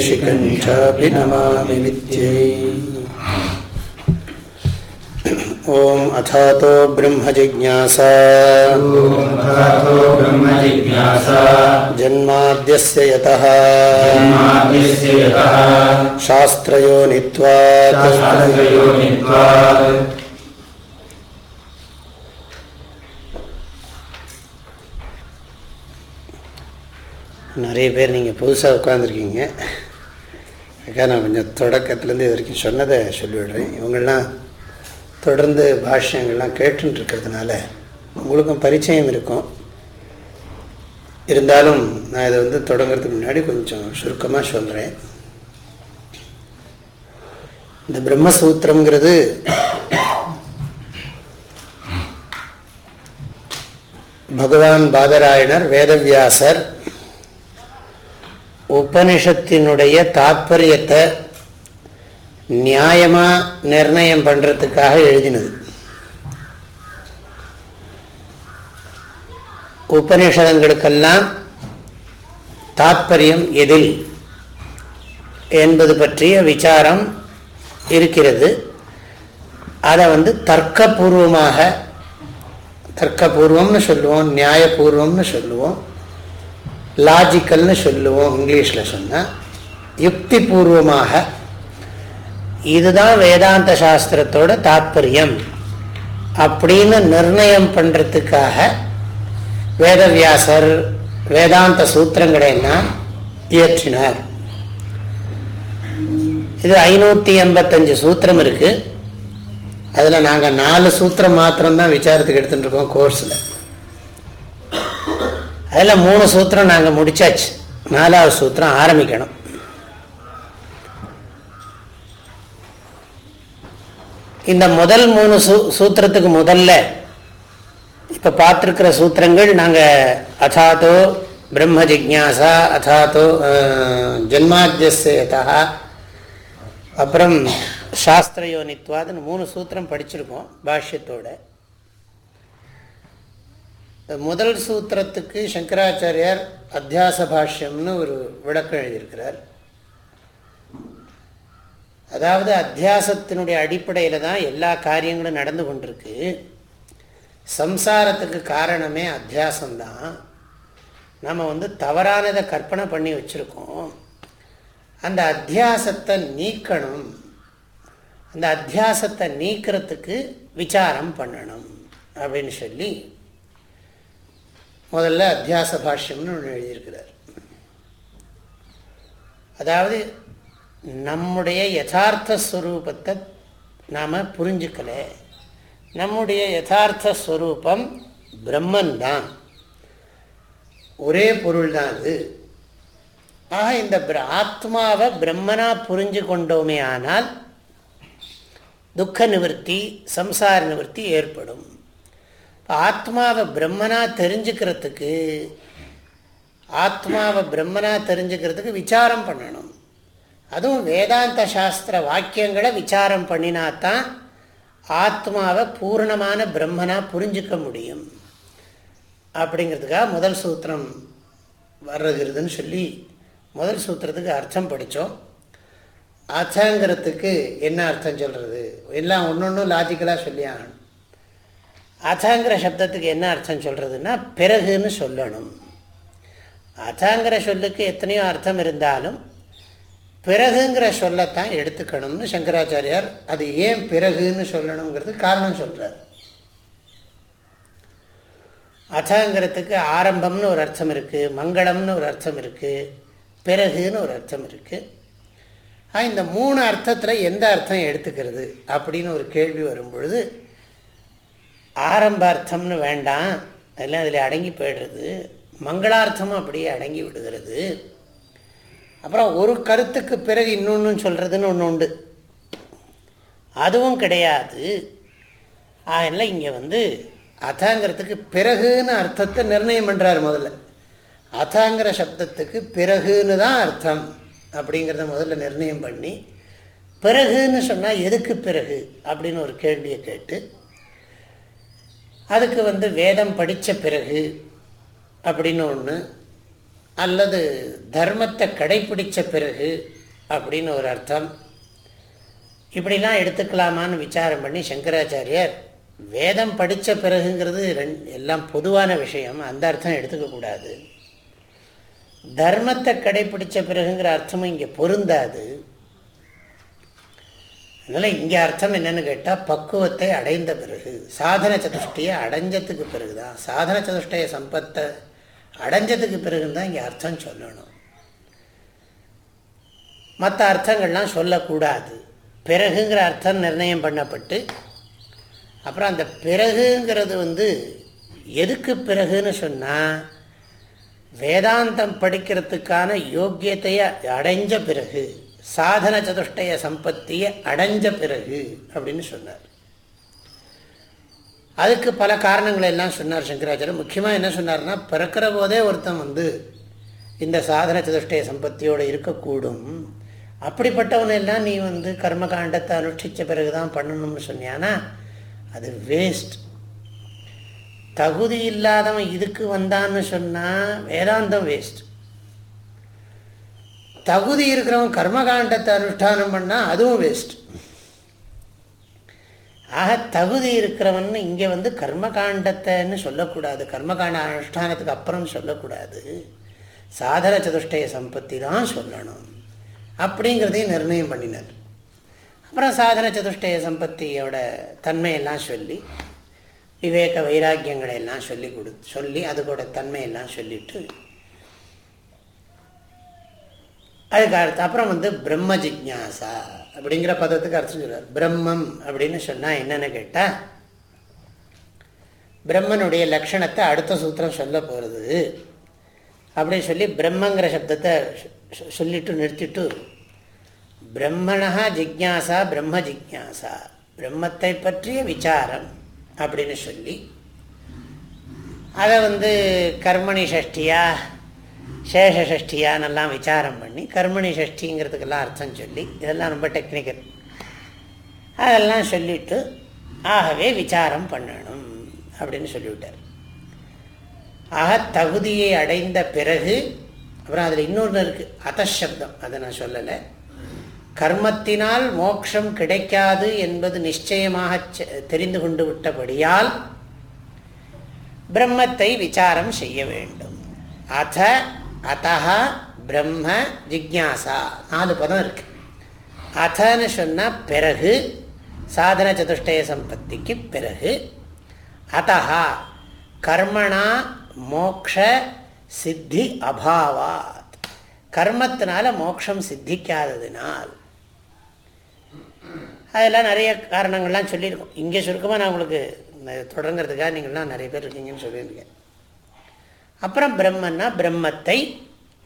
देशिकं चापि नमामि विद्यै ॐ अथातो ब्रह्मजिज्ञासा जन्माद्यस्य यतः शास्त्रयोनित्वात् நிறைய பேர் நீங்கள் புதுசாக உட்காந்துருக்கீங்க அதுக்காக நான் கொஞ்சம் தொடக்கத்துலேருந்து இது வரைக்கும் சொன்னதை சொல்லிவிடுறேன். இவங்கள்லாம் தொடர்ந்து பாஷ்யங்கள்லாம் கேட்டுருக்கிறதுனால உங்களுக்கும் பரிச்சயம் இருக்கும். இருந்தாலும் நான் இதை வந்து தொடங்கிறதுக்கு முன்னாடி கொஞ்சம் சுருக்கமாக சொல்கிறேன் இந்த பிரம்மசூத்திரங்கிறது பகவான் பாதராயணர் வேதவியாசர் உபனிஷத்தினுடைய தாத்பரியத்தை நியாயமாக நிர்ணயம் பண்ணுறதுக்காக எழுதினது. உபனிஷதங்களுக்கெல்லாம் தாத்பரியம் எதில் என்பது பற்றிய விசாரம் இருக்கிறது. அதை வந்து தர்க்கபூர்வமாக தர்க்கபூர்வம்னு சொல்லுவோம் நியாயபூர்வம்னு சொல்லுவோம். லாஜிக்கல்னு சொல்லுவோம் இங்கிலீஷில் சொன்னால் யுக்தி பூர்வமாக இதுதான் வேதாந்த சாஸ்திரத்தோட தாத்பரியம். அப்படின்னு நிர்ணயம் பண்ணுறதுக்காக வேதவியாசர் வேதாந்த சூத்திரங்களை எல்லாம் இயற்றினார். இது ஐநூற்றி எண்பத்தஞ்சு சூத்திரம் இருக்குது அதில் நாங்கள் நாலு சூத்திரம் மாத்திரம்தான் விசாரத்துக்கு எடுத்துகிட்டு இருக்கோம் கோர்ஸில். அதில் மூணு சூத்திரம் நாங்கள் முடிச்சாச்சு. நாலாவது சூத்திரம் ஆரம்பிக்கணும். இந்த முதல் மூணு சூ சூத்திரத்துக்கு முதல்ல இப்போ பார்த்துருக்கிற சூத்திரங்கள் நாங்கள் அதாத்தோ பிரம்ம ஜிக்யாசா அதாத்தோ ஜென்மாத்தியசேதா அப்புறம் சாஸ்திரயோனித்வாதுன்னு மூணு சூத்திரம் படிச்சிருக்கோம் பாஷ்யத்தோட. முதல் சூத்திரத்துக்கு சங்கராச்சாரியார் அத்தியாச பாஷ்யம்னு ஒரு விளக்கம் எழுதியிருக்கிறார். அதாவது அத்தியாசத்தினுடைய அடிப்படையில் தான் எல்லா காரியங்களும் நடந்து கொண்டிருக்கு. சம்சாரத்துக்கு காரணமே அத்தியாசம்தான். நம்ம வந்து தவறானதை கற்பனை பண்ணி வச்சுருக்கோம். அந்த அத்தியாசத்தை நீக்கணும். அந்த அத்தியாசத்தை நீக்கிறதுக்கு விசாரம் பண்ணணும் அப்படின்னு சொல்லி முதல்ல அத்தியாச பாஷ்யம்னு ஒன்று எழுதியிருக்கிறார். அதாவது நம்முடைய யதார்த்த ஸ்வரூபத்தை நாம் புரிஞ்சுக்கலை. நம்முடைய யதார்த்த ஸ்வரூபம் பிரம்மன் தான் ஒரே பொருள் தான் அது. ஆக இந்த ஆத்மாவை பிரம்மனாக புரிஞ்சு கொண்டோமே ஆனால் துக்க நிவர்த்தி சம்சார நிவர்த்தி ஏற்படும். ஆத்மாவை பிரம்மனா தெரிஞ்சுக்கிறதுக்கு ஆத்மாவை பிரம்மனா தெரிஞ்சுக்கிறதுக்கு விசாரம் பண்ணணும். அதுவும் வேதாந்த சாஸ்திர வாக்கியங்களை விசாரம் பண்ணினாத்தான் ஆத்மாவை பூர்ணமான பிரம்மனா புரிஞ்சுக்க முடியும். அப்படிங்கிறதுக்காக முதல் சூத்திரம் வர்றதுன்னு சொல்லி முதல் சூத்திரத்துக்கு அர்த்தம் படித்தோம். அர்த்தங்கிறதுக்கு என்ன அர்த்தம் சொல்கிறது எல்லாம் ஒன்று ஒன்றும் லாஜிக்கலாக சொல்லி ஆகணும் அதாங்கிற சப்தத்துக்கு என்ன அர்த்தம் சொல்கிறதுன்னா பிறகுன்னு சொல்லணும். அதாங்கிற சொல்லுக்கு எத்தனையோ அர்த்தம் இருந்தாலும் பிறகுங்கிற சொல்லத்தான் எடுத்துக்கணும்னு சங்கராச்சாரியார் அது ஏன் பிறகுன்னு சொல்லணுங்கிறது காரணம் சொல்கிறார் அதாங்கிறதுக்கு ஆரம்பம்னு ஒரு அர்த்தம் இருக்குது மங்களம்னு ஒரு அர்த்தம் இருக்குது பிறகுன்னு ஒரு அர்த்தம் இருக்குது இந்த மூணு அர்த்தத்தில் எந்த அர்த்தம் எடுத்துக்கிறது அப்படின்னு ஒரு கேள்வி வரும் பொழுது ஆரம்பார்த்தம்னு வேண்டாம். அதெல்லாம் அதில் அடங்கி போயிடுறது. மங்களார்த்தமும் அப்படியே அடங்கி விடுகிறது. அப்புறம் ஒரு கருத்துக்கு பிறகு இன்னொன்று சொல்கிறதுன்னு ஒன்று உண்டு. அதுவும் கிடையாது. அதனால் இங்கே வந்து அதாங்கிறதுக்கு பிறகுன்னு அர்த்தத்தை நிர்ணயம் பண்ணுறார் முதல்ல. அதாங்கிற சப்தத்துக்கு பிறகுன்னு தான் அர்த்தம் அப்படிங்கிறத முதல்ல நிர்ணயம் பண்ணி பிறகுன்னு சொன்னால் எதுக்கு பிறகு அப்படின்னு ஒரு கேள்வியை கேட்டு அதுக்கு வந்து வேதம் படித்த பிறகு அப்படின்னு ஒன்று அல்லது தர்மத்தை கடைப்பிடித்த பிறகு அப்படின்னு ஒரு அர்த்தம். இப்படிலாம் எடுத்துக்கலாமான்னு விசாரம் பண்ணி சங்கராச்சாரியர் வேதம் படித்த பிறகுங்கிறது ரெண் எல்லாம் பொதுவான விஷயம் அந்த அர்த்தம் எடுத்துக்கக்கூடாது தர்மத்தை கடைப்பிடித்த பிறகுங்கிற அர்த்தமும் இங்கே பொருந்தாது. அதனால் இங்கே அர்த்தம் என்னென்னு கேட்டால் பக்குவத்தை அடைந்த பிறகு சாதன சதுஷ்டியை அடைஞ்சதுக்கு பிறகு தான் சாதன சதுஷ்டய சம்பத்தை அடைஞ்சதுக்கு பிறகு தான் இங்கே அர்த்தம் சொல்லணும். மற்ற அர்த்தங்கள்லாம் சொல்லக்கூடாது. பிறகுங்கிற அர்த்தம் நிர்ணயம் பண்ணப்பட்டு அப்புறம் அந்த பிறகுங்கிறது வந்து எதுக்கு பிறகுன்னு சொன்னால் வேதாந்தம் படிக்கிறதுக்கான யோக்கியத்தையை அடைஞ்ச பிறகு சாதன சதுஷ்டய சம்பத்தியை அடைஞ்ச பிறகு அப்படின்னு சொன்னார். அதுக்கு பல காரணங்கள் எல்லாம் சொன்னார் சங்கராச்சாரியர். முக்கியமாக என்ன சொன்னார்னா பிறக்கிற போதே ஒருத்தன் வந்து இந்த சாதன சதுஷ்டய சம்பத்தியோடு இருக்கக்கூடும். அப்படிப்பட்டவனெல்லாம் நீ வந்து கர்மகாண்டத்தை அனுஷ்டித்த பிறகு தான் பண்ணணும்னு சொன்னியானா அது வேஸ்ட் தகுதி இல்லாதவன் இதுக்கு வந்தான்னு சொன்னால் வேதாந்தம் வேஸ்ட் தகுதி இருக்கிறவன் கர்மகாண்டத்தை அனுஷ்டானம் பண்ணால் அதுவும் வேஸ்ட் ஆக தகுதி இருக்கிறவன் இங்கே வந்து கர்மகாண்டத்தைன்னு சொல்லக்கூடாது. கர்மகாண்ட அனுஷ்டானத்துக்கு அப்புறம் சொல்லக்கூடாது. சாதன சதுஷ்டய சம்பத்தி தான் சொல்லணும். அப்படிங்கிறதையும் நிர்ணயம் பண்ணினார். அப்புறம் சாதன சதுஷ்டய சம்பத்தியோட தன்மையெல்லாம் சொல்லி விவேக வைராக்கியங்களை எல்லாம் சொல்லி கொடு சொல்லி அதுக்கோட தன்மையெல்லாம் சொல்லிவிட்டு அதுக்கு அடுத்து அப்புறம் வந்து பிரம்ம ஜிக்யாசா அப்படிங்கிற பதத்துக்கு அர்த்தம் சொல்லுவார் பிரம்மம் அப்படின்னு சொன்னால் என்னென்னு கேட்டால் பிரம்மனுடைய லட்சணத்தை அடுத்த சூத்திரம் சொல்ல போகிறது அப்படின்னு சொல்லி பிரம்மங்கிற சப்தத்தை சொல்லிட்டு நிறுத்திட்டு பிரம்மணா ஜிக்யாசா பிரம்ம ஜிக்யாசா பிரம்மத்தை பற்றிய விசாரம் அப்படின்னு சொல்லி அதை வந்து கர்மணி சஷ்டியா சேஷ சஷ்டியானெல்லாம் விசாரம் பண்ணி கர்மணி சஷ்டிங்கிறதுக்கெல்லாம் அர்த்தம் சொல்லி இதெல்லாம் ரொம்ப டெக்னிக்கல் அதெல்லாம் சொல்லிவிட்டு ஆகவே விசாரம் பண்ணணும் அப்படின்னு சொல்லிவிட்டார். ஆக தகுதியை அடைந்த பிறகு அப்புறம் அதில் இன்னொன்று இருக்குது அத்தசப்தம். அதை நான் சொல்லலை. கர்மத்தினால் மோட்சம் கிடைக்காது என்பது நிச்சயமாக தெரிந்து கொண்டு விட்டபடியால் பிரம்மத்தை விசாரம் செய்ய வேண்டும். அத அத்தா பிரம்ம ஜிக்யாசா. நாலு பதம் இருக்கு. அதன்னு சொன்னால் பிறகு சாதன சதுஷ்டய சம்பத்திக்கு பிறகு அத்தா கர்மணா மோக்ஷ சித்தி அபாவாத். கர்மத்தினால மோக்ஷம் சித்திக்காததினால். அதெல்லாம் நிறைய காரணங்கள்லாம் சொல்லியிருக்கோம். இங்கே சுருக்கமாக நான் உங்களுக்கு தொடங்குறதுக்காக நீங்கள்லாம் நிறைய பேர் இருக்கீங்கன்னு சொல்லியிருக்கேன். அப்புறம் பிரம்மன்னா பிரம்மத்தை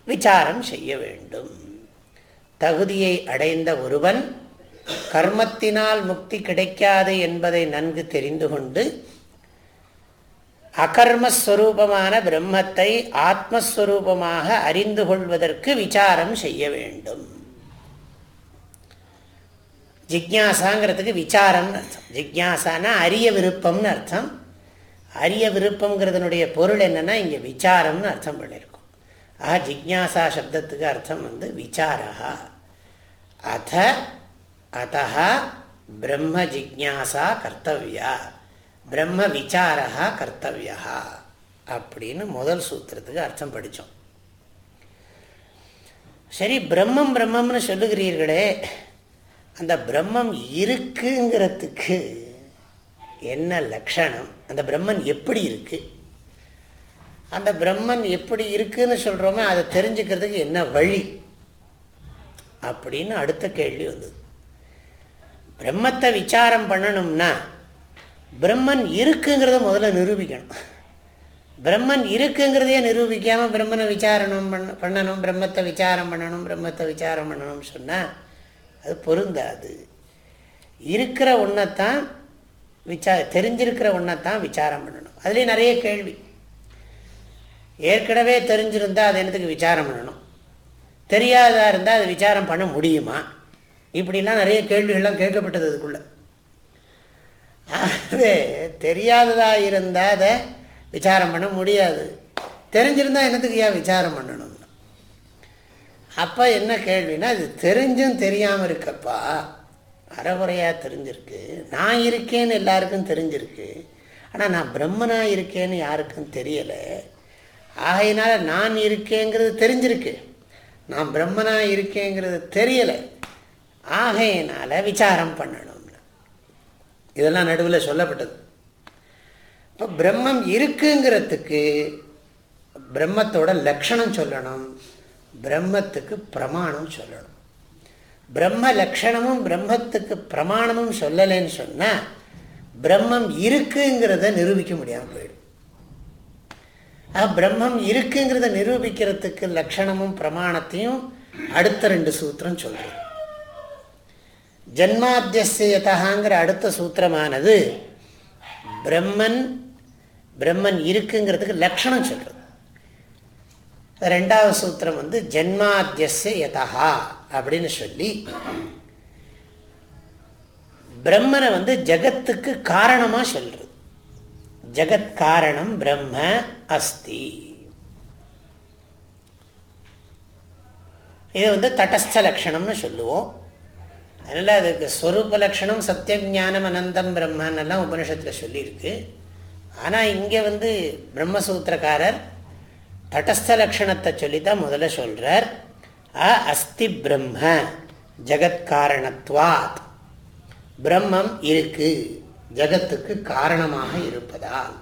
விசாரம் செய்ய வேண்டும். தகுதியை அடைந்த ஒருவன் கர்மத்தினால் முக்தி கிடைக்காது என்பதை நன்கு தெரிந்து கொண்டு அகர்மஸ்வரூபமான பிரம்மத்தை ஆத்மஸ்வரூபமாக அறிந்து கொள்வதற்கு விசாரம் செய்ய வேண்டும். ஜிக்யாசாங்கிறதுக்கு விசாரம்னு அர்த்தம். ஜிக்யாசானா அரிய விருப்பம்னு அர்த்தம். அரிய விருப்பங்கிறதுனுடைய பொருள் என்னென்னா இங்கே விசாரம்னு அர்த்தம் பண்ணியிருக்கோம் ஆஹா ஜிக்யாசா சப்தத்துக்கு அர்த்தம் வந்து விசாரா அத அத்தா பிரம்ம ஜிக்யாசா கர்த்தவியா. பிரம்ம விசாரா கர்த்தவியா. அப்படின்னு முதல் சூத்திரத்துக்கு அர்த்தம் படித்தோம் சரி பிரம்மம் பிரம்மம்னு சொல்லுகிறீர்களே அந்த பிரம்மம் இருக்குங்கிறதுக்கு என்ன லக்ஷணம்? அந்த பிரம்மன் எப்படி இருக்கு? அந்த பிரம்மன் எப்படி இருக்குன்னு சொல்கிறோமே அதை தெரிஞ்சுக்கிறதுக்கு என்ன வழி? அப்படின்னு அடுத்த கேள்வி வந்தது. பிரம்மத்தை விசாரம் பண்ணணும்னா பிரம்மன் இருக்குங்கிறத முதல்ல நிரூபிக்கணும். பிரம்மன் இருக்குங்கிறதையே நிரூபிக்காமல் பிரம்மனை விசாரணம் பண்ண பண்ணணும் பிரம்மத்தை விசாரம் பண்ணணும் பிரம்மத்தை விசாரம் பண்ணணும்னு சொன்னால் அது பொருந்தாது. இருக்கிற ஒன்றைத்தான் விசா தெரிஞ்சிருக்கிற ஒன்றைத்தான் விசாரம் பண்ணணும். அதுலேயும் நிறைய கேள்வி. ஏற்கனவே தெரிஞ்சிருந்தால் அது என்னத்துக்கு விசாரம் பண்ணணும்? தெரியாததாக இருந்தால் அது விசாரம் பண்ண முடியுமா? இப்படிலாம் நிறைய கேள்விகள்லாம் கேட்கப்பட்டது அதுக்குள்ள. ஆகவே தெரியாததாக இருந்தால் அதை விசாரம் பண்ண முடியாது. தெரிஞ்சிருந்தால் என்னத்துக்கு ஏன் விசாரம் பண்ணணும் அப்போ என்ன கேள்வின்னா அது தெரிஞ்சும் தெரியாமல் இருக்கப்பா. அறகுறையாக தெரிஞ்சிருக்கு. நான் இருக்கேன்னு எல்லாருக்கும் தெரிஞ்சிருக்கு. ஆனால் நான் பிரம்மனாக இருக்கேன்னு யாருக்கும் தெரியலை. ஆகையினால நான் இருக்கேங்கிறது தெரிஞ்சிருக்கு. நான் பிரம்மனாக இருக்கேங்கிறது தெரியலை. ஆகையினால் விசாரம் பண்ணணும். இதெல்லாம் நடுவில் சொல்லப்பட்டது. இப்போ பிரம்மம் இருக்குங்கிறதுக்கு பிரம்மத்தோட லக்ஷணம் சொல்லணும். பிரம்மத்துக்கு பிரமாணம் சொல்லணும். பிரம்ம லக்ஷணமும் பிரம்மத்துக்கு பிரமாணமும் சொல்லலைன்னு சொன்னால் பிரம்மம் இருக்குங்கிறத நிரூபிக்க முடியாமல் போயிடும். பிரம்மம் இருக்குங்கிறத நிரூபிக்கிறதுக்கு லக்ஷணமும் பிரமாணத்தையும் அடுத்த ரெண்டு சூத்திரம் சொல்கிறேன் ஜன்மாத்தியசியதாங்கிற அடுத்த சூத்திரமானது பிரம்மன் பிரம்மன் இருக்குங்கிறதுக்கு லக்ஷணம் சொல்கிறது ரெண்டாவது சூத்திரம் வந்து ஜென்மாத்தியச யதா அப்படின்னு சொல்லி பிரம்மனை வந்து ஜகத்துக்கு காரணமாக சொல்றது. ஜகத் காரணம் பிரம்ம அஸ்தி. இது வந்து தட்டஸ்த லட்சணம்னு சொல்லுவோம். அதனால் அதுக்கு ஸ்வரூப லட்சணம் சத்தியம் ஞானம் அனந்தம் பிரம்மன் எல்லாம் உபனிஷத்தில் சொல்லியிருக்கு. ஆனால் இங்கே வந்து பிரம்மசூத்திரக்காரர் தட்டஸ்த லட்சணத்தை சொல்லி தான் முதல்ல சொல்கிறார் அ அஸ்தி பிரம்ம ஜகத்காரணத்வாத். பிரம்மம் இருக்கு ஜகத்துக்கு காரணமாக இருப்பதால்.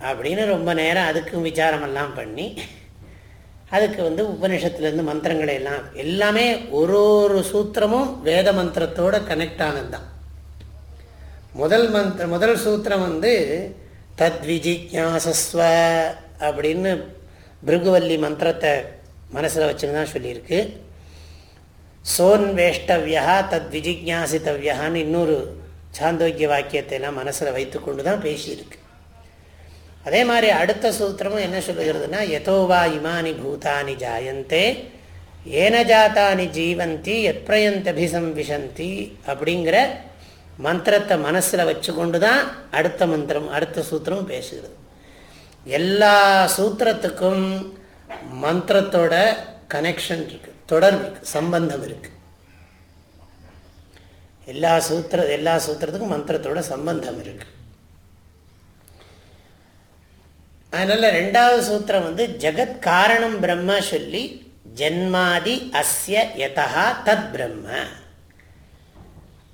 அப்படின்னு ரொம்ப நேரம் அதுக்கும் விசாரமெல்லாம் பண்ணி அதுக்கு வந்து உபனிஷத்துலேருந்து மந்திரங்களை எல்லாம் எல்லாமே ஒரு ஒரு சூத்திரமும் வேத மந்திரத்தோட கனெக்ட் ஆனது தான் முதல் மந்திர முதல் சூத்திரம் வந்து தத்விஜிக்யாசஸ்வ அப்படின்னு பிருகுவல்லி மந்திரத்தை மனசில் வச்சுன்னு தான் சொல்லியிருக்கு. சோன் வேஷ்டவியா தத் விஜிக்யாசித்தவியான்னு இன்னொரு சாந்தோக்கிய வாக்கியத்தை எல்லாம் மனசில் வைத்துக்கொண்டு தான் பேசியிருக்கு. அதே மாதிரி அடுத்த சூத்திரமும் என்ன சொல்லுகிறதுனா எதோவா இமானி பூதானி ஜாயந்தே ஏன ஜாத்தானி ஜீவந்தி விஷந்தி அப்படிங்கிற மந்திரத்தை மனசில் வச்சு கொண்டு தான் அடுத்த மந்திரம் அடுத்த சூத்திரமும் பேசுகிறது. எல்லா சூத்திரத்துக்கும் மந்திரத்தோட கனெக்ஷன் இருக்கு தொடர்பு இருக்கு சம்பந்தம் இருக்கு. எல்லா சூத்திர எல்லா சூத்திரத்துக்கும் மந்திரத்தோட சம்பந்தம் இருக்கு. அதனால ரெண்டாவது சூத்திரம் வந்து ஜெகத் காரணம் பிரம்ம சொல்லி ஜென்மாதி அஸ்ய யதா தத் பிரம்ம.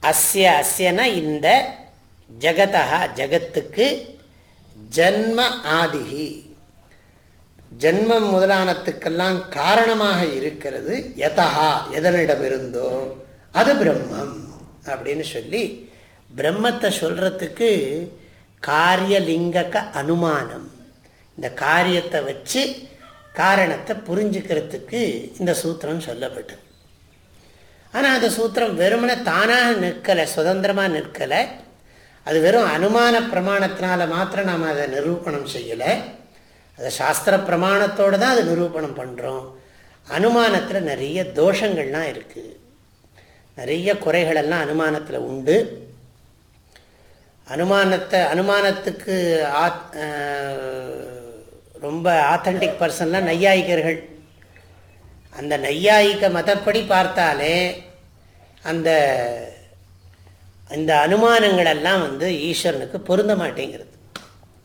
அஸ்ய அஸ்யன இந்த ஜகதா ஜகத்துக்கு ஜன்ம ஆதிகி ஜென்மம் முதலானத்துக்கெல்லாம் காரணமாக இருக்கிறது எதா எதனிடமிருந்தோ? அது பிரம்மம் அப்படின்னு சொல்லி பிரம்மத்தை சொல்றதுக்கு காரியலிங்கக அனுமானம். இந்த காரியத்தை வச்சு காரணத்தை புரிஞ்சுக்கிறதுக்கு இந்த சூத்திரம் சொல்லப்பட்டது. ஆனால் அந்த சூத்திரம் வெறுமனை தானாக நிற்கலை சுதந்திரமாக நிற்கலை. அது வெறும் அனுமான பிரமாணத்தினால மாத்திரம் நாம் அதை நிரூபணம் செய்யலை. அதை சாஸ்திர பிரமாணத்தோடு தான் அதை நிரூபணம் பண்ணுறோம் அனுமானத்தில் நிறைய தோஷங்கள்லாம் இருக்குது நிறைய குறைகளெல்லாம் அனுமானத்தில் உண்டு. அனுமானத்தை அனுமானத்துக்கு ஆத் ரொம்ப ஆத்தன்டிக் பர்சன்லாம் நையாயிக்கர்கள் அந்த நையாயிக்க மதப்படி பார்த்தாலே அந்த இந்த அனுமானங்களெல்லாம் வந்து ஈஸ்வரனுக்கு பொருந்த மாட்டேங்கிறது.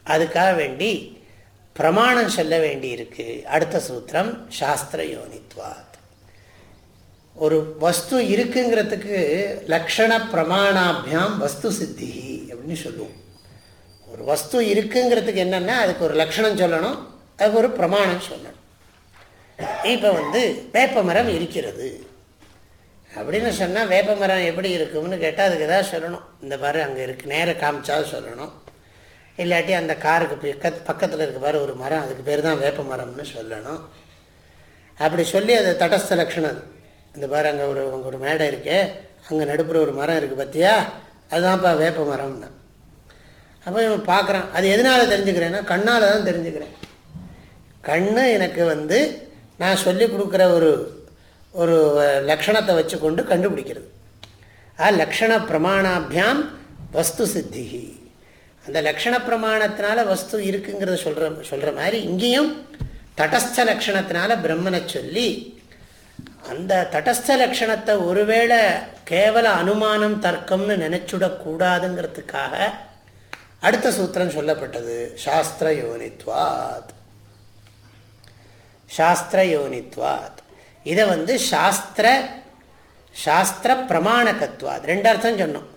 அதுக்காக வேண்டி பிரமாணம் சொல்ல வேண்டியிருக்கு. அடுத்த சூத்திரம் சாஸ்திர யோனித்வாத் ஒரு வஸ்து இருக்குங்கிறதுக்கு லக்ஷண பிரமாணாபியாம் வஸ்து சித்தி அப்படின்னு சொல்லுவோம். ஒரு வஸ்து இருக்குங்கிறதுக்கு என்னென்னா அதுக்கு ஒரு லக்ஷணம் சொல்லணும் அதுக்கு ஒரு பிரமாணம் சொல்லணும். இப்போ வந்து வேப்ப மரம் இருக்கிறது. அப்படின்னு சொன்னால் வேப்ப மரம் எப்படி இருக்கும்னு கேட்டால் அதுக்கு எதாவது சொல்லணும். இந்த மாதிரி அங்கே இருக்குது நேர காமிச்சாலும் சொல்லணும். இல்லாட்டி அந்த காருக்கு பக்கத்தில் இருக்க பாரு ஒரு மரம். அதுக்கு பேர் தான் வேப்ப மரம்னு சொல்லணும். அப்படி சொல்லி அது தடஸ்த லட்சணம் இந்த பாரு அங்கே ஒரு அங்கே ஒரு மேடை இருக்கே. அங்கே நடுப்புற ஒரு மரம் இருக்குது பார்த்தியா அதுதான்ப்பா வேப்ப மரம்னா. அப்போ இவன் பார்க்குறான் அது எதனால் தெரிஞ்சுக்கிறேன்னா கண்ணால் தான் தெரிஞ்சுக்கிறேன். கண்ணு எனக்கு வந்து நான் சொல்லி கொடுக்குற ஒரு ஒரு லக்ஷணத்தை வச்சு கொண்டு கண்டுபிடிக்கிறது. ஆ லக்ஷண பிரமாணாபியாம் வஸ்து சித்தி அந்த லக்ஷண பிரமாணத்தினால வஸ்து இருக்குங்கிறத சொல்கிற சொல்கிற மாதிரி இங்கேயும் தடஸ்த லக்ஷணத்தினால பிரம்மனை சொல்லி அந்த தடஸ்த லக்ஷணத்தை ஒருவேளை கேவல அனுமானம் தர்க்கம்னு நினைச்சுடக்கூடாதுங்கிறதுக்காக அடுத்த சூத்திரம் சொல்லப்பட்டது. சாஸ்திர யோனித்வாத். சாஸ்திர யோனித்வாத். இதை வந்து சாஸ்திர சாஸ்திர பிரமாணகத்வாத். ரெண்டு அர்த்தம் சொன்னோம்.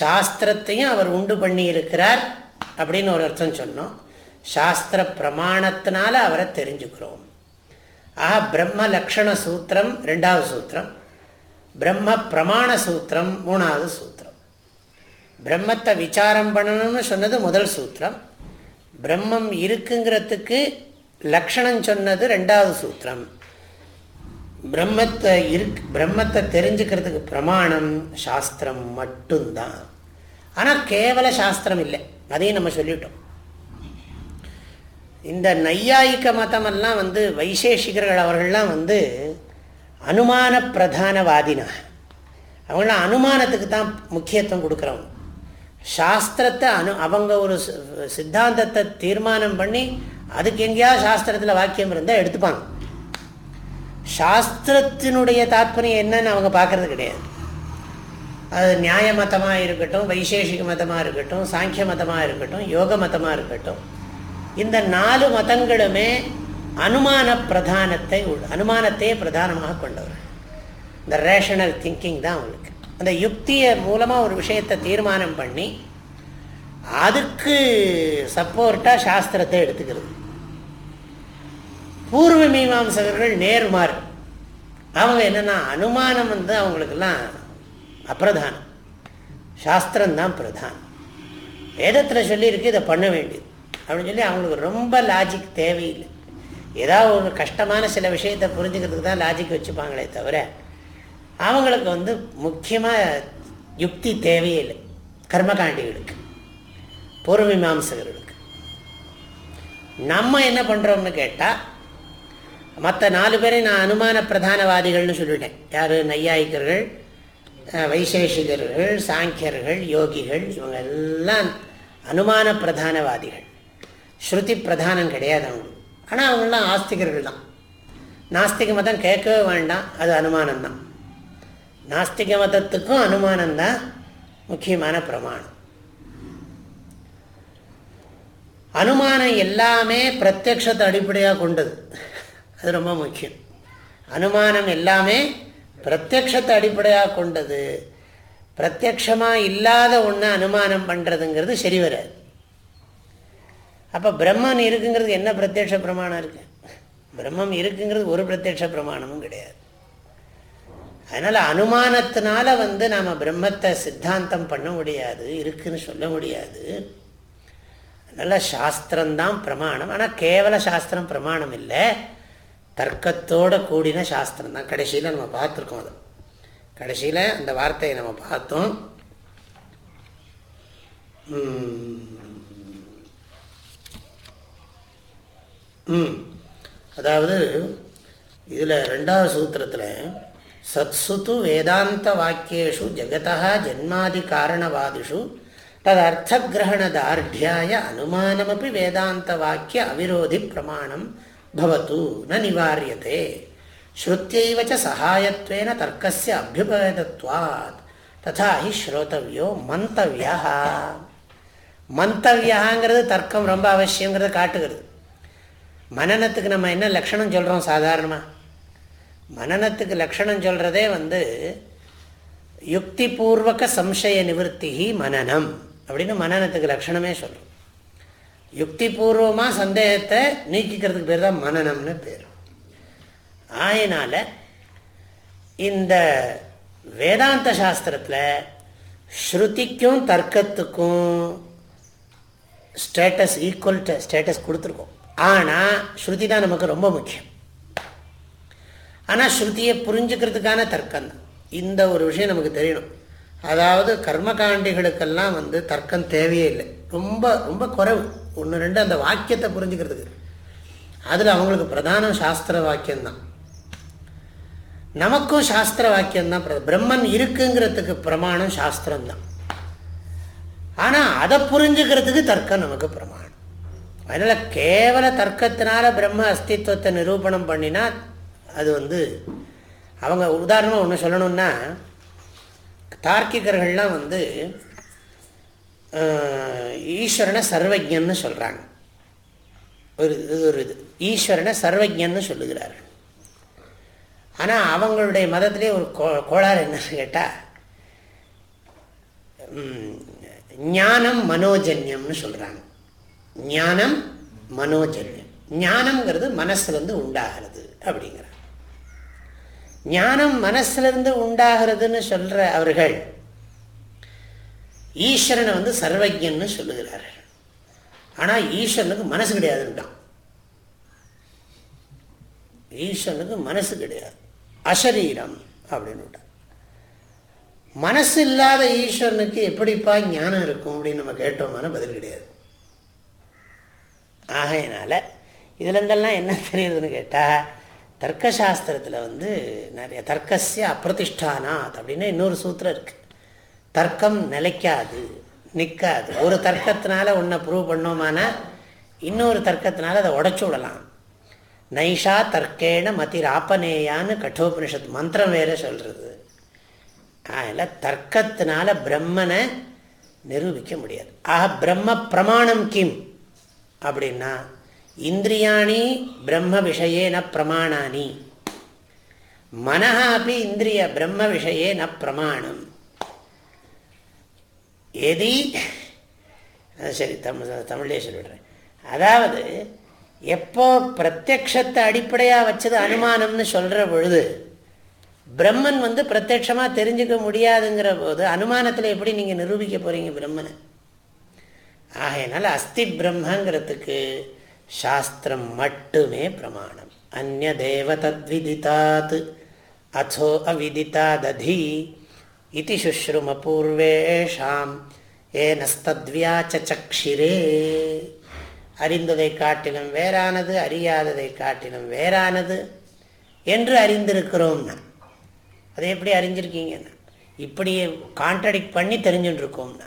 சாஸ்திரத்தையும் அவர் உண்டு பண்ணி இருக்கிறார் அப்படின்னு ஒரு அர்த்தம் சொன்னோம். சாஸ்திர பிரமாணத்தினால அவரை தெரிஞ்சுக்கிறோம். ஆஹா பிரம்ம லக்ஷண சூத்திரம் ரெண்டாவது சூத்திரம். பிரம்ம பிரமாண சூத்திரம் மூணாவது சூத்திரம். பிரம்மத்தை விசாரம் பண்ணணும்னு சொன்னது முதல் சூத்திரம். பிரம்மம் இருக்குங்கிறதுக்கு லக்ஷணம் சொன்னது ரெண்டாவது சூத்திரம். பிரம்மத்தை இருக் பிரம்மத்தை தெரிஞ்சுக்கிறதுக்கு பிரமாணம் சாஸ்திரம் மட்டும்தான். ஆனால் கேவல சாஸ்திரம் இல்லை. அதையும் நம்ம சொல்லிட்டோம். இந்த நையாயிக்க மதமெல்லாம் வந்து வைசேஷிகர்கள் அவர்கள்லாம் வந்து அனுமான பிரதானவாதினா அவங்களாம் அனுமானத்துக்கு தான் முக்கியத்துவம் கொடுக்குறவங்க. சாஸ்திரத்தை அனு அவங்க ஒரு சித்தாந்தத்தை தீர்மானம் பண்ணி அதுக்கு எங்கேயாவது சாஸ்திரத்தில் வாக்கியம் இருந்தால் எடுத்துப்பாங்க. சாஸ்திரத்தினுடைய தாற்பயம் என்னன்னு அவங்க பார்க்கறது கிடையாது. அது நியாய மதமாக இருக்கட்டும் வைசேஷிக மதமாக இருக்கட்டும் சாங்கிய மதமாக இருக்கட்டும் யோக மதமாக இருக்கட்டும். இந்த நாலு மதங்களுமே அனுமான பிரதானத்தை அனுமானத்தையே பிரதானமாக கொண்டவர். இந்த ரேஷனல் திங்கிங் தான் அவங்களுக்கு. அந்த யுக்தியை மூலமாக ஒரு விஷயத்தை தீர்மானம் பண்ணி அதுக்கு சப்போர்ட்டாக சாஸ்திரத்தை எடுத்துக்கிறது. பூர்வ மீமாம்சகர்கள் நேர்மாறு அவங்க என்னென்னா அனுமானம் வந்து அவங்களுக்கெல்லாம் அப்பிரதானம். சாஸ்திரம்தான் பிரதானம். வேதத்தில் சொல்லியிருக்கு இதை பண்ண வேண்டியது. அப்படின்னு சொல்லி அவங்களுக்கு ரொம்ப லாஜிக் தேவையில்லை. ஏதாவது ஒரு கஷ்டமான சில விஷயத்தை புரிஞ்சுக்கிறதுக்கு தான் லாஜிக் வச்சுப்பாங்களே தவிர அவங்களுக்கு வந்து முக்கியமாக யுக்தி தேவையில்லை. கர்மகாண்டிகளுக்கு. பூர்வ மீமாம்சகர்களுக்கு. நம்ம என்ன பண்ணுறோம்னு கேட்டால் மற்ற நாலு பேரையும் நான் அனுமான பிரதானவாதிகள்னு சொல்லிட்டேன். யார்? நையாயிக்கர்கள் வைசேஷிகர்கள் சாங்கியர்கள் யோகிகள் இவங்க எல்லாம் அனுமான பிரதானவாதிகள். ஸ்ருதி பிரதானம் கிடையாது அவங்க ஆனால் அவங்களாம் ஆஸ்திகர்கள் தான். நாஸ்திக மதம் கேட்கவே வேண்டாம். அது அனுமானம்தான் நாஸ்திக மதத்துக்கும் அனுமானம்தான் முக்கியமான பிரமாணம். அனுமானம் எல்லாமே பிரத்யக்ஷத்தை அடிப்படையாக கொண்டது. அது ரொம்ப முக்கியம். அனுமானம் எல்லாமே பிரத்யக்ஷத்தை அடிப்படையாக கொண்டது. பிரத்யக்ஷமாக இல்லாத ஒன்று அனுமானம் பண்ணுறதுங்கிறது சரி வராது. அப்போ பிரம்மன் இருக்குங்கிறது என்ன பிரத்யட்ச பிரமாணம் இருக்குது பிரம்மம் இருக்குங்கிறது ஒரு பிரத்யட்ச பிரமாணமும் கிடையாது. அதனால் அனுமானத்தினால வந்து நாம் பிரம்மத்தை சித்தாந்தம் பண்ண முடியாது இருக்குன்னு சொல்ல முடியாது. அதனால் சாஸ்திரம்தான் பிரமாணம். ஆனால் கேவல சாஸ்திரம் பிரமாணம் இல்லை. தர்க்கத்தோடு கூடின சாஸ்திரம் தான். கடைசியில் நம்ம பார்த்துருக்கோம் அது. கடைசியில் அந்த வார்த்தையை நம்ம பார்த்தோம். அதாவது இதில் ரெண்டாவது சூத்திரத்தில் சத்சுத்து வேதாந்த வாக்கியேஷு ஜெகதா ஜென்மாதி காரணவாதிஷு ததர்த்த கிரகண தார்டியாய அனுமானமப்பி வேதாந்த வாக்கிய அவிரோதி பிரமாணம் பவத்து ந நிவாரியதே ஸ்ருத்தியைவ சகாயத்வேன தர்க்கஸ்ய அபியுபேதத்வாத் ததா ஹி ஸ்ரோதவியோ மந்தவியா மந்தவியாங்கிறது தர்க்கம் ரொம்ப அவசியங்கிறத காட்டுகிறது. மனநத்துக்கு நம்ம என்ன லக்ஷணம் சொல்கிறோம் சாதாரணமாக மனநத்துக்கு லக்ஷணம் சொல்கிறதே வந்து யுக்திபூர்வக சம்சய நிவர்த்தி மனநம் அப்படின்னு மனநத்துக்கு லக்ஷணமே சொல்கிறோம் யுக்திபூர்வமாக சந்தேகத்தை நீக்கிக்கிறதுக்கு பேர் தான் மனநம்னு பேர். ஆயினால் இந்த வேதாந்த சாஸ்திரத்தில் ஸ்ருதிக்கும் தர்க்கத்துக்கும் ஸ்டேட்டஸ் ஈக்குவல் ஸ்டேட்டஸ் கொடுத்துருக்கோம். ஆனால் ஸ்ருதி தான் நமக்கு ரொம்ப முக்கியம். ஆனால் ஸ்ருதியை புரிஞ்சுக்கிறதுக்கான தர்க்கம் தான். இந்த ஒரு விஷயம் நமக்கு தெரியணும். அதாவது கர்மகாண்டிகளுக்கெல்லாம் வந்து தர்க்கம் தேவையே இல்லை. ரொம்ப ரொம்ப குறைவு. ஒன்று ரெண்டு அந்த வாக்கியத்தை புரிஞ்சுக்கிறதுக்கு. அதில் அவங்களுக்கு பிரதான சாஸ்திர வாக்கியம்தான். நமக்கும் சாஸ்திர வாக்கியம்தான் பிரம்மன் இருக்குங்கிறதுக்கு பிரமாணம் சாஸ்திரம்தான். ஆனால் அதை புரிஞ்சுக்கிறதுக்கு தர்க்கம் நமக்கு பிரமாணம். அதனால் கேவல தர்க்கத்தினால பிரம்ம அஸ்தித்வத்தை நிரூபணம் பண்ணினா அது வந்து அவங்க உதாரணமாக ஒன்று சொல்லணும்னா தார்க்கிகர்கள்லாம் வந்து ஈஸ்வரனை சர்வஜன்னு சொல்கிறாங்க ஒரு இது ஒரு இது. ஈஸ்வரனை சர்வஜன்னு சொல்லுகிறார் ஆனால் அவங்களுடைய மதத்திலே ஒரு கோ கோளாறு என்னன்னு கேட்டால் ஞானம் மனோஜன்யம்னு சொல்கிறாங்க ஞானம் மனோஜன்யம். ஞானம்ங்கிறது மனசுலேருந்து உண்டாகிறது அப்படிங்கிறார் ஞானம் மனசுலேருந்து உண்டாகிறதுன்னு சொல்கிற அவர்கள் ஈஸ்வரனை வந்து சர்வஜன்னு சொல்லுகிறார். ஆனால் ஈஸ்வரனுக்கு மனசு கிடையாதுன்ட்டான் ஈஸ்வரனுக்கு மனசு கிடையாது. அசரீரம் அப்படின்னு மனசு இல்லாத ஈஸ்வரனுக்கு எப்படிப்பா ஞானம் இருக்கும் அப்படின்னு நம்ம கேட்டோமான பதில் கிடையாது. ஆகையினால இதுலேருந்தெல்லாம் என்ன தெரியுதுன்னு கேட்டால் தர்க்கசாஸ்திரத்தில் வந்து நிறைய தர்க்கசிய அப்பிரதிஷ்டானாத் அப்படின்னு இன்னொரு சூத்திரம் இருக்குது தர்க்கம் நிலைக்காது நிற்காது ஒரு தர்க்கத்தினால ஒன்றை ப்ரூவ் பண்ணோமானா இன்னொரு தர்க்கத்தினால அதை உடச்சு விடலாம். நைஷா தர்க்கேன மதி ராப்பனேயான்னு கட்டோபனிஷத் மந்திரம் வேற சொல்கிறது அதில் தர்க்கத்தினால பிரம்மனை நிரூபிக்க முடியாது. ஆக பிரம்ம பிரமாணம் கிம்? அப்படின்னா இந்திரியாணி பிரம்ம விஷயே ந பிரமாணானி. மனஹா அப்படி இந்திரிய பிரம்ம விஷயே ந பிரமாணம். எதி? சரி தமிழ் தமிழ்லேயே சொல்லிடுறேன். அதாவது எப்போ பிரத்யக்ஷத்தை அடிப்படையாக வச்சது அனுமானம்னு சொல்கிற பொழுது பிரம்மன் வந்து பிரத்யட்சமாக தெரிஞ்சுக்க முடியாதுங்கிற போது அனுமானத்தில் எப்படி நீங்கள் நிரூபிக்க போகிறீங்க பிரம்மனை? ஆகையினால அஸ்தி பிரம்மங்கிறதுக்கு சாஸ்திரம் மட்டுமே பிரமாணம். அந்நிய தேவ தத்விதித்தாத் அசோ அவிதித்தாததி இது சுஷ்ரும பூர்வேஷாம் ஏனஸ்தத்வியாச்சக்ஷிரே அறிந்ததை காட்டிலும் வேறானது அறியாததை காட்டிலும் வேறானது என்று அறிந்திருக்கிறோம்னா அதை எப்படி அறிஞ்சிருக்கீங்கன்னா இப்படி கான்ட்ரடிக்ட் பண்ணி தெரிஞ்சுட்டுருக்கோம்னா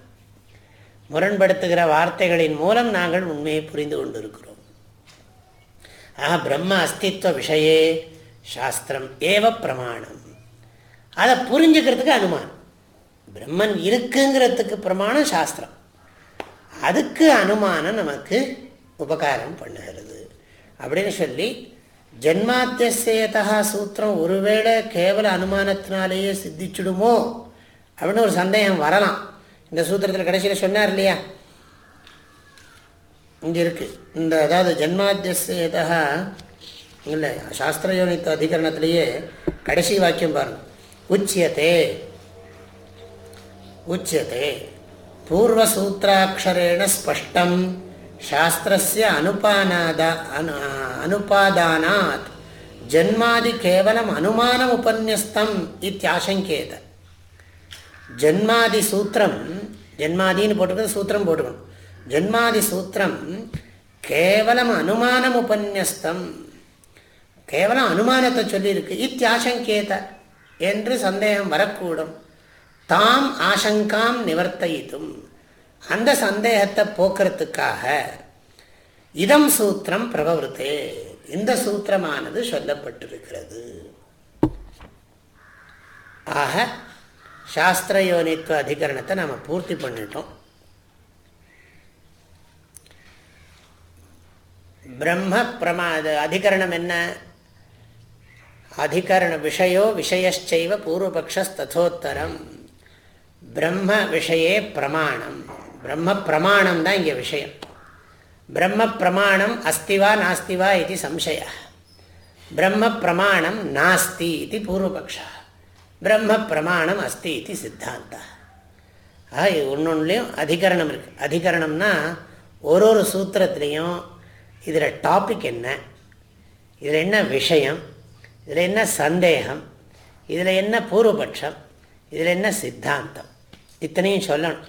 முரண்படுத்துகிற வார்த்தைகளின் மூலம் நாங்கள் உண்மையை புரிந்து கொண்டிருக்கிறோம். ஆக பிரம்ம அஸ்தித்வ விஷயே சாஸ்திரம் ஏவ பிரமாணம். அதை புரிஞ்சுக்கிறதுக்கு அனுமானம். பிரம்மன் இருக்குங்கிறதுக்கு பிரமாணம் சாஸ்திரம். அதுக்கு அனுமானம் நமக்கு உபகாரம் பண்ணுகிறது. அப்படின்னு சொல்லி ஜென்மாத்தியசேதா சூத்திரம் ஒருவேளை கேவல அனுமானத்தினாலேயே சித்திச்சுடுமோ அப்படின்னு ஒரு சந்தேகம் வரலாம். இந்த சூத்திரத்தில் கடைசியில் சொன்னார் இல்லையா? இங்கே இருக்குது இந்த அதாவது ஜென்மாத்தியசேதா இல்லை சாஸ்திரயோனித்த அதிகரணத்திலேயே கடைசி வாக்கியம் பாருங்கள் உச்சியத்தே உச்சியத்தே பூர்வசூத்திராட்சரேண ஸ்பஷ்டம் சாஸ்திரஸ்ய அனுபானாத அனுபாதானாத் ஜன்மாதி கேவலம் அனுமானம் உபன்யஸ்தம் இத்தியாசங்கேத ஜன்மாதி சூத்திரம் ஜென்மாதின்னு போட்டுக்கணும் சூத்திரம் போட்டுக்கணும் ஜன்மாதி சூத்திரம் கேவலம் அனுமானம் உபன்யஸ்தம் கேவலம் அனுமானத்தை சொல்லியிருக்கு இத்தியாசங்கேத என்று சந்தேகம் வரக்கூடும்। தாம் ஆசங்காம் நிவர்த்தயிதும். அந்த சந்தேகத்தை போக்குறதுக்காக இதம் சூத்திரம் பிரபவருத்தே. இந்த சூத்திரமானது சொல்லப்பட்டிருக்கிறது. ஆக சாஸ்திரயோனித்துவ அதிகரணத்தை நாம் பூர்த்தி பண்ணிட்டோம். பிரம்ம பிரமாத அதிகரணம் என்ன? அதிகரண விஷயோ விஷயச்சைவ பூர்வபக்ஷஸ்தோத்தரம் பிரம்ம விஷயே பிரமாணம். பிரம்ம பிரமாணம் தான் இங்கே விஷயம். பிரம்ம பிரமாணம் அஸ்திவா நாஸ்திவா இது சம்சய. பிரம்ம பிரமாணம் நாஸ்தி இது பூர்வபக்ஷ. பிரம்ம பிரமாணம் அஸ்தி இது சித்தாந்தா. ஆக ஒன்று அதிகரணம் இருக்குது அதிகரணம்னா ஒரு ஒரு சூத்திரத்துலேயும் இதில் டாபிக் என்ன? இதில் என்ன விஷயம்? இதில் என்ன சந்தேகம்? இதில் என்ன பூர்வபட்சம் இதில் என்ன சித்தாந்தம்? இத்தனையும் சொல்லணும்.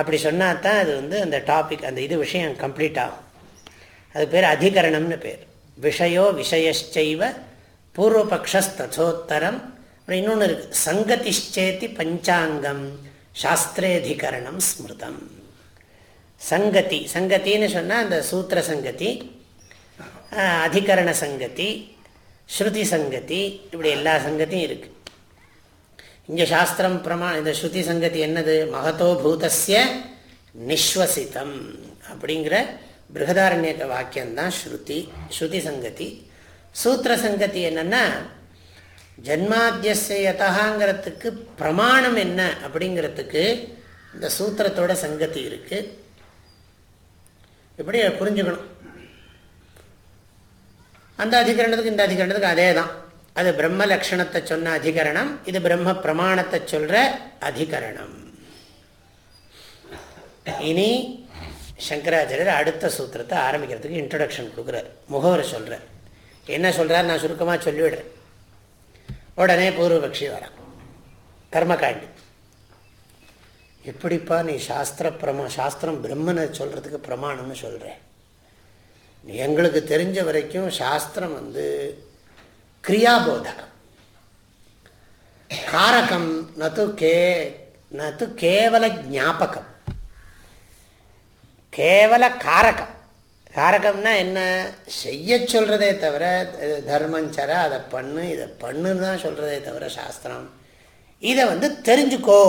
அப்படி சொன்னால் தான் அது வந்து அந்த டாபிக் அந்த இது விஷயம் கம்ப்ளீட் ஆகும். அது பேர் அதிகரணம்னு பேர். விஷயோ விஷயச்சைவ பூர்வபக்ஷஸ்தோத்தரம் அப்புறம் இன்னொன்று இருக்குது சங்கதிஷ்சேத்தி பஞ்சாங்கம் சாஸ்திரேதிகரணம் ஸ்மிருதம். சங்கதி சங்கத்தின்னு சொன்னால் அந்த சூத்திர சங்கதி அதிகரண சங்கதி ஸ்ருதி சங்கதி இப்படி எல்லா சங்கத்தியும் இருக்குது இங்கே சாஸ்திரம் பிரமா இந்த ஸ்ருதி சங்கதி என்னது? மகதோ பூதஸ்ய நிஸ்வசிதம் அப்படிங்கிற பிருகதாரண்யக வாக்கியம்தான் ஸ்ருதி ஸ்ருதி சங்கதி. சூத்திர சங்கதி என்னென்னா ஜன்மாத்தியச யதாங்கிறதுக்கு பிரமாணம் என்ன அப்படிங்கிறதுக்கு இந்த சூத்திரத்தோட சங்கதி இருக்கு. இப்படி புரிஞ்சுக்கணும். அந்த அதிகரணத்துக்கு இந்த அதிகரணத்துக்கு அதே தான் அது பிரம்ம லக்ஷணத்தை சொன்ன அதிகரணம் இது பிரம்ம பிரமாணத்தை சொல்ற அதிகரணம். இனி சங்கராச்சாரியர் அடுத்த சூத்திரத்தை ஆரம்பிக்கிறதுக்கு இன்ட்ரடக்ஷன் கொடுக்குறார். முகவரை சொல்கிறார் என்ன சொல்கிறார் நான் சுருக்கமாக சொல்லிவிடுறேன். உடனே பூர்வபக்ஷி வரான் கர்மகாண்டி. எப்படிப்பா நீ சாஸ்திர பிரமா சாஸ்திரம் பிரம்மனை சொல்கிறதுக்கு பிரமாணம்னு சொல்கிறேன் எங்களுக்கு தெரிஞ்ச வரைக்கும் சாஸ்திரம் வந்து கிரியாபோதகம் காரகம் நது கே நது கேவல ஜாபகம் கேவல காரகம் காரகம்னா என்ன? செய்ய சொல்கிறதே தவிர தர்மஞ்சர அதை பண்ணு இதை பண்ணுன்னு தான் சொல்கிறதே தவிர சாஸ்திரம். இதை வந்து தெரிஞ்சுக்கோ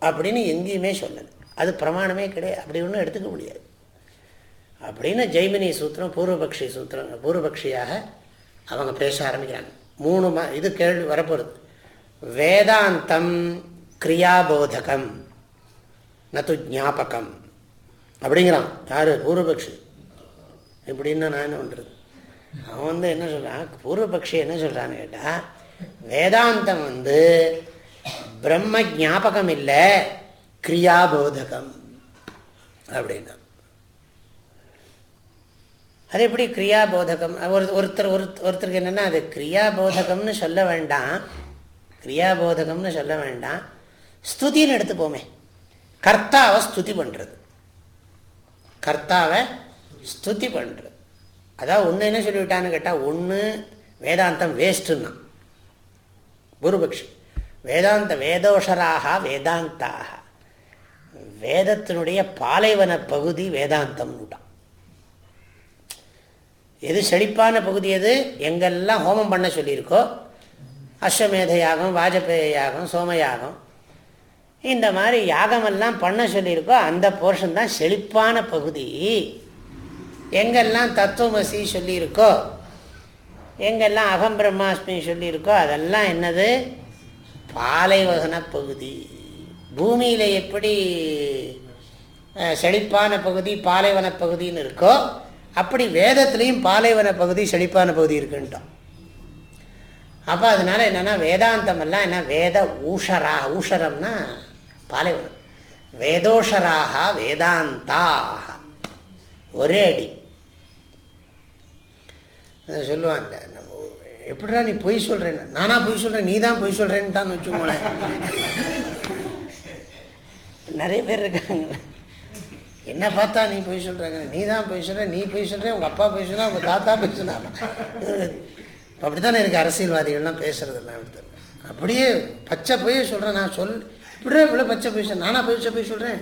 அப்படின்னு எங்கேயுமே சொல்லலை. அது பிரமாணமே கிடையாது. அப்படி ஒன்றும் எடுத்துக்க முடியாது. அப்படின்னு ஜெய்மினி சூத்திரம் பூர்வபக்ஷி சூத்திரம் பூர்வபக்ஷியாக அவங்க பேச ஆரம்பிக்கிறாங்க. மூணு மா இது கேள்வி வரப்போகிறது வேதாந்தம் கிரியாபோதகம். நத்து ஜாபகம் அப்படிங்கிறான். யார்? பூர்வபக்ஷி. இப்படின்னு நான் என்ன பண்ணுறது அவன் வந்து என்ன சொல்கிறான் பூர்வபக்ஷி என்ன சொல்கிறான்னு கேட்டால் வேதாந்தம் வந்து பிரம்ம ஜாபகம் இல்லை கிரியாபோதகம். அப்படின்னா. அது எப்படி? கிரியாபோதகம். ஒரு ஒருத்தர் ஒரு ஒருத்தருக்கு என்னென்னா அது கிரியாபோதகம்னு சொல்ல வேண்டாம். கிரியாபோதகம்னு சொல்ல வேண்டாம். ஸ்துதின்னு எடுத்துப்போமே. கர்த்தாவை ஸ்துதி பண்ணுறது கர்த்தாவை ஸ்துதி பண்ணுறது அதாவது ஒன்று என்ன சொல்லிவிட்டான்னு கேட்டால் ஒன்று வேதாந்தம் வேஸ்ட்டுன்னா. குருபக்ஷி வேதாந்த வேதோஷராக வேதாந்தாக. வேதத்தினுடைய பாலைவன பகுதி வேதாந்தம்னுட்டான். எது செழிப்பான பகுதி எது? எங்கெல்லாம் ஹோமம் பண்ண சொல்லியிருக்கோ? அஸ்வமேத யாகம் வாஜபேய யாகம் சோமயாகம். இந்த மாதிரி யாகமெல்லாம் பண்ண சொல்லியிருக்கோ அந்த போர்ஷன் தான் செழிப்பான பகுதி. எங்கெல்லாம் தத்துவமசி சொல்லியிருக்கோ எங்கெல்லாம் அகம் பிரம்மாஸ்மி சொல்லியிருக்கோ அதெல்லாம் என்னது? பாலைவகன பகுதி. பூமியில் எப்படி செழிப்பான பகுதி பாலைவன பகுதின்னு இருக்கோ அப்படி வேதத்துலேயும் பாலைவன பகுதி செழிப்பான பகுதி இருக்குன்ட்டோம் அப்போ அதனால என்னென்னா வேதாந்தம் எல்லாம் என்ன வேத ஊஷரா ஊஷரம்னா பாலைவனம். வேதோஷராக வேதாந்தாக. ஒரே அடி. சொல்லுவாங்க எப்படிடா நீ பொய் சொல்கிறேன் நானா பொய் சொல்கிறேன் நீ தான் பொய் சொல்கிறேன்னு தான் வச்சுக்கோங்களேன். நிறைய பேர் இருக்காங்க. என்ன பார்த்தா நீ பொய் சொல்கிறாங்க நீ தான் பொய் சொல்கிற நீ பொய் சொல்கிற உங்கள் அப்பா போய் சொன்னா உங்கள் தாத்தா போய் சொன்னாங்க அப்படி தானே இருக்குது அரசியல்வாதிகள்லாம் பேசுகிறதெல்லாம் அப்படி அப்படியே பச்சை போய் சொல்கிறேன் நான் சொல் இப்படியே இவ்வளோ பச்சை பொய் சொல் நானா பச்சை பொய் சொல்கிறேன்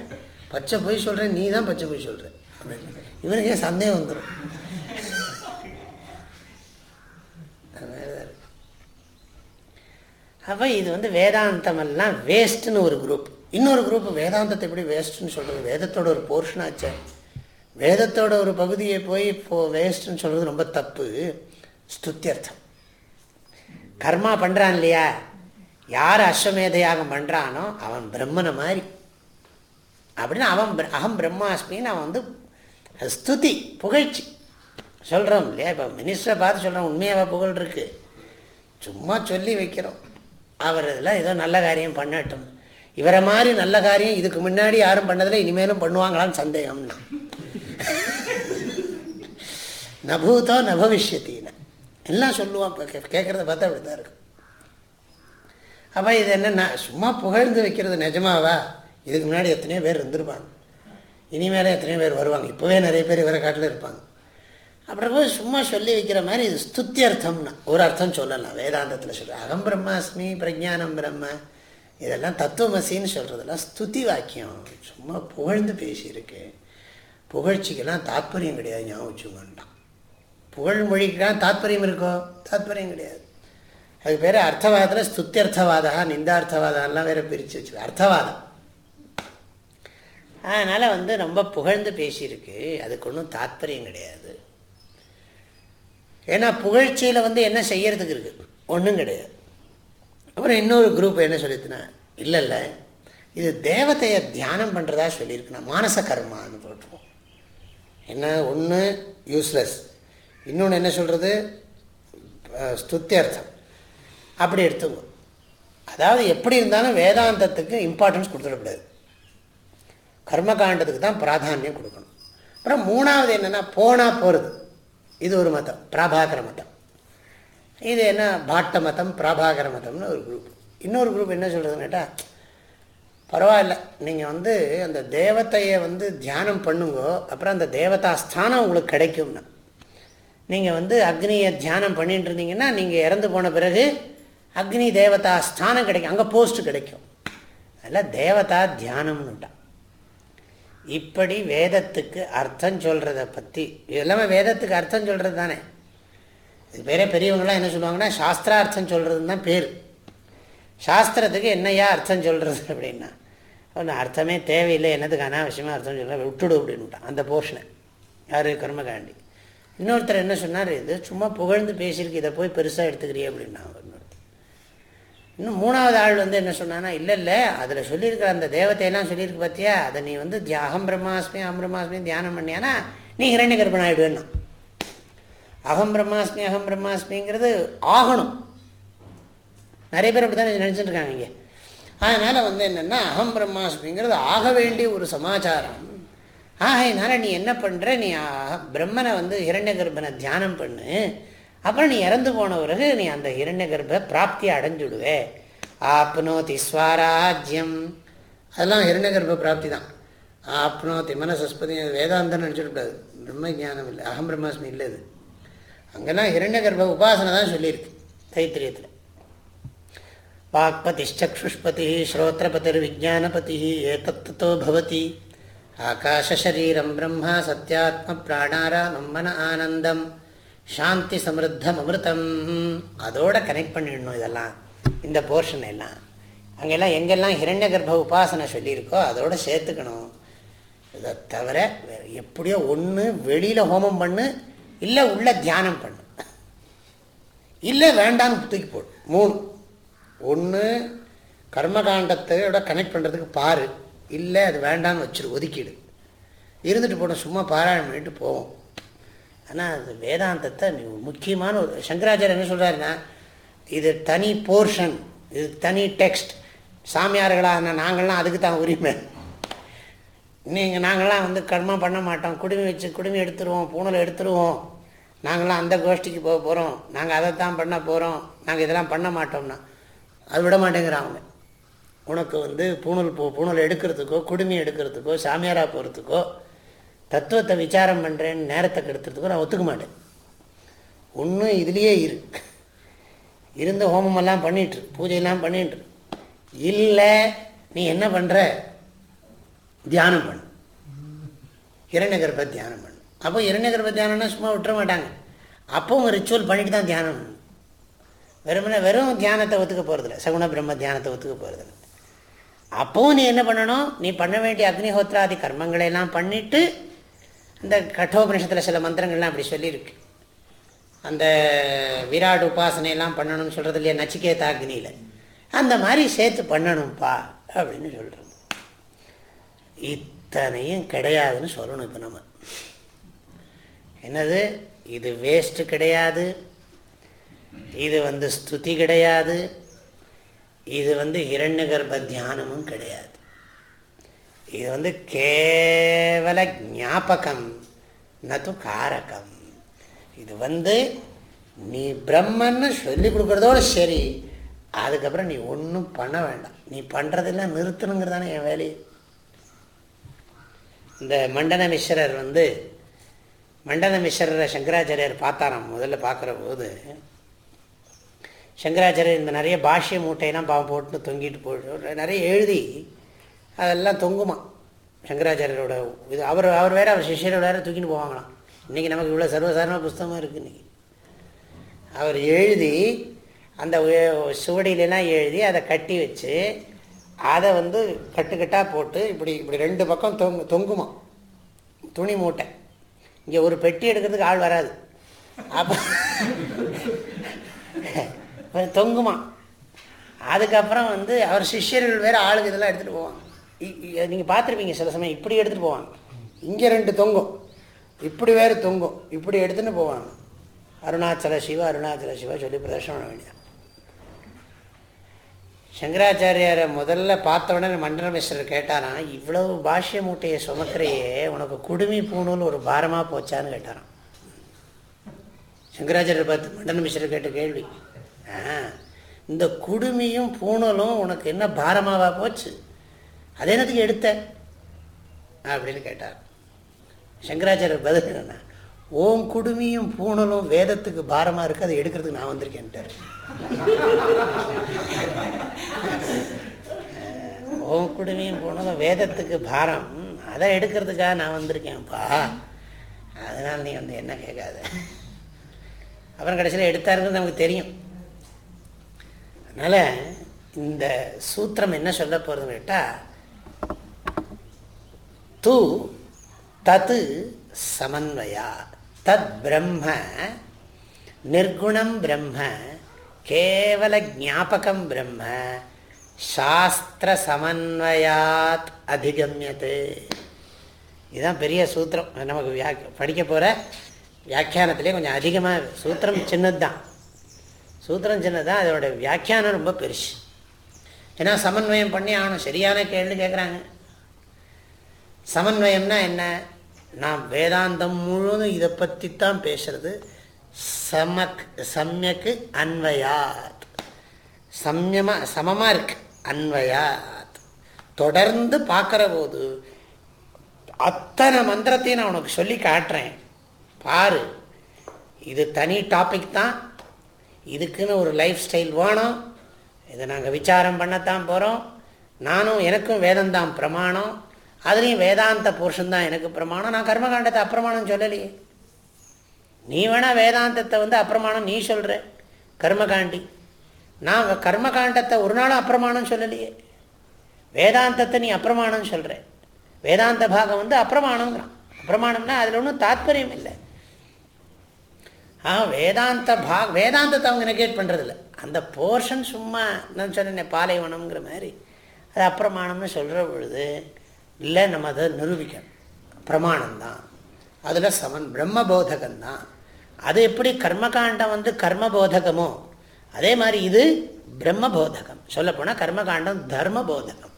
பச்சை பொய் சொல்கிறேன் நீ தான் பச்சை பொய் சொல்கிறேன் அப்படின்னு இவனுக்கே சந்தேகம் வந்துடும் அப்போ இது வந்து வேதாந்தமெல்லாம் வேஸ்ட்டுன்னு ஒரு குரூப் இன்னொரு குரூப் வேதாந்தத்தை எப்படி வேஸ்ட்டுன்னு சொல்கிறது வேதத்தோட ஒரு போர்ஷனாச்சே வேதத்தோட ஒரு பகுதியை போய் இப்போ வேஸ்ட்டுன்னு சொல்கிறது ரொம்ப தப்பு. ஸ்துத்தியர்த்தம். கர்மா பண்ணுறான் இல்லையா? யார் அஸ்வமேதையாகம் பண்ணுறானோ அவன் பிரம்மனை மாதிரி. அப்படின்னு அவன் அகம் பிரம்மாஸ்மின்னு அவன் வந்து ஸ்துதி புகழ்ச்சி. சொல்கிறோம் இல்லையா? இப்போ மினிஸ்டரை பார்த்து சொல்கிறோம் உண்மையாக புகழ் இருக்குது சும்மா சொல்லி வைக்கிறோம். அவர் இதெல்லாம் ஏதோ நல்ல காரியம் பண்ணட்டும். இவரை மாதிரி நல்ல காரியம் இதுக்கு முன்னாடி யாரும் பண்ணதில்லை இனிமேலும் பண்ணுவாங்களான்னு சந்தேகம்னா. நபூதோ நபவிஷ்யத்தின்னு எல்லாம் சொல்லுவான் இப்போ கேட்குறத பார்த்தா அப்படி தான் இருக்கும். அப்போ இது என்ன சும்மா புகழ்ந்து வைக்கிறது நிஜமாவா? இதுக்கு முன்னாடி எத்தனையோ பேர் இருந்திருப்பாங்க. இனிமேலே எத்தனையோ பேர் வருவாங்க. இப்போவே நிறைய பேர் இவரை காட்டில் இருப்பாங்க. அப்புறம் சும்மா சொல்லி வைக்கிற மாதிரி இது ஸ்துத்தி அர்த்தம்னா ஒரு அர்த்தம் சொல்லலாம். வேதாந்தத்தில் சொல்ல அகம் பிரம்மாஸ்மி பிரஜானம் பிரம்ம இதெல்லாம் தத்துவமசின்னு சொல்கிறதெல்லாம் ஸ்துதி வாக்கியம். சும்மா புகழ்ந்து பேசியிருக்கு. புகழ்ச்சிக்கெல்லாம் தாத்பரியம் கிடையாது ஞாபகம் புகழ் புகழ்மொழிக்கெல்லாம் தாத்பரியம் இருக்கோ? தாத்பரியம் கிடையாது. அது பேர் அர்த்தவாதத்தில் ஸ்துத்தியர்த்தவாதா நிந்தார்த்தவாதான்லாம் வேறு பிரித்து வச்சு அர்த்தவாதம். அதனால் வந்து ரொம்ப புகழ்ந்து பேசியிருக்கு. அதுக்கு ஒன்றும் தாத்பரியம் கிடையாது. ஏன்னா புகழ்ச்சியில் வந்து என்ன செய்யறதுக்கு இருக்குது ஒன்றும் கிடையாது. அப்புறம் இன்னொரு குரூப் என்ன சொல்லிட்டுனா இல்லை இல்லை இது தேவத்தையை தியானம் பண்ணுறதா சொல்லியிருக்கேன் மானச கர்மான்னு போட்டுருவோம். என்ன? ஒன்று யூஸ்லெஸ் இன்னொன்று என்ன சொல்கிறது ஸ்துத்தியர்த்தம் அப்படி எடுத்துக்கோ. அதாவது எப்படி இருந்தாலும் வேதாந்தத்துக்கு இம்பார்ட்டன்ஸ் கொடுத்துடக்கூடாது. கர்மகாண்டத்துக்கு தான் பிராதானியம் கொடுக்கணும். அப்புறம் மூணாவது என்னென்னா போனால் போகிறது இது ஒரு மதம். பிராபாகர மதம். இது என்ன பாட்ட மதம் பிராபாகர மதம்னு ஒரு குரூப் இன்னொரு குரூப் என்ன சொல்கிறதுன்னு கேட்டால் பரவாயில்ல. நீங்கள் வந்து அந்த தேவத்தையை வந்து தியானம் பண்ணுங்கோ அப்புறம் அந்த தேவதா ஸ்தானம் உங்களுக்கு கிடைக்கும்னா. நீங்கள் வந்து அக்னியை தியானம் பண்ணிட்டு இருந்தீங்கன்னா நீங்கள் இறந்து போன பிறகு அக்னி தேவதா ஸ்தானம் கிடைக்கும். அங்கே போஸ்ட் கிடைக்கும். அதில் தேவதா தியானம்னுட்டான் இப்படி வேதத்துக்கு அர்த்தம் சொல்கிறத பற்றி எல்லாமே வேதத்துக்கு அர்த்தம் சொல்கிறது தானே இது பேரே பெரியவங்களாம் என்ன சொல்லுவாங்கன்னா சாஸ்திரார்த்தம் சொல்கிறதுன்னு தான் பேர். சாஸ்திரத்துக்கு என்னையா அர்த்தம் சொல்கிறது அப்படின்னா ஒன்று அர்த்தமே தேவையில்லை என்னதுக்கு அனாவசியமாக அர்த்தம் சொல்ல விட்டுடு அப்படின்ட்டான் அந்த போர்ஷனை. யார்? கர்மகாண்டி. இன்னொருத்தர் என்ன சொன்னார்? இது சும்மா புகழ்ந்து பேசியிருக்கு இதை போய் பெருசாக எடுத்துக்கிறியே அப்படின்னா இன்னொருத்தர். இன்னும் மூணாவது ஆள் வந்து என்ன சொன்னான்னா இல்லை இல்லை அதில் சொல்லியிருக்கிற அந்த தேவத்தையெல்லாம் சொல்லியிருக்கு பார்த்தியா அதை நீ வந்து அகம் பிரம்மாஸ்மி அகம் பிரம்மாஸ்மி தியானம் பண்ணியானா நீ ஹிரண்ய கர்ப்பன் ஆகிடுவேன்னா அகம் பிரம்மாஸ்மி அகம் பிரம்மாஸ்மிங்கிறது ஆகணும். நிறைய பேர் அப்படி தான் நினச்சிட்டு இருக்காங்க இங்கே. அதனால் வந்து என்னென்னா அகம் பிரம்மாஸ்மிங்கிறது ஆக வேண்டிய ஒரு சமாச்சாரம். ஆகையினால நீ என்ன பண்ணுற நீ பிரம்மனை வந்து இரண்ய கர்ப்பனை தியானம் பண்ணு. அப்புறம் நீ இறந்து போன பிறகு நீ அந்த இரண்ய கர்ப்ப பிராப்தியை அடைஞ்சுடுவே. ஆப்னோதி ஸ்வராஜ்யம். அதெல்லாம் இரண்ய கர்ப்ப பிராப்தி தான். ஆப்னோதி மனசஸ்பதி வேதாந்தம் நினச்சிடக்கூடாது. பிரம்ம ஜானம் இல்லை. அகம் பிரம்மாஸ்மி இல்லை அது. அங்கெல்லாம் இரண்ய கர்ப்ப உபாசனை தான் சொல்லியிருக்கு தைத்திரியத்தில். வாக்பதிஷ்சக்ஷுஷ்பதி ஸ்ரோத்ரபதிர் விஜானபதி ஏதத்தோ பவதி. ஆகாஷரீரம் பிரம்மா சத்யாத்ம பிராணாராமம் மன ஆனந்தம். சாந்தி சமிருத்தம் அமிர்தம். அதோட கனெக்ட் பண்ணிடணும் இதெல்லாம் இந்த போர்ஷன் எல்லாம். அங்கெல்லாம் எங்கெல்லாம் ஹிரண்ய கர்ப்ப உபாசனை சொல்லியிருக்கோ அதோட சேர்த்துக்கணும். இதை தவிர வேறு எப்படியோ ஒன்று வெளியில் ஹோமம் பண்ணு இல்லை உள்ள தியானம் பண்ணு. இல்லை வேண்டான்னு தூக்கி போடு. மூணு. ஒன்று கர்மகாண்டத்தையோட கனெக்ட் பண்ணுறதுக்கு பாரு. இல்லை அது வேண்டான்னு வச்சிரு ஒதுக்கிடு. இருந்துட்டு போட்டோம் சும்மா பாராயணம் பண்ணிட்டு போவோம். ஆனால் அது வேதாந்தத்தை முக்கியமான ஒரு சங்கராச்சாரியர் என்ன சொல்கிறாருன்னா இது தனி போர்ஷன் இது தனி டெக்ஸ்ட் சாமியார்களாக நாங்கள்லாம் அதுக்கு தான் உரிமை. நீங்கள் நாங்களாம் வந்து கர்மம் பண்ண மாட்டோம். குடுமி வச்சு குடுமி எடுத்துருவோம் பூனலை எடுத்துருவோம். நாங்களாம் அந்த கோஷ்டிக்கு போக போகிறோம் நாங்கள் அதைத்தான் பண்ண போகிறோம் நாங்கள் இதெல்லாம் பண்ண மாட்டோம்னா அது விட மாட்டேங்கிறாங்க உனக்கு வந்து பூணல் பூ பூணல் எடுக்கிறதுக்கோ குடுமி எடுக்கிறதுக்கோ சாமியாராக போகிறதுக்கோ தத்துவத்தை விசாரம் பண்ணுறேன்னு நேரத்தை கெடுத்துறதுக்கோ நான் ஒத்துக்க மாட்டேன். ஒன்றும் இதுலேயே இரு. இருந்த ஹோமமெல்லாம் பண்ணிட்டுரு பூஜையெல்லாம் பண்ணிட்டுரு இல்லை நீ என்ன பண்ணுற தியானம் பண்ணும் இரண்ய தியானம் பண்ணும் அப்போ இரண்ய தியானம்னா சும்மா விட்டுற மாட்டாங்க. அப்பவும் ரிச்சுவல் பண்ணிட்டு தான் தியானம் பண்ணணும் வெறுமனே வெறும் தியானத்தை ஒத்துக்க போகிறதில்ல சகுண பிரம்ம தியானத்தை ஒத்துக்க போகிறதில்ல அப்பவும் நீ என்ன பண்ணணும்? நீ பண்ண வேண்டிய அக்னிஹோத்ராதி கர்மங்களை எல்லாம் பண்ணிவிட்டு இந்த கட்டோபனிஷத்தில் சில மந்திரங்கள்லாம் அப்படி சொல்லியிருக்கு. அந்த விராட் உபாசனையெல்லாம் பண்ணணும்னு சொல்கிறது இல்லையா? நச்சிகேதா அக்னியில். அந்த மாதிரி சேர்த்து பண்ணணும்ப்பா அப்படின்னு சொல்கிறேன் இத்தனையும் கிடையாதுன்னு சொல்லணும் இப்போ நம்ம. என்னது? இது வேஸ்ட்டு கிடையாது. இது வந்து ஸ்துதி கிடையாது. இது வந்து இரண்ய கர்ப்ப தியானமும் கிடையாது. இது வந்து கேவல ஞாபகம் நது காரகம். இது வந்து நீ பிரம்மன்னு சொல்லி கொடுக்குறதோட சரி அதுக்கப்புறம் நீ ஒன்றும் பண்ண வேண்டாம். நீ பண்ணுறதெல்லாம் நிறுத்தணுங்கிறதானே என் வேலையை. இந்த மண்டன மிஸ்ரர் வந்து மண்டன மிஸ்ரரை சங்கராச்சாரியர் பார்த்தாராம். முதல்ல பார்க்குற போது சங்கராச்சாரியர் இந்த நிறைய பாஷ்ய மூட்டையெல்லாம் பாவம் போட்டு தொங்கிட்டு போயிட்டு நிறைய எழுதி அதெல்லாம் தொங்குமா சங்கராச்சாரியரோட இது அவர் அவர் வேற அவர் சிஷியரோட வேற தூக்கின்னு போவாங்களாம். இன்றைக்கி நமக்கு இவ்வளோ சர்வசாரண புஸ்தகமாக இருக்குது இன்றைக்கி அவர் எழுதி அந்த சுவடியிலலாம் எழுதி அதை கட்டி வச்சு அதை வந்து கட்டுக்கட்டாக போட்டு இப்படி இப்படி ரெண்டு பக்கம் தொங்கு தொங்குமா. துணி மூட்டை. இங்கே ஒரு பெட்டி எடுக்கிறதுக்கு ஆள் வராது. அப்போ தொங்குமா. அதுக்கப்புறம் வந்து அவர் சிஷ்யர்கள் வேறு ஆளுங்க இதெல்லாம் எடுத்துகிட்டு போவாங்க. நீங்கள் பார்த்துருப்பீங்க சில சமயம். இப்படி எடுத்துகிட்டு போவாங்க. இங்கே ரெண்டு தொங்கும். இப்படி வேறு தொங்கும். இப்படி எடுத்துன்னு போவாங்க. அருணாச்சல சிவா அருணாச்சல சிவா சொல்லி பிரதர்ஷனம் பண்ண வேண்டியது. சங்கராச்சாரியாரை முதல்ல பார்த்த உடனே மண்டல கேட்டாராம் இவ்வளவு பாஷ்ய மூட்டையை சுமக்கிறையே உனக்கு குடுமி பூணூல் ஒரு பாரமாக போச்சான்னு கேட்டாராம். சங்கராச்சாரியர் பார்த்து மண்டலமிஸ்வரர் கேட்ட கேள்வி ஆ இந்த குடுமியும் பூணலும் உனக்கு என்ன பாரமாவா போச்சு? அதே என்னத்துக்கு எடுத்த? அப்படின்னு கேட்டார். சங்கராச்சாரியர் பதில் என்ன ஓம் குடுமியும் பூணலும் வேதத்துக்கு பாரமாக இருக்குது அதை எடுக்கிறதுக்கு நான் வந்திருக்கேன்ட்டார். ஓம் குடுமியும் பூணலும் வேதத்துக்கு பாரம் அதை எடுக்கிறதுக்காக நான் வந்திருக்கேன்ப்பா. அதனால் நீ வந்து என்ன கேட்காத. அப்புறம் கடைசியில் எடுத்தாருன்னு நமக்கு தெரியும். அதனால் இந்த சூத்திரம் என்ன சொல்ல போகிறதுன்னு கேட்டால் தூ தத்து சமன்வயா. தத் பிரம்ம நிர்குணம் பிரம்ம கேவல ஜாபகம் பிரம்ம சாஸ்திர சமன்வயாத் அதிகமியது இதுதான் பெரிய சூத்திரம். நமக்கு வியா படிக்க போகிற வியாக்கியானத்திலே கொஞ்சம் அதிகமாக சூத்திரம் சின்னது தான் சூத்திரம் சின்னது தான் அதோட வியாக்கியானம் ரொம்ப பெருசு. ஏன்னா சமன்வயம் பண்ணி ஆகணும். சரியான கேள்வி கேட்குறாங்க சமன்வயம்னா என்ன? நான் வேதாந்தம் முழுவதும் இதை பற்றி தான் பேசுறது. சமக் சமயக்கு அன்வயாத். சமயமாக சமமாக இருக்கு. அன்வயாத். தொடர்ந்து பார்க்குற போது அத்தனை மந்திரத்தையும் நான் உனக்கு சொல்லி காட்டுறேன். பாரு. இது தனி டாபிக் தான். இதுக்குன்னு ஒரு லைஃப் ஸ்டைல் வேணும். இதை நாங்கள் விசாரம் பண்ணத்தான் போகிறோம் நானும் எனக்கும் வேதந்தான் பிரமாணம். அதுலேயும் வேதாந்த போர்ஷன் தான் எனக்கு பிரமாணம். நான் கர்மகாண்டத்தை அப்பிரமாணம் சொல்லலையே. நீ வேணால் வேதாந்தத்தை வந்து அப்பிரமாணம் நீ சொல்கிற கர்மகாண்டி. நான் கர்மகாண்டத்தை ஒரு நாளும் அப்பிரமாணம் சொல்லலையே. வேதாந்தத்தை நீ அப்பிரமாணம் சொல்கிற வேதாந்த பாகம் வந்து அப்பிரமாணங்கிறான் அப்பிரமாணம்னா அதில் ஒன்றும் தாத்பரியம் இல்லை. ஆ வேதாந்த பாக் வேதாந்தத்தை அவங்க நெகேட் பண்ணுறதில்ல அந்த போர்ஷன் சும்மா நான் சொன்னேன் பாலைவனம்ங்கிற மாதிரி. அது அப்பிரமாணம்னு சொல்கிற பொழுது இல்லை நம்ம அதை நிரூபிக்கணும். பிரமாணம்தான். அதில் சமன் பிரம்மபோதகம்தான். அது எப்படி கர்மகாண்டம் வந்து கர்மபோதகமோ அதே மாதிரி இது பிரம்மபோதகம். சொல்லப்போனால் கர்மகாண்டம் தர்ம போதகம்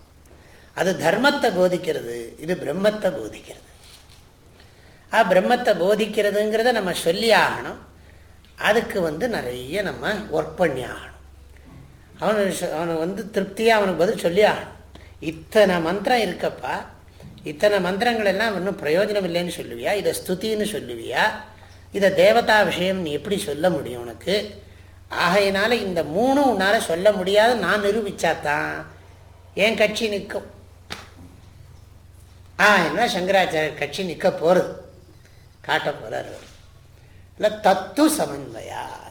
அது தர்மத்தை போதிக்கிறது இது பிரம்மத்தை போதிக்கிறது. ஆ பிரம்மத்தை போதிக்கிறதுங்கிறத நம்ம சொல்லி ஆகணும். அதுக்கு வந்து நிறைய நம்ம ஒர்க் பண்ணி ஆகணும். அவனு அவனுக்கு வந்து திருப்தியாக அவனுக்கு பதில் சொல்லி ஆகணும். இத்தனை மந்திரம் இருக்கப்பா இத்தனை மந்திரங்கள் எல்லாம் இன்னும் பிரயோஜனம் இல்லைன்னு சொல்லுவியா? இதை ஸ்துதின்னு சொல்லுவியா? இதை தேவதா விஷயம் நீ எப்படி சொல்ல முடியும் உனக்கு? ஆகையினால இந்த மூணும் உன்னால் சொல்ல முடியாது நான் நிரூபித்தாதான் என் கட்சி நிற்கும். ஆ என்ன சங்கராச்சாரியர் கட்சி நிற்க போகிறது காட்ட போகிறார் இல்லை தத்து சமன்வயாத்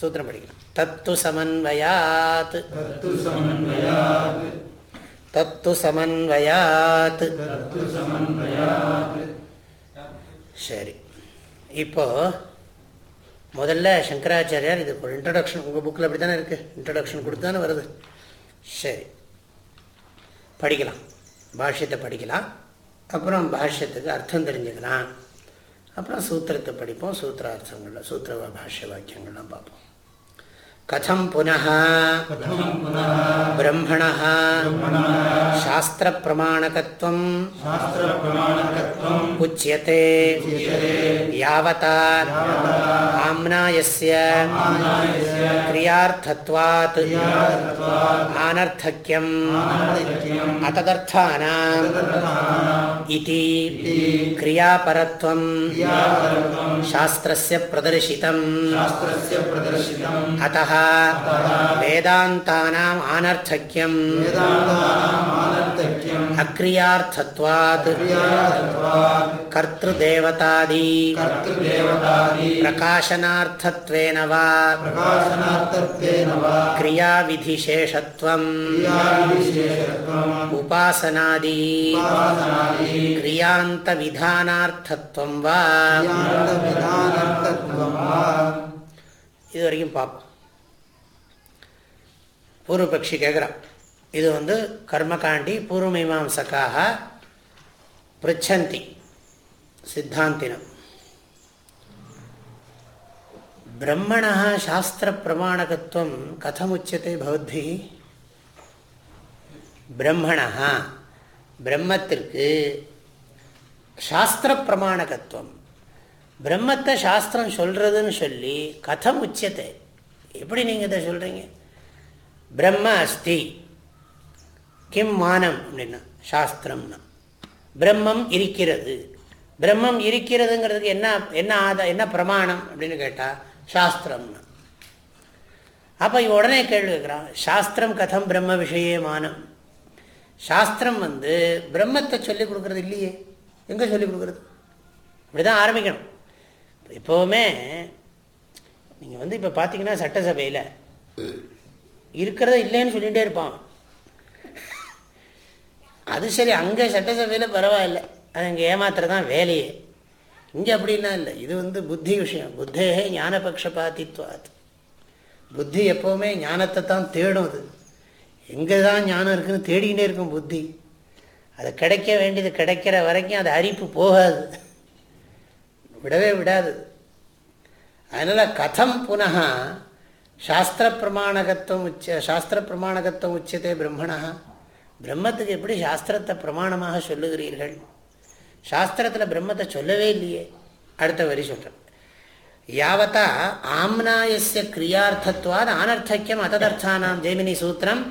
சூத்திரம் படிக்கலாம் தத்து சமன்வயாத். தத்து சமன்வயாத். சரி. இப்போ முதல்ல சங்கராச்சாரியார் இது ஒரு இன்ட்ரடக்ஷன் உங்கள் புக்கில் அப்படி தானே இருக்குது இன்ட்ரடக்ஷன் கொடுத்து தானே வருது. சரி. படிக்கலாம். பாஷ்யத்தை படிக்கலாம். அப்புறம் பாஷ்யத்துக்கு அர்த்தம் தெரிஞ்சுக்கலாம். அப்புறம் சூத்திரத்தை படிப்போம். சூத்திரார்த்தங்கள் சூத்திர பாஷ்ய வாக்கியங்கள்லாம் பார்ப்போம். कथं पुनः? ब्रह्मणः। शास्त्रप्रमाणकत्वम् उच्यते। यावता आम्नायस्य। क्रियार्थत्वात्। आनर्थक्यम्। अतदर्थानाम्। इति। क्रियापरत्वं शास्त्रस्य प्रदर्शितम्। अतः வேதாந்தானாம் ஆனர்த்தக்கியம் அக்ரியார்த்தத்வாத் கர்த்திருதேவதாதி பிரகாசனார்த்தத்வேன வா கிரியாவிதிசேஷத்வம் உபாசனாதி கிரியாந்தவிதானார்த்தத்வம் வா இதுவரைக்கும் பார்ப்போம் பூர்வபக்ஷி கேட்குறான் இது வந்து கர்மகாண்டி பூர்வமீமாசக்காக பிருச்சந்தி சித்தாந்தினம். பிரம்மண சாஸ்திர பிரமாணகத்துவம் கதமுச்சத்தை பவத்பி பிரம்மணா பிரம்மத்திற்கு சாஸ்திர பிரமாணகத்துவம். பிரம்மத்தை சாஸ்திரம் சொல்கிறதுன்னு சொல்லி கதம் உச்சத்தை எப்படி நீங்கள் இதை சொல்கிறீங்க பிரம்ம அஸ்தி. கிம் மானம் அப்படின்னா சாஸ்திரம்னா. பிரம்மம் இருக்கிறது. பிரம்மம் இருக்கிறதுங்கிறதுக்கு என்ன என்ன ஆத என்ன பிரமாணம் அப்படின்னு கேட்டால் சாஸ்திரம்னா. அப்போ உடனே கேள்வி கேட்குறான் சாஸ்திரம் கதம் பிரம்ம விஷயமானம் சாஸ்திரம் வந்து பிரம்மத்தை சொல்லிக் கொடுக்குறது இல்லையே. எங்கே சொல்லிக் கொடுக்குறது? இப்படி தான் ஆரம்பிக்கணும். எப்போவுமே நீங்கள் வந்து இப்போ பார்த்தீங்கன்னா சட்டசபையில் இருக்கிறத இல்லைன்னு சொல்லிகிட்டே இருப்பான். அது சரி அங்கே சட்டசபையில் பரவாயில்ல. அது அங்கே ஏமாத்துறதான் வேலையே. இங்கே அப்படின்னா இல்லை. இது வந்து புத்தி விஷயம். புத்தே ஞானபக்ஷபாத்தித்வாத் புத்தி எப்போவுமே ஞானத்தை தான் தேடும் அது. எங்கே தான் ஞானம் இருக்குன்னு தேடிக்கிட்டே இருக்கும் புத்தி. அது கிடைக்க வேண்டியது கிடைக்கிற வரைக்கும் அது அரிப்பு போகாது. விடவே விடாது. அதனால் கதம் புனகா சாஸ்திர பிரமாணகத்துவம் உச்ச சாஸ்திர பிரமாணகத்துவம் உச்சதே பிரம்மணா. பிரம்மத்துக்கு எப்படி சாஸ்திரத்தை பிரமாணமாக சொல்லுகிறீர்கள்? சாஸ்திரத்தில் பிரம்மத்தை சொல்லவே இல்லையே. அடுத்த வரி சொல்கிறேன் யாவத்தா ஆம்னாயசிய கிரியார்த்தத்வாத் ஆனர்த்தக்கியம் அததர்த்தானாம் ஜெய்மினி சூத்திரம்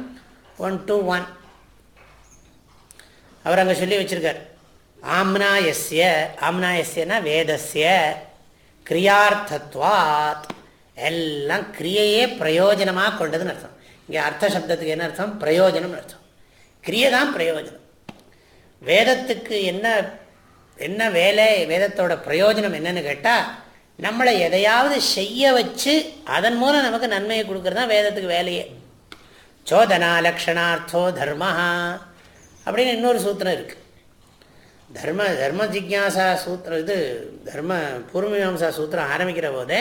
ஒன் டூ ஒன். அவர் அங்கே சொல்லி வச்சிருக்கார். ஆம்னாயஸ்ய ஆம்னாயஸ்யனா வேதஸ்ய கிரியார்த்தத்வாத். எல்லாம் கிரியையே பிரயோஜனமாக கொண்டதுன்னு அர்த்தம். இங்கே அர்த்த சப்தத்துக்கு என்ன அர்த்தம்? பிரயோஜனம்னு அர்த்தம். கிரியை தான் பிரயோஜனம். வேதத்துக்கு என்ன என்ன வேலை வேதத்தோட பிரயோஜனம் என்னன்னு கேட்டால் நம்மளை எதையாவது செய்ய வச்சு அதன் மூலம் நமக்கு நன்மையை கொடுக்கறது தான் வேதத்துக்கு வேலையே. சோதனா லக்ஷணார்த்தோ தர்மா அப்படின்னு இன்னொரு சூத்திரம் இருக்குது தர்ம தர்ம ஜிக்யாசா சூத்திரம் இது தர்ம பூர்வமீமாசா சூத்திரம் ஆரம்பிக்கிற போதே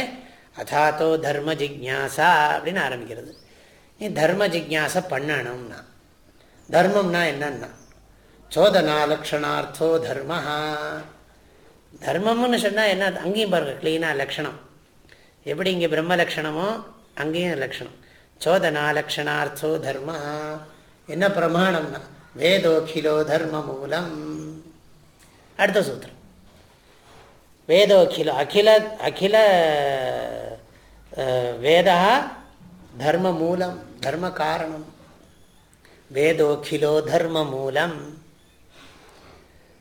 அதாத்தோ தர்ம ஜிக்யாசா அப்படின்னு ஆரம்பிக்கிறது. நீ தர்ம ஜிக்யாசை பண்ணணும்னா தர்மம்னா என்னன்னா சோதனா லக்ஷணார்த்தோ தர்ம தர்மம்னு சொன்னால் என்ன அங்கேயும் பாருங்கள் க்ளீனாக லக்ஷணம். எப்படி இங்கே பிரம்ம லக்ஷணமோ அங்கேயும் லக்ஷணம். சோதனா லக்ஷணார்த்தோ தர்ம என்ன பிரமாணம்னா வேதோகிலோ தர்ம மூலம். அடுத்த சூத்திரம். வேதோகில அகில அகில வேதா தர்ம மூலம் தர்ம காரணம் வேதோக்கிலோ தர்ம மூலம்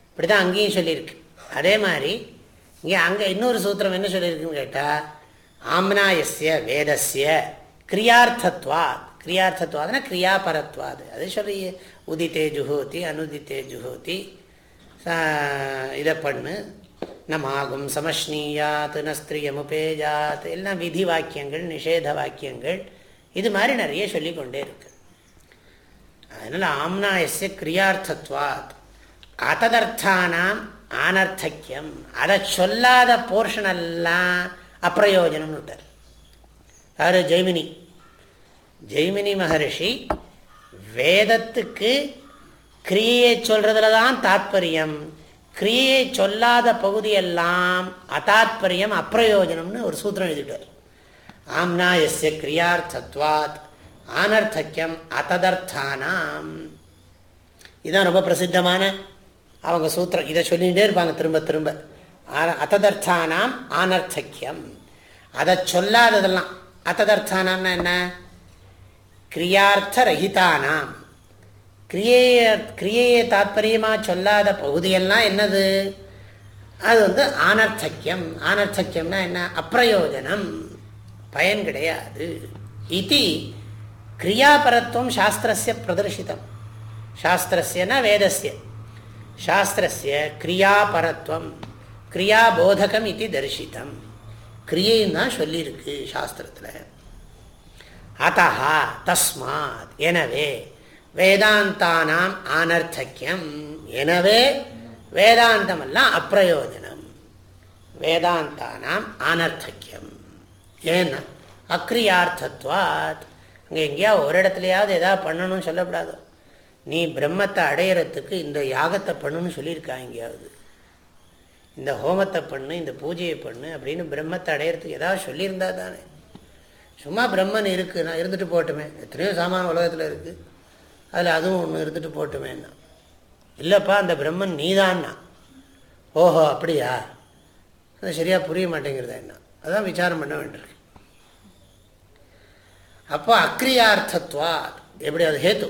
இப்படிதான் அங்கேயும் சொல்லியிருக்கு அதே மாதிரி இங்கே அங்கே இன்னொரு சூத்திரம் என்ன சொல்லியிருக்குன்னு கேட்டால் ஆம்னாயசிய வேதஸ்ய கிரியார்த்தத்வாத் கிரியார்த்தத்வாத்னா கிரியாபரத்வாது அது சொல்லி உதித்தே ஜுஹோதி அனுதித்தே ஜுஹோதி இதை பண்ணு நமாகும் சமஷ்னீயாத் நஸ்திரியமுபேஜாத் எல்லாம் விதி வாக்கியங்கள் நிஷேத வாக்கியங்கள் இது மாதிரி நிறைய சொல்லிக்கொண்டே இருக்கு அதனால் ஆம்னாயசிய கிரியார்த்தத்வாத் அததர்த்தானாம் ஆனர்த்தக்கியம் அதை சொல்லாத போர்ஷன் எல்லாம் அப்பிரயோஜனம்னு விட்டார் யார் ஜெய்மினி ஜெய்மினி மகரிஷி வேதத்துக்கு கிரியையை சொல்றதுல தான் தாத்பரியம் கிரியையை சொல்லாத பகுதியெல்லாம் அதாத்பரியம் அப்பிரயோஜனம்னு ஒரு சூத்திரம் எழுதிட்டார். ஆம்னா எஸ்ய கிரியார்த்தத்வாத் ஆனர்த்தக்கியம் அததர்த்தானாம். இதுதான் ரொம்ப பிரசித்தமான அவங்க சூத்திரம். இதை சொல்லிகிட்டே இருப்பாங்க திரும்ப திரும்ப. அத்ததர்த்தானாம் ஆனர்த்தக்கியம் அதை சொல்லாததெல்லாம் அத்ததர்த்தானாம்னா என்ன? கிரியார்த்த ரஹிதானாம் கிரியைய கிரியையை தாத்பரியமாக சொல்லாத பகுதியெல்லாம் என்னது? அது வந்து ஆனர்த்தக்கியம் ஆனர்த்தக்கியம்னா என்ன? அப்பிரயோஜனம். பயன் கிடையாது. இது கிரியாபரத்துவம் சாஸ்திரஸ்ய பிரதர்ஷிதம். சாஸ்திரஸ்யனா வேதஸ்ய. சாஸ்திரஸ்ய கிரியாபரத்துவம். கிரியாபோதகம் இது தரிசித்தம் கிரியைன்னு தான் சொல்லியிருக்கு சாஸ்திரத்தில். அத்தா தஸ்மாத். எனவே வேதாந்தானாம் ஆனர்த்தக்கியம் எனவே வேதாந்தம் எல்லாம் அப்பிரயோஜனம். வேதாந்தானாம் ஆனர்த்தக்கியம் ஏன்னா அக்ரியார்த்தத்வாத் அங்கே எங்கேயா ஒரு இடத்துலையாவது எதாவது பண்ணணும்னு சொல்லப்படாதோ நீ பிரம்மத்தை அடையிறதுக்கு இந்த யாகத்தை பண்ணுன்னு சொல்லியிருக்கா எங்கேயாவது? இந்த ஹோமத்தை பண்ணு இந்த பூஜையை பண்ணு அப்படின்னு பிரம்மத்தை அடையிறதுக்கு ஏதாவது சொல்லியிருந்தா தானே. சும்மா பிரம்மன் இருக்குன்னா நான் இருந்துட்டு போட்டுமே எத்தனையோ சாமான உலகத்தில் இருக்குது அதில் அதுவும் ஒன்று இருந்துட்டு போட்டுமேன்னா இல்லைப்பா அந்த பிரம்மன் நீதான்னா. ஓஹோ அப்படியா? அது சரியாக புரிய மாட்டேங்கிறதா என்ன? அதான் விசாரம் பண்ண வேண்டியிருக்கு. அப்போ அக்ரியார்த்தத்வாத் எப்படி அது ஹேத்து.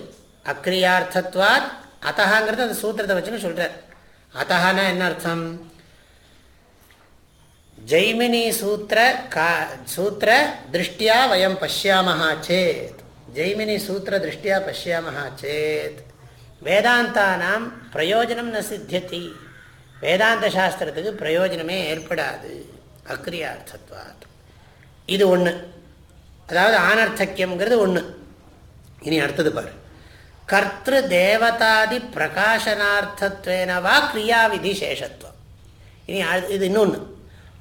அக்ரியார்த்தத்வாத் அத்தகாங்கிறது அந்த சூத்திரத்தை வச்சுன்னு சொல்கிறார் அத்தகானா என்ன அர்த்தம்? ஜெய்மினி சூத்திர கா சூத்திர திருஷ்டியா வயம் பசியாமஹா சேத். ஜெய்மினி சூத்திர திருஷ்டியா பசியாமஹா சேத். வேதாந்தானாம் பிரயோஜனம் ந சித்தியத்தி. வேதாந்த சாஸ்திரத்துக்கு பிரயோஜனமே ஏற்படாது. அக்ரியார்த்தத்வாத். இது ஒன்று அதாவது ஆனர்த்தக்கியம்ங்கிறது ஒன்று இனி அடுத்தது பாரு. கர்த்திரு தேவதாதி பிரகாசனார்த்தத்வேனவா கிரியாவிதி சேஷத்துவம் இனி இது இன்னொன்று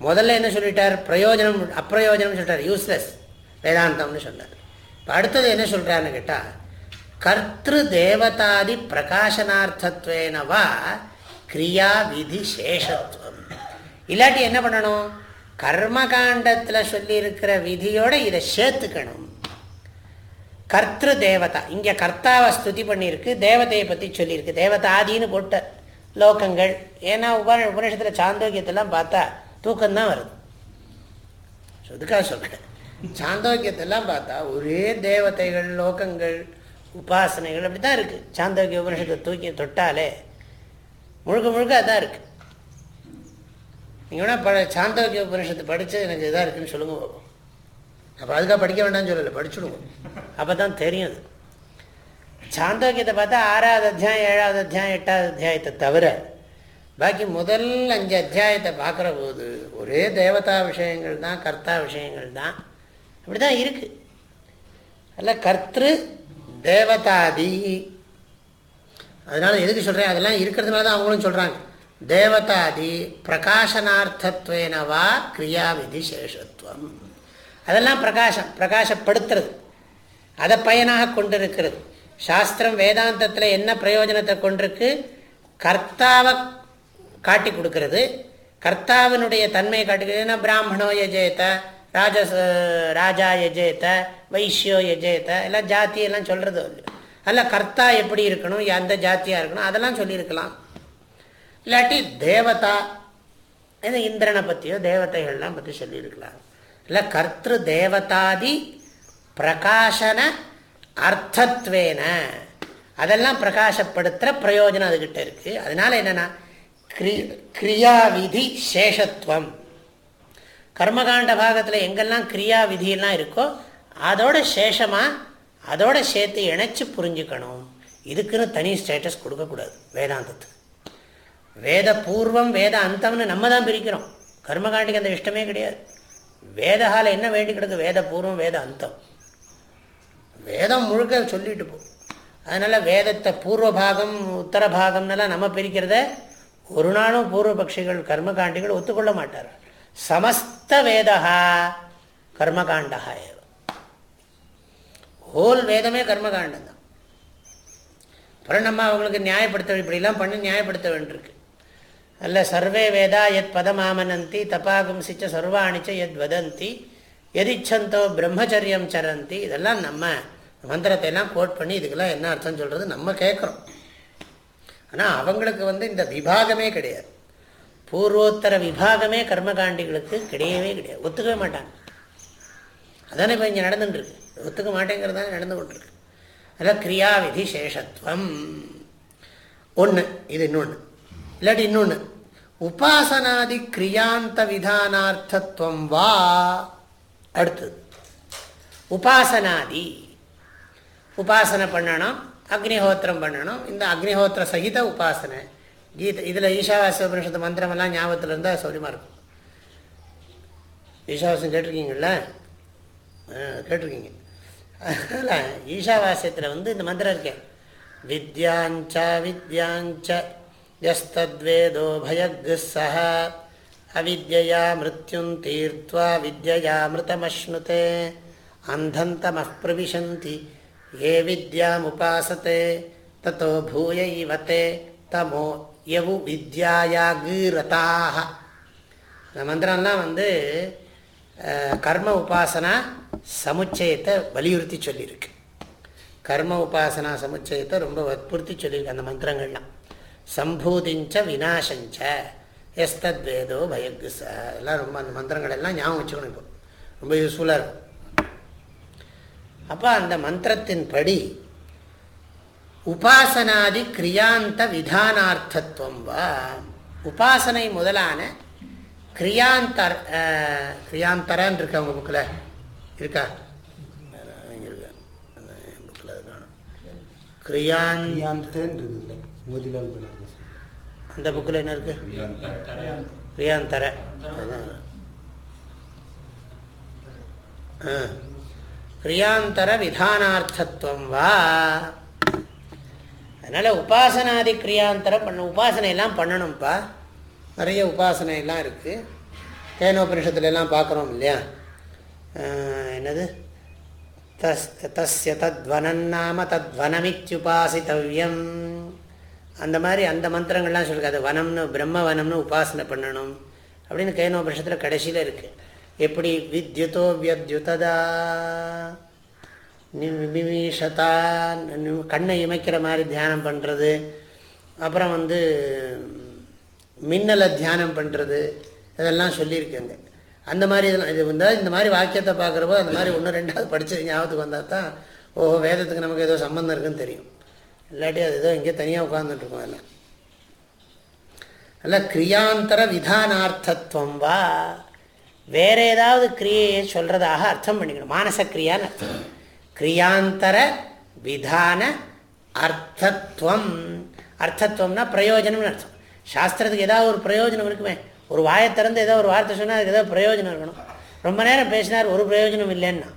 முதல்ல என்ன சொல்லிட்டார்? பிரயோஜனம் அப்பிரயோஜனம்னு சொல்லிட்டார். யூஸ்லெஸ் வேதாந்தம்னு சொன்னார். அடுத்தது என்ன சொல்கிறான்னு கேட்டால் கர்த்திரு தேவதாதி பிரகாசனார்த்தத்வேனவா கிரியா விதி சேஷத்துவம் இல்லாட்டி என்ன பண்ணணும்? கர்மகாண்டத்தில் சொல்லியிருக்கிற விதியோடு இதை சேர்த்துக்கணும். கர்த்திரு தேவதா இங்கே கர்த்தாவை ஸ்துதி பண்ணியிருக்கு தேவதையை பற்றி சொல்லியிருக்கு. தேவதாதின்னு போட்ட லோகங்கள் ஏன்னா உப உபநிஷத்தில் சாந்தோக்கியத்தெல்லாம் பார்த்தா தூக்கம்தான் வருது. அதுக்காக சொல்கிறேன் சாந்தோக்கியத்தெல்லாம் பார்த்தா ஒரே தேவதைகள் லோகங்கள் உபாசனைகள் அப்படி தான் இருக்குது சாந்தோக்கிய உபனிஷத்தை தூக்கி தொட்டாலே முழுக்க முழுக்க அதான் இருக்குது நீங்கள் வேணால் ப சாந்தோக்கிய உபனிஷத்தை படித்து எனக்கு இதாக இருக்குதுன்னு சொல்லுங்க பார்ப்போம் அப்போ அதுக்காக படிக்க வேண்டாம்னு சொல்லலை படிச்சுடுவோம் அப்போ தான் தெரியும் அது. சாந்தோக்கியத்தை பார்த்தா ஆறாவது அத்தியாயம் ஏழாவது அத்தியாயம் எட்டாவது அத்தியாயத்தை தவிர பாக்கி முதல் அஞ்சு அத்தியாயத்தை பார்க்குற போது ஒரே தேவதா விஷயங்கள் தான் கர்த்தா விஷயங்கள் தான். அப்படி தான் இருக்குது அல்ல கர்த்திரு தேவதாதி. அதனால் எதுக்கு சொல்கிறேன் அதெல்லாம் இருக்கிறதுனால தான் அவங்களும் சொல்கிறாங்க தேவதாதி பிரகாசனார்த்தத்வேனவா கிரியாவிதி சேஷத்துவம். அதெல்லாம் பிரகாசம் பிரகாசப்படுத்துறது. அதை பயனாக கொண்டிருக்கிறது. சாஸ்திரம் வேதாந்தத்தில் என்ன பிரயோஜனத்தை கொண்டிருக்கு? கர்த்தாவை காட்டி கொடுக்கறது. கர்த்தாவினுடைய தன்மையை காட்டுக்கிறதுனா பிராமணோ எஜேத்த ராஜ ராஜா எஜேத்த வைஷ்யோ எஜேத்த எல்லாம் ஜாத்தியெல்லாம் சொல்கிறது அல்ல கர்த்தா எப்படி இருக்கணும் எந்த ஜாத்தியாக இருக்கணும் அதெல்லாம் சொல்லியிருக்கலாம். இல்லாட்டி தேவதா இது இந்திரனை பற்றியோ தேவதைகள்லாம் பற்றி சொல்லியிருக்கலாம். இல்லை கர்த்திரு தேவதாதி பிரகாசன அர்த்தத்வேன. அதெல்லாம் பிரகாசப்படுத்துகிற பிரயோஜனம் அதுக்கிட்ட இருக்குது அதனால் என்னென்னா கிரி கிரியாவிதி சேஷத்துவம் கர்மகாண்ட பாகத்தில் எங்கெல்லாம் கிரியா விதியெல்லாம் இருக்கோ அதோட சேஷமாக அதோட சேர்த்து இணைச்சி புரிஞ்சுக்கணும். இதுக்குன்னு தனி ஸ்டேட்டஸ் கொடுக்கக்கூடாது வேதாந்தத்துக்கு. வேத பூர்வம் வேத அந்தம்னு நம்ம தான் பிரிக்கிறோம். கர்மகாண்டிக்கு அந்த இஷ்டமே கிடையாது. வேதகால என்ன வேண்டி கிடக்கு? வேத பூர்வம் வேத அந்தம் வேதம் முழுக்க சொல்லிட்டு போ. அதனால் வேதத்தை பூர்வ பாகம் உத்தர பாகம்னெல்லாம் நம்ம பிரிக்கிறத ஒரு நாளும் பூர்வ பக்ஷிகள் கர்மகாண்டிகள் ஒத்துக்கொள்ள மாட்டார் சமஸ்தவேதா கர்மகாண்டா ஏவ. ஹோல் வேதமே கர்மகாண்டம் தான். அப்புறம் நம்ம அவங்களுக்கு நியாயப்படுத்த இப்படிலாம் பண்ணி நியாயப்படுத்த வேண்டியிருக்கு. அல்ல சர்வே வேதா எத் பதமாமனந்தி தபாகும்சிச்ச சர்வாணிச்ச எத் வதந்தி. எதிச்சந்தோ பிரம்மச்சரியம் சரந்தி. இதெல்லாம் நம்ம மந்திரத்தை எல்லாம் கோட் பண்ணி இதுக்கெல்லாம் என்ன அர்த்தம் சொல்கிறது நம்ம கேட்குறோம். ஆனால் அவங்களுக்கு வந்து இந்த விபாகமே கிடையாது. பூர்வோத்தர விபாகமே கர்மகாண்டிகளுக்கு கிடையவே கிடையாது. ஒத்துக்கவே மாட்டாங்க. அதானே இப்போ இங்கே நடந்துட்டுருக்கு ஒத்துக்க மாட்டேங்கிறது தான் நடந்து கொண்டிருக்கு. அதான் கிரியா விதி சேஷத்துவம் ஒன்று இது இன்னொன்று இல்லாட்டி இன்னொன்று உபாசனாதி கிரியாந்த விதானார்த்தத்துவம் வா. அடுத்தது. உபாசனாதி. உபாசனை பண்ணணும் அக்னிஹோத்திரம் பண்ணணும். இந்த அக்னிஹோத்திர சகித உபாசனை. கீதை இதில் ஈஷாவாச உபனிஷத்து மந்திரமெல்லாம் ஞாபகத்தில் இருந்தால் சௌரியமாக இருக்கும். ஈஷாவாசம் கேட்டிருக்கீங்கள கேட்டிருக்கீங்க. அதனால் ஈஷாவாசியத்தில் வந்து இந்த மந்திரம் இருக்கேன் வித்யாஞ்ச வித்யாஞ்ச எஸ்தத்வேதோ பயக்கு சஹ அவித்யா மிருத்யும் தீர்த்வா வித்யா மிருதமஸ்னுதே அந்தந்தமः பிரவிசந்தி ஏ வித்யாமுபாசத்தே தத்தோ பூய இவத்தே தமோ எவு வித்யாயாகீரதாக இந்த மந்திரம்லாம் வந்து கர்ம உபாசனா சமுச்சயத்தை வலியுறுத்தி சொல்லியிருக்கு. கர்ம உபாசனா சமுச்சயத்தை ரொம்ப வற்புறுத்தி சொல்லியிருக்கு அந்த மந்திரங்கள்லாம். சம்பூதிஞ்ச வினாசஞ்ச எஸ்தத் வேதோ பயகுச எல்லாம் ரொம்ப அந்த மந்திரங்கள் எல்லாம் ஞாபகம் வச்சுக்கணும் இப்போ. ரொம்ப யூஸ்ஃபுல்லாக இருக்கும். அப்போ அந்த மந்திரத்தின் படி உபாசனாதி கிரியாந்த விதானார்த்தத்துவம் வா. உபாசனை முதலான கிரியாந்தர் கிரியாந்தரன் இருக்கா உங்கள் புக்கில். இருக்கா? அந்த புக்கில் என்ன இருக்கு? கிரியாந்தர. கிரியாந்தர விதானார்த்தத்துவம் வா. அதனால் உபாசனாதி கிரியாந்தரம் பண்ண உபாசனையெல்லாம் பண்ணணும்ப்பா நிறைய உபாசனையெல்லாம் இருக்குது கேனோபனிஷத்துல எல்லாம் பார்க்குறோம் இல்லையா? என்னது? தஸ் தஸ்ய தத்வனன்னாம தத்வனமித்யுபாசித்தவ்யம். அந்த மாதிரி அந்த மந்திரங்கள்லாம் சொல்லுங்க அது வனம்னு பிரம்ம வனம்னு உபாசனை பண்ணணும் அப்படின்னு கேனோபனிஷத்தில் கடைசியில் இருக்குது எப்படி? வித்யுதோ வியத்யுததா. விமீஷதா கண்ணை இமைக்கிற மாதிரி தியானம் பண்ணுறது அப்புறம் வந்து மின்னலை தியானம் பண்ணுறது இதெல்லாம் சொல்லியிருக்கேங்க. அந்த மாதிரி இதெல்லாம் இது வந்தால் இந்த மாதிரி வாக்கியத்தை பார்க்குறப்போ அந்த மாதிரி ஒன்று ரெண்டாவது படித்தது ஞாபகத்துக்கு வந்தால் தான் ஓஹோ வேதத்துக்கு நமக்கு ஏதோ சம்மந்தம் இருக்குன்னு தெரியும். இல்லாட்டி அது ஏதோ இங்கே தனியாக உட்காந்துட்டுருக்கோம் அதெல்லாம். அல்ல கிரியாந்தர விதானார்த்தத்துவம் வா. வேற ஏதாவது கிரியையை சொல்கிறதாக அர்த்தம் பண்ணிக்கணும். மானச கிரியான்னு அர்த்தம். கிரியாந்தர விதான அர்த்தத்துவம் அர்த்தத்துவம்னா பிரயோஜனம்னு அர்த்தம். சாஸ்திரத்துக்கு ஏதாவது ஒரு பிரயோஜனம் இருக்குமே. ஒரு வாயை திறந்து ஏதோ ஒரு வார்த்தை சொன்னால் அதுக்கு ஏதாவது பிரயோஜனம் இருக்கணும். ரொம்ப நேரம் பேசினார் ஒரு பிரயோஜனம் இல்லைன்னா.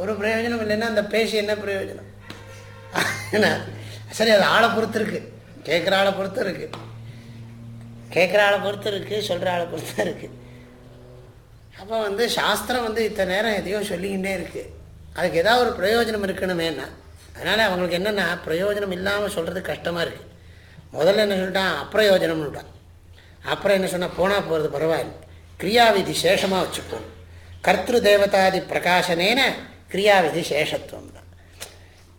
ஒரு பிரயோஜனம் இல்லைன்னா அந்த பேசி என்ன பிரயோஜனம்? சரி அது ஆளை பொறுத்து இருக்கு. கேட்குற ஆளை பொறுத்து இருக்கு. கேட்குற ஆளை பொறுத்து இருக்கு சொல்கிற ஆளை பொறுத்து இருக்குது அப்போ வந்து சாஸ்திரம் வந்து இத்தனை நேரம் எதையோ சொல்லிக்கிட்டே இருக்குது அதுக்கு ஏதாவது ஒரு பிரயோஜனம் இருக்கணுமேனா அதனால் அவங்களுக்கு என்னென்னா பிரயோஜனம் இல்லாமல் சொல்கிறது கஷ்டமாக இருக்குது முதல்ல என்ன சொல்லிட்டான் அப்பிரயோஜனம்னு விட்டான் அப்புறம் என்ன சொன்னால் போனால் போகிறது பரவாயில்ல. கிரியாவிதி சேஷமாக வச்சுப்போம் கர்த்திரு தேவதாதி பிரகாசனேன கிரியாவிதி சேஷத்துவம். தான்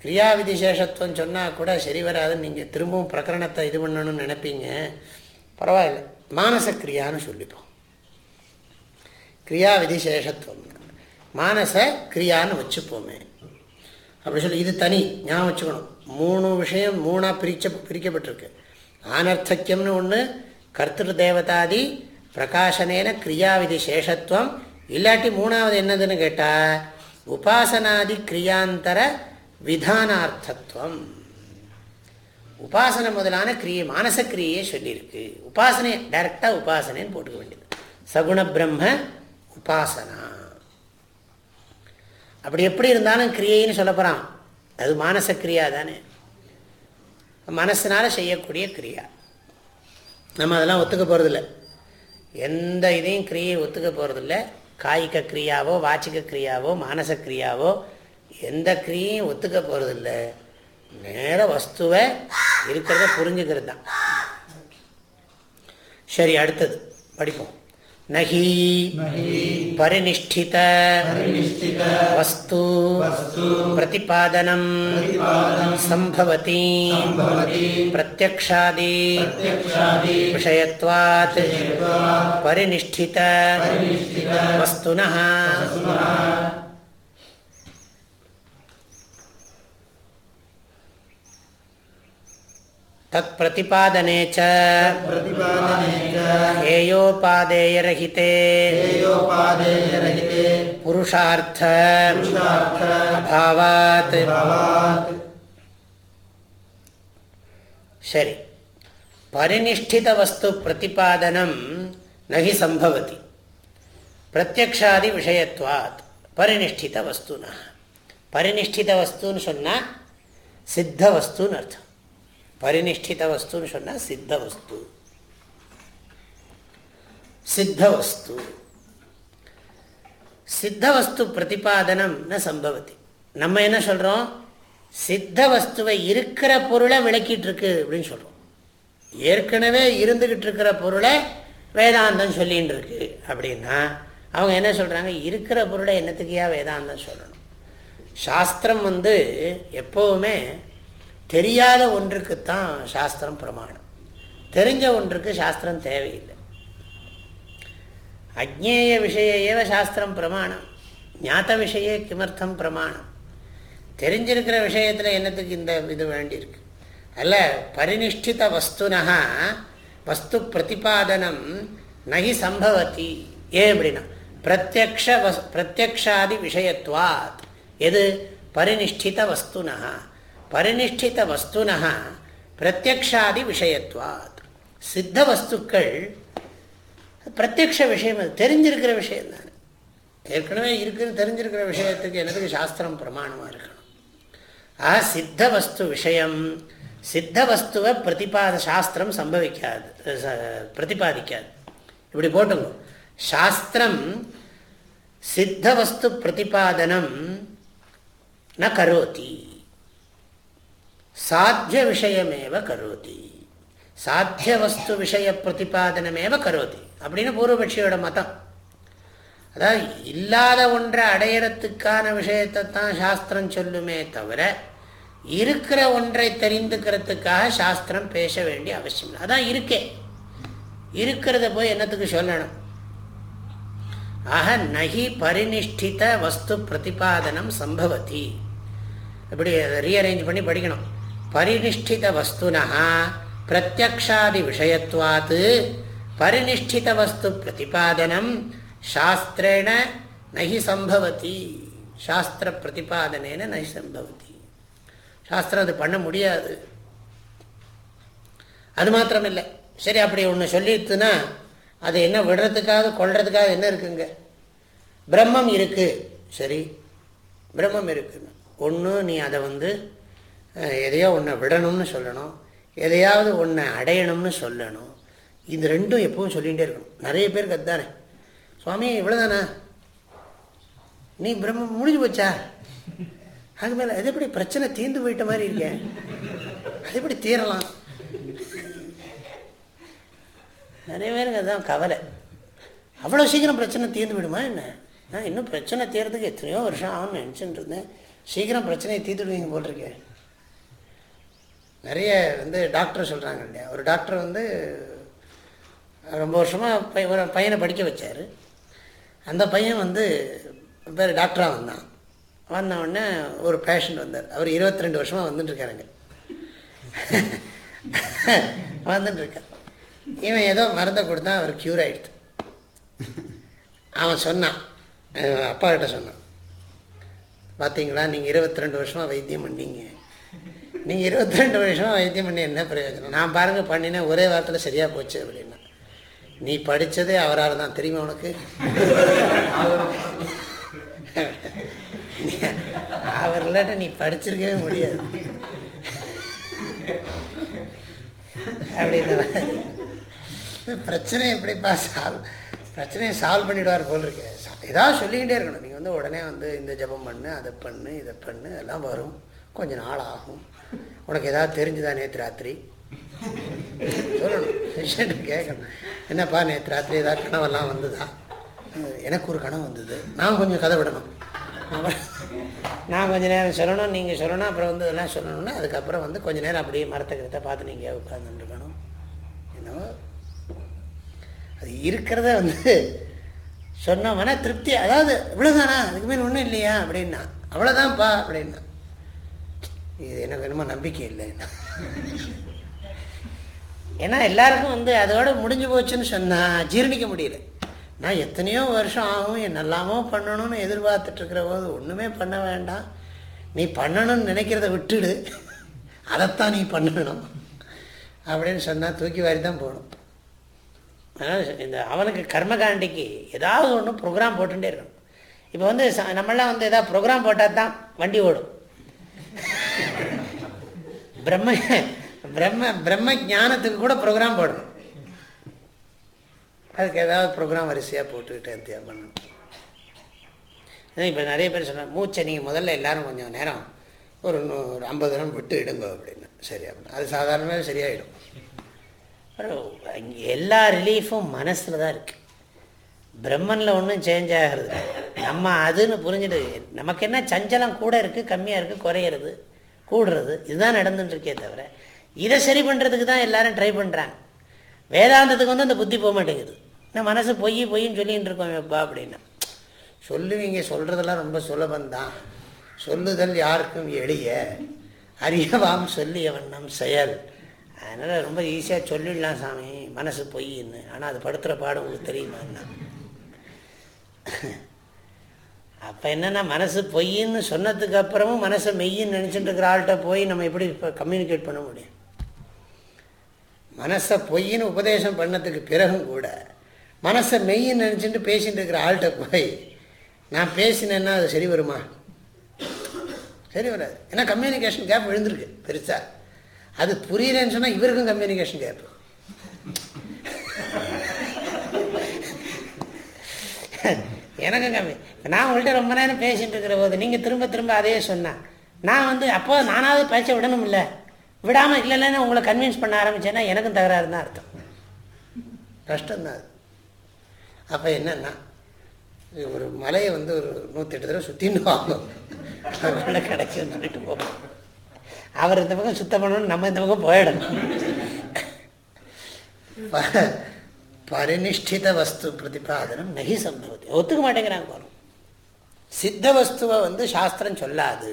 கிரியாவிதி சேஷத்துவம் சொன்னால் கூட சரி வராதுன்னு நீங்கள் திரும்பவும் பிரகரணத்தை இது பண்ணணும்னு நினைப்பீங்க. பரவாயில்ல. மானச கிரியான்னு சொல்லிப்போம். கிரியா சேஷத்துவம் மானச கிரியான்னு வச்சுப்போமே. அப்படி சொல்லி இது தனி ஞாபகம் வச்சுக்கணும். மூணு விஷயம் மூணாக பிரிச்ச பிரிக்கப்பட்டிருக்கு. ஆனர்த்தக்கியம்னு ஒன்று கர்த்திரு தேவதாதி பிரகாசனேன கிரியாவிதி சேஷத்துவம் இல்லாட்டி மூணாவது என்னதுன்னு கேட்டால் உபாசனாதி கிரியாந்தர விதானார்த்தத்துவம். உபாசனை முதலான கிரியை மானச கிரியையே சொல்லியிருக்கு. உபாசனை டைரெக்டாக உபாசனைன்னு போட்டுக்க வேண்டியது. சகுண பிரம்ம உபாசனா. அப்படி எப்படி இருந்தாலும் கிரியைன்னு சொல்ல போகிறான் அது மானச கிரியா தானே. மனசினால் செய்யக்கூடிய கிரியா. நம்ம அதெல்லாம் ஒத்துக்க போகிறதில்ல எந்த இதையும் கிரியை ஒத்துக்க போகிறதில்ல காய்க கிரியாவோ வாச்சிக்க கிரியாவோ மானச கிரியாவோ எந்த கிரியையும் ஒத்துக்க போகிறதில்ல நேர வஸ்துவை இருக்கிறத புரிஞ்சுக்கிறது தான் சரி அடுத்தது. படிப்போம். நகி परिनिष्ठित। वस्तु। प्रतिपादनं। सम्भवति प्रत्यक्षादि। विषयत्वात्। परिनिष्ठित। தத் பிரதிபாதனே ஏயோபாதேயரகிதே புருஷார்த்த அபாவாத் சரி பரிநிஷ்டித வஸ்து பிரதிபாதனம் நகி சம்பவதி பிரத்யக்ஷாதி விஷயத்வாத் பரிநிஷ்டித வஸ்துனா பரிநிஷ்டித வஸ்துன்னு சொன்னால் சித்த வஸ்துன்னு அர்த்தம் பரிநிஷ்டித வஸ்துன்னு சொன்னால் சித்த வஸ்து சித்த வஸ்து சித்த வஸ்து பிரதிபாதனம் ந சம்பவத்தி நம்ம என்ன சொல்கிறோம் சித்த வஸ்துவை இருக்கிற பொருளை விளக்கிட்டு இருக்கு அப்படின்னு சொல்கிறோம் ஏற்கனவே இருந்துக்கிட்டு இருக்கிற பொருளை வேதாந்தம் சொல்லின்னு இருக்கு அப்படின்னா அவங்க என்ன சொல்கிறாங்க இருக்கிற பொருளை என்னத்துக்கையா வேதாந்தம் சொல்லணும் சாஸ்திரம் வந்து எப்போவுமே தெரியாத ஒன்றுக்குத்தான் சாஸ்திரம் பிரமாணம். தெரிஞ்ச ஒன்றுக்கு சாஸ்திரம் தேவையில்லை. அஜ்ஞேய விஷய ஏவ சாஸ்திரம் பிரமாணம். ஞாத்த விஷய கிமர்த்தம் பிரமாணம். தெரிஞ்சிருக்கிற விஷயத்தில் என்னத்துக்கு இந்த இது வேண்டியிருக்கு? அல்ல பரிநிஷ்டித வஸ்துனா வஸ்து பிரதிபாதனம் நகி சம்பவத்தி ஏன் அப்படின்னா பிரத்யக்ஷ வஸ் பிரத்யக்ஷாதி விஷயத்துவாத் எது? பரிநிஷ்டித வஸ்துனா பரிநிஷ்டித வஸ்துனா பிரத்யக்ஷாதி விஷயத்துவாத் சித்த வஸ்துக்கள் பிரத்யக்ஷ விஷயம் அது தெரிஞ்சிருக்கிற விஷயம் தானே. ஏற்கனவே இருக்குன்னு தெரிஞ்சிருக்கிற விஷயத்துக்கு எனக்கு சாஸ்திரம் பிரமாணமாக இருக்கணும். ஆ சித்த வஸ்து விஷயம். சித்த வஸ்துவை பிரதிபாத சாஸ்திரம் சம்பவிக்காது பிரதிபாதிக்காது. இப்படி போட்டுங்க. சாஸ்திரம் சித்த வஸ்து பிரதிபாதனம் ந கரோதி. சாத்திய விஷயமேவ கரோதி. சாத்திய வஸ்து விஷய பிரதிபாதனமேவ கரோதி. அப்படின்னு பூர்வபட்சியோட மதம். அதாவது இல்லாத ஒன்றை அடையிறத்துக்கான விஷயத்தை தான் சாஸ்திரம் சொல்லுமே தவிர இருக்கிற ஒன்றை தெரிந்துக்கிறதுக்காக சாஸ்திரம் பேச வேண்டிய அவசியம் அதான் இருக்கே. இருக்கிறத போய் என்னத்துக்கு சொல்லணும்? ஆக நகி பரிநிஷ்டித வஸ்து பிரதிபாதனம் சம்பவதி. இப்படி ரீஅரேஞ்ச் பண்ணி படிக்கணும். பரிநிஷ்டித வஸ்துனா பிரத்யக்ஷாதி விஷயத்துவாத்து பரிநிஷ்டித வஸ்து பிரதிபாதனம் சாஸ்திரேண நகி சம்பவதி சாஸ்திர பிரதிபாதனேன நகி சம்பவதி சாஸ்திரம் அது பண்ண முடியாது। அது மாத்திரம் இல்லை சரி அப்படி ஒன்று சொல்லிடுத்துன்னா அது என்ன விடுறதுக்காக கொள்றதுக்காக என்ன இருக்குங்க? பிரம்மம் இருக்குது சரி பிரம்மம் இருக்குன்னு. ஒன்று நீ அதை வந்து எதையோ ஒன்றை விடணும்னு சொல்லணும். எதையாவது ஒன்றை அடையணும்னு சொல்லணும். இது ரெண்டும் எப்பவும் சொல்லிகிட்டே இருக்கணும். நிறைய பேருக்கு அதுதானே. சுவாமி இவ்வளோதானா நீ பிரம்ம முடிஞ்சு போச்சா? அது மேலே அது எப்படி பிரச்சனை தீர்ந்து போயிட்ட மாதிரி இருக்கேன் அது எப்படி தீரலாம்? நிறைய பேருக்கு அதுதான் கவலை. அவ்வளோ சீக்கிரம் பிரச்சனை தீர்ந்து விடுமா என்ன? நான் இன்னும் பிரச்சனை தீர்றதுக்கு எத்தனையோ வருஷம் ஆகும்னு நினச்சிட்டு இருந்தேன். சீக்கிரம் பிரச்சனையை தீர்த்துடுவீங்க போட்டிருக்கேன் நிறைய வந்து டாக்டர் சொல்கிறாங்க இல்லையா? ஒரு டாக்டர் வந்து ரொம்ப வருஷமாக பை ஒரு பையனை படிக்க வச்சார். அந்த பையன் வந்து பேர் டாக்டராக வந்தான். வந்த உடனே ஒரு பேஷண்ட் வந்தார். அவர் இருபத்தி ரெண்டு வருஷமாக வந்துட்டுருக்காருங்க. வந்துட்டுருக்கார். இவன் ஏதோ மருந்தை கொடுத்தா அவர் க்யூர் ஆகிடுது அவன் சொன்னான். அப்பா கிட்ட சொன்னான். பார்த்தீங்களா நீங்கள் இருபத்தி ரெண்டு வருஷமாக வைத்தியம் பண்ணீங்க. நீங்கள் இருபத்தி ரெண்டு வருஷம் வைத்தியம் பண்ணி என்ன பிரயோஜனம்? நான் பாருங்கள் பண்ணினேன் ஒரே வாரத்தில் சரியாக போச்சு அப்படின்னா. நீ படித்ததே அவரால் தான் தெரியுமா உனக்கு? அவர் இல்லாட்ட நீ படிச்சிருக்கவே முடியாது. அப்படின்னு பிரச்சனை எப்படிப்பா சால்வ் பிரச்சனையை சால்வ் பண்ணிவிடுவார் போல் இருக்கு. ஏதாவது சொல்லிக்கிட்டே இருக்கணும். நீங்கள் வந்து உடனே வந்து இந்த ஜபம் பண்ணு அதை பண்ணு இதை பண்ணு எல்லாம் வரும். கொஞ்சம் நாள் ஆகும். உனக்கு ஏதாவது தெரிஞ்சுதா நேற்று ராத்திரி? சொல்லணும். கேட்கணும். என்னப்பா நேற்று ராத்திரி ஏதாவது கனவெல்லாம் வந்ததா? எனக்கு ஒரு கனவு வந்தது. நான் கொஞ்சம் கதை விடணும். நான் கொஞ்சம் நேரம் சொல்லணும் நீங்கள் சொல்லணும் அப்புறம் வந்து இதெல்லாம் சொல்லணும்னா அதுக்கப்புறம் வந்து கொஞ்சம் நேரம் அப்படியே மரத்தை பார்த்து நீங்கள் உட்காந்துருக்கணும் என்னவோ? அது இருக்கிறத வந்து சொன்னோம்னா திருப்தி. அதாவது இவ்வளோதானா அதுக்கு மேலே ஒன்றும் இல்லையா? அப்படின்னா. அவ்வளோதான்ப்பா அப்படின்னா. இது எனக்கு என்னமோ நம்பிக்கை இல்லை. ஏன்னா எல்லாருக்கும் வந்து அதோட முடிஞ்சு போச்சுன்னு சொன்னால் ஜீரணிக்க முடியல. நான் எத்தனையோ வருஷம் ஆகும் என்னெல்லாமோ பண்ணணும்னு எதிர்பார்த்துட்ருக்கிற போது ஒன்றுமே பண்ண வேண்டாம். நீ பண்ணணும்னு நினைக்கிறத விட்டுடு. அதைத்தான் நீ பண்ணணும். அப்படின்னு சொன்னால் தூக்கி வாரி தான் போகணும் இந்த அவனுக்கு கர்மகாண்டிக்கு ஏதாவது ஒன்று ப்ரோக்ராம் போட்டுகிட்டே இருக்கணும். இப்போ வந்து நம்மளாம் வந்து எதாவது ப்ரோக்ராம் போட்டால் தான் வண்டி ஓடும். பிரம்ம பிரம்ம பிரம்ம ஜானத்துக்கு கூட ப்ரோக்ராம் போடணும் அதுக்கு ஏதாவது ப்ரோக்ராம் வரிசையாக போட்டுக்கிட்டே பண்ணணும். இப்போ நிறைய பேர் சொன்னாங்க மூச்சை நீங்கள் முதல்ல எல்லோரும் கொஞ்சம் நேரம் ஒரு ஒரு ஐம்பது நேரம் விட்டு இடுங்க அப்படின்னு. சரி அப்படின்னு. அது சாதாரணமாக சரியாயிடும். எல்லா ரிலீஃபும் மனசில் தான் இருக்குது பிரம்மனில் ஒன்றும் சேஞ்ச் ஆகிறது நம்ம அதுன்னு புரிஞ்சுட்டு நமக்கு என்ன சஞ்சலம் கூட இருக்குது கம்மியாக இருக்குது குறையிறது. கூடுறது. இதுதான் நடந்துட்டுருக்கே தவிர இதை சரி பண்ணுறதுக்கு தான் எல்லோரும் ட்ரை பண்ணுறாங்க வேதாந்தத்துக்கு வந்து அந்த புத்தி போக மாட்டேங்குது. நான் மனசு பொய் பொய்ன்னு சொல்லிகிட்டு இருக்கோம் எப்பா அப்படின்னா. சொல்லுவீங்க சொல்கிறதெல்லாம் ரொம்ப சுலபந்தான் சொல்லுதல் யாருக்கும் எளிய. அறியவாம் சொல்லிய வண்ணம் செயல். அதனால் ரொம்ப ஈஸியாக சொல்லிடலாம் சாமி மனசு பொய்ன்னு. ஆனால் அது படுத்துகிற பாடம் உங்களுக்கு தெரியுமான்னா அப்போ என்னென்னா மனசு பொய்ன்னு சொன்னதுக்கு அப்புறமும் மனசை மெய்யின்னு நினச்சிட்டு இருக்கிற ஆள்கிட்ட போய் நம்ம எப்படி இப்போ கம்யூனிகேட் பண்ண முடியும்? மனசை பொய்ன்னு உபதேசம் பண்ணதுக்கு பிறகும் கூட மனசை மெய்யின்னு நினச்சிட்டு பேசிட்டு இருக்கிற ஆள்கிட்ட போய் நான் பேசினேன்னா அது சரி வருமா? சரி வராது. ஏன்னா கம்யூனிகேஷன் கேப் விழுந்திருக்கு பெருசாக அது புரியலன்னு சொன்னால் இவருக்கும் கம்யூனிகேஷன் கேப் எனக்கும் கம்மி நான் உங்கள்கிட்ட ரொம்ப நேரம் பேசிகிட்டு இருக்கிற போது நீங்கள் திரும்ப திரும்ப அதே சொன்னேன் நான் வந்து அப்போ நானாவது பேச்ச விடணும் இல்லை விடாமல் இல்லை இல்லைன்னு உங்களை கன்வின்ஸ் பண்ண ஆரம்பித்தேன்னா எனக்கும் தகராறு தான் அர்த்தம். கஷ்டம்தான் அது. அப்போ என்னன்னா ஒரு மலையை வந்து ஒரு நூற்றி எட்டு தடவை சுற்றின்னு வாங்கும் அதுக்குள்ளே கிடைக்குன்னு சொல்லிட்டு போவோம். அவர் இந்த பக்கம் சுத்தம் பண்ணணும் நம்ம இந்த பக்கம் போயிடணும். பரிநிஷ்டித வஸ்து பிரதிபாதனம் நகி சம்பவத்தை. ஒத்துக்க மாட்டேங்கிறாங்க போகிறோம் சித்த வஸ்துவை வந்து சாஸ்திரம் சொல்லாது.